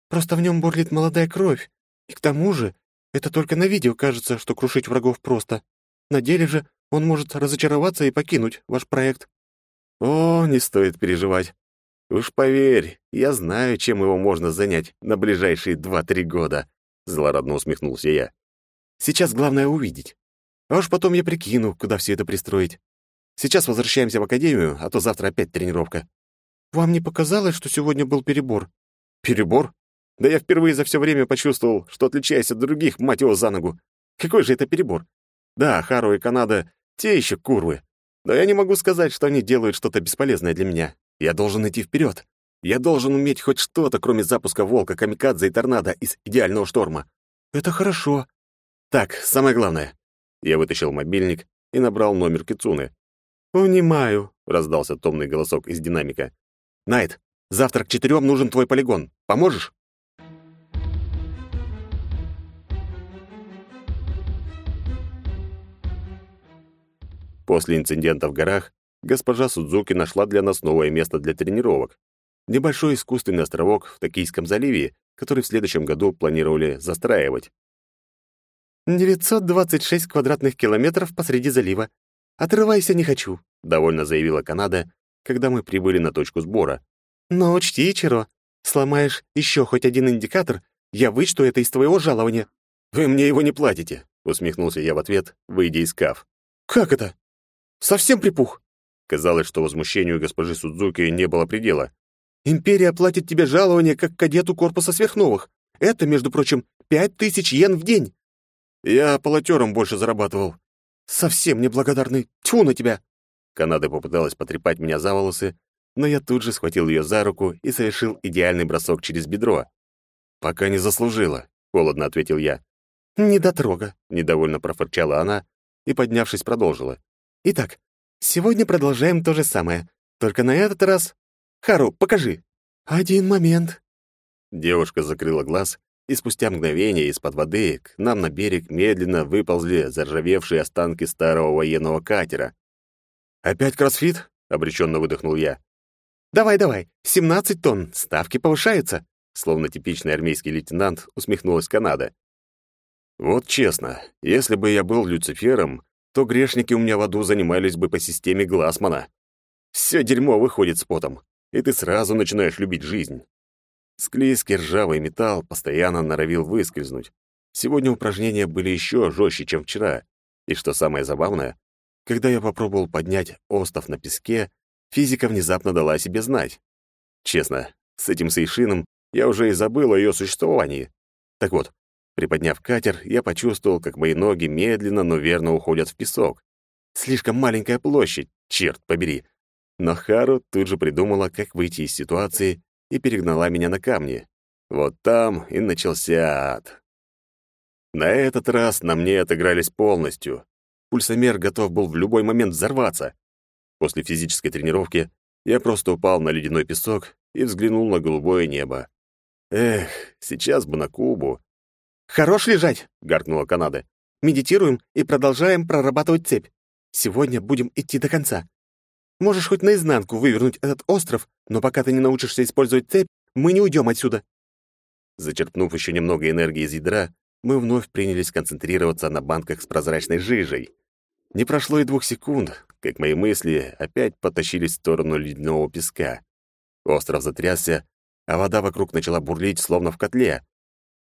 Просто в нем бурлит молодая кровь. И к тому же, это только на видео кажется, что крушить врагов просто. На деле же он может разочароваться и покинуть ваш проект. О, не стоит переживать. Уж поверь, я знаю, чем его можно занять на ближайшие два-три года, злорадно усмехнулся я. Сейчас главное увидеть. А уж потом я прикину, куда все это пристроить. Сейчас возвращаемся в академию, а то завтра опять тренировка. Вам не показалось, что сегодня был перебор? Перебор? Да я впервые за все время почувствовал, что отличаюсь от других, мать его, за ногу. Какой же это перебор? Да, Хару и Канада — те еще курвы. Но я не могу сказать, что они делают что-то бесполезное для меня. Я должен идти вперед. Я должен уметь хоть что-то, кроме запуска волка, камикадзе и торнадо из идеального шторма. Это хорошо. Так, самое главное. Я вытащил мобильник и набрал номер Кицуны. «Унимаю», — раздался томный голосок из динамика. «Найт, завтра к четырем нужен твой полигон. Поможешь?» После инцидента в горах госпожа Судзуки нашла для нас новое место для тренировок. Небольшой искусственный островок в Токийском заливе, который в следующем году планировали застраивать. «926 квадратных километров посреди залива. Отрывайся не хочу», — довольно заявила Канада, когда мы прибыли на точку сбора. «Но учти, Чиро, сломаешь еще хоть один индикатор, я вычту это из твоего жалования». «Вы мне его не платите», — усмехнулся я в ответ, выйдя из каф. «Как это? Совсем припух?» Казалось, что возмущению госпожи Судзуки не было предела. «Империя платит тебе жалование как кадету корпуса сверхновых. Это, между прочим, пять тысяч йен в день». «Я полотером больше зарабатывал», Совсем неблагодарный. Тьфу на тебя!» Канада попыталась потрепать меня за волосы, но я тут же схватил ее за руку и совершил идеальный бросок через бедро. «Пока не заслужила», — холодно ответил я. «Недотрога», — недовольно профырчала она и, поднявшись, продолжила. «Итак, сегодня продолжаем то же самое, только на этот раз... Хару, покажи!» «Один момент». Девушка закрыла глаз и спустя мгновение из-под воды к нам на берег медленно выползли заржавевшие останки старого военного катера. «Опять кроссфит?» — обреченно выдохнул я. «Давай, давай, 17 тонн, ставки повышаются!» Словно типичный армейский лейтенант усмехнулась Канада. «Вот честно, если бы я был Люцифером, то грешники у меня в аду занимались бы по системе Глассмана. Все дерьмо выходит с потом, и ты сразу начинаешь любить жизнь. Склизкий ржавый металл постоянно норовил выскользнуть. Сегодня упражнения были еще жестче, чем вчера. И что самое забавное, когда я попробовал поднять остов на песке, физика внезапно дала о себе знать. Честно, с этим сейшином я уже и забыл о ее существовании. Так вот, приподняв катер, я почувствовал, как мои ноги медленно, но верно уходят в песок. Слишком маленькая площадь, черт побери. Но Хару тут же придумала, как выйти из ситуации и перегнала меня на камни. Вот там и начался ад. На этот раз на мне отыгрались полностью. Пульсомер готов был в любой момент взорваться. После физической тренировки я просто упал на ледяной песок и взглянул на голубое небо. Эх, сейчас бы на Кубу. «Хорош лежать!» — гаркнула Канада. «Медитируем и продолжаем прорабатывать цепь. Сегодня будем идти до конца. Можешь хоть наизнанку вывернуть этот остров, но пока ты не научишься использовать цепь, мы не уйдем отсюда». Зачерпнув еще немного энергии из ядра, мы вновь принялись концентрироваться на банках с прозрачной жижей. Не прошло и двух секунд, как мои мысли опять потащились в сторону ледяного песка. Остров затрясся, а вода вокруг начала бурлить, словно в котле.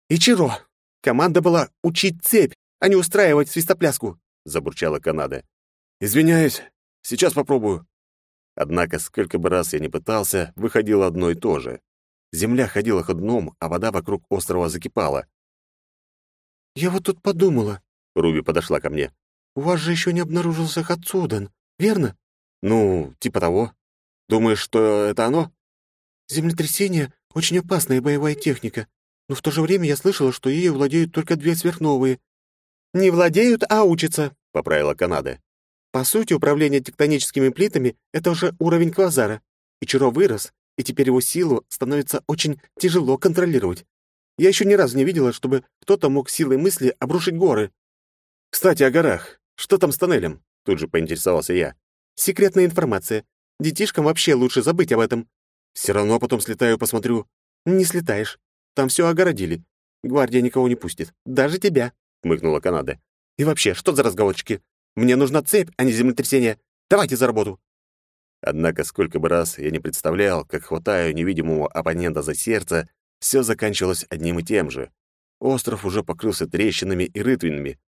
«Ичиро! Команда была учить цепь, а не устраивать свистопляску!» — забурчала Канада. «Извиняюсь, сейчас попробую», Однако, сколько бы раз я ни пытался, выходило одно и то же. Земля ходила ходуном, а вода вокруг острова закипала. «Я вот тут подумала, Руби подошла ко мне. «У вас же еще не обнаружился Хацудан, верно?» «Ну, типа того. Думаешь, что это оно?» «Землетрясение — очень опасная боевая техника, но в то же время я слышала, что ею владеют только две сверхновые». «Не владеют, а учатся», — поправила Канада. «По сути, управление тектоническими плитами — это уже уровень квазара. Ичиро вырос, и теперь его силу становится очень тяжело контролировать. Я еще ни разу не видела, чтобы кто-то мог силой мысли обрушить горы. Кстати, о горах. Что там с тоннелем? Тут же поинтересовался я. Секретная информация. Детишкам вообще лучше забыть об этом. Все равно потом слетаю, посмотрю. Не слетаешь. Там все огородили. Гвардия никого не пустит. Даже тебя, — хмыкнула Канада. И вообще, что за разговорчики? Мне нужна цепь, а не землетрясение. Давайте за работу. Однако сколько бы раз я не представлял, как хватаю невидимого оппонента за сердце, все заканчивалось одним и тем же. Остров уже покрылся трещинами и рытвинами.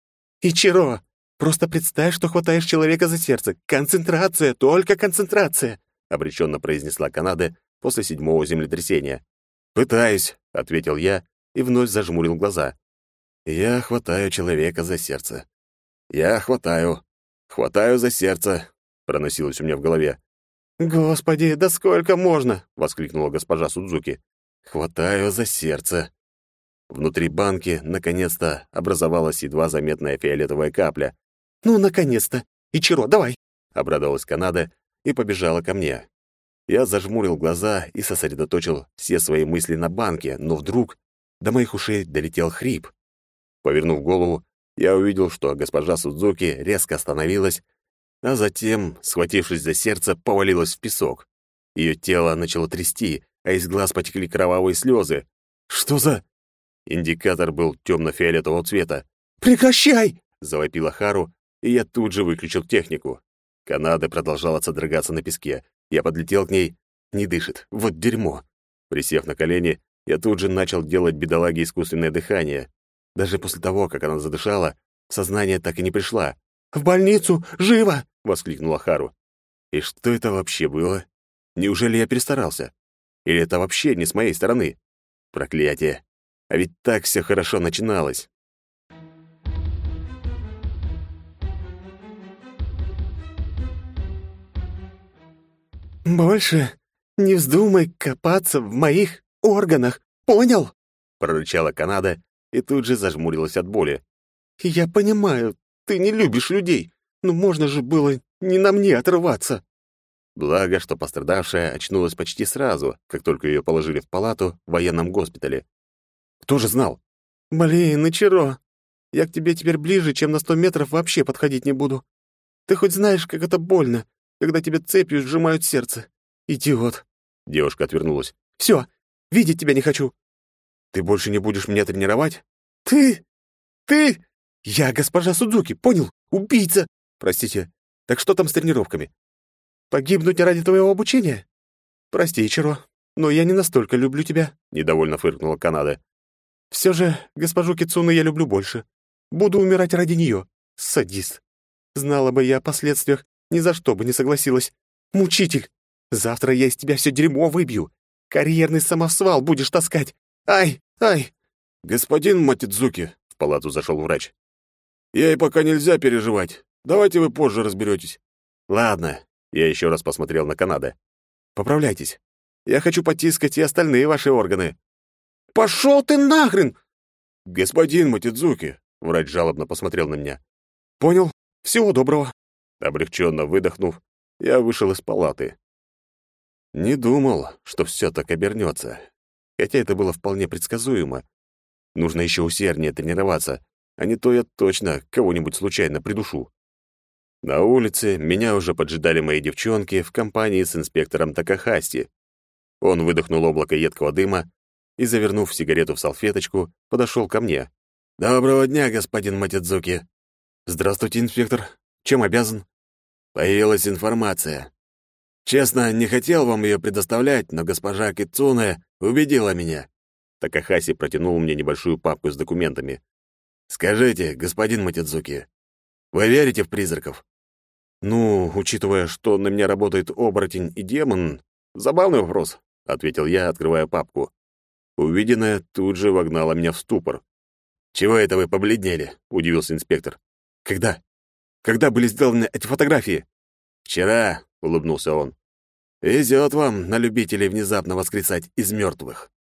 «Ичиро, просто представь, что хватаешь человека за сердце. Концентрация, только концентрация!» — обреченно произнесла Канада после седьмого землетрясения. «Пытаюсь», — ответил я и вновь зажмурил глаза. «Я хватаю человека за сердце. Я хватаю. Хватаю за сердце», — проносилось у меня в голове. «Господи, да сколько можно?» — воскликнула госпожа Судзуки. «Хватаю за сердце». Внутри банки, наконец-то, образовалась едва заметная фиолетовая капля. «Ну, наконец-то! Ичиро, давай!» — обрадовалась Канада и побежала ко мне. Я зажмурил глаза и сосредоточил все свои мысли на банке, но вдруг до моих ушей долетел хрип. Повернув голову, я увидел, что госпожа Судзуки резко остановилась а затем, схватившись за сердце, повалилась в песок. Ее тело начало трясти, а из глаз потекли кровавые слезы. «Что за...» Индикатор был темно-фиолетового цвета. «Прекращай!» — завопила Хару, и я тут же выключил технику. Канада продолжала содрогаться на песке. Я подлетел к ней. Не дышит. Вот дерьмо. Присев на колени, я тут же начал делать бедолаге искусственное дыхание. Даже после того, как она задышала, сознание так и не пришла. «В больницу! Живо!» — воскликнула Хару. «И что это вообще было? Неужели я перестарался? Или это вообще не с моей стороны? Проклятие! А ведь так все хорошо начиналось!» «Больше не вздумай копаться в моих органах, понял?» — прорычала Канада и тут же зажмурилась от боли. «Я понимаю, ты не любишь людей, ну можно же было не на мне отрываться. Благо, что пострадавшая очнулась почти сразу, как только ее положили в палату в военном госпитале. Кто же знал? Блин, Ичиро, я к тебе теперь ближе, чем на сто метров вообще подходить не буду. Ты хоть знаешь, как это больно, когда тебе цепью сжимают сердце? Идиот. Девушка отвернулась. Все, видеть тебя не хочу. Ты больше не будешь меня тренировать? Ты... ты... Я госпожа Судзуки, понял? Убийца! Простите, так что там с тренировками? Погибнуть ради твоего обучения? Прости, Ичиро, но я не настолько люблю тебя, недовольно фыркнула Канада. Все же госпожу Кицуну я люблю больше. Буду умирать ради нее. Садист. Знала бы я о последствиях, ни за что бы не согласилась. Мучитель. Завтра я из тебя все дерьмо выбью. Карьерный самосвал будешь таскать. Ай, ай. Господин Матидзуки, в палату зашел врач. Ей пока нельзя переживать. Давайте вы позже разберетесь. Ладно, я еще раз посмотрел на Канада. Поправляйтесь. Я хочу потискать и остальные ваши органы. Пошел ты нахрен! Господин Матидзуки, врач жалобно посмотрел на меня. Понял. Всего доброго. Облегченно выдохнув, я вышел из палаты. Не думал, что все так обернется. Хотя это было вполне предсказуемо. Нужно еще усерднее тренироваться, а не то я точно кого-нибудь случайно придушу. На улице меня уже поджидали мои девчонки в компании с инспектором Такахаси. Он выдохнул облако едкого дыма и, завернув сигарету в салфеточку, подошел ко мне. «Доброго дня, господин Матидзуки!» «Здравствуйте, инспектор. Чем обязан?» «Появилась информация. Честно, не хотел вам ее предоставлять, но госпожа Кицуне убедила меня». Такахаси протянул мне небольшую папку с документами. «Скажите, господин Матидзуки, вы верите в призраков?» «Ну, учитывая, что на меня работает оборотень и демон, забавный вопрос», — ответил я, открывая папку. Увиденное тут же вогнало меня в ступор. «Чего это вы побледнели?» — удивился инспектор. «Когда? Когда были сделаны эти фотографии?» «Вчера», — улыбнулся он. «Везет вам на любителей внезапно воскресать из мертвых».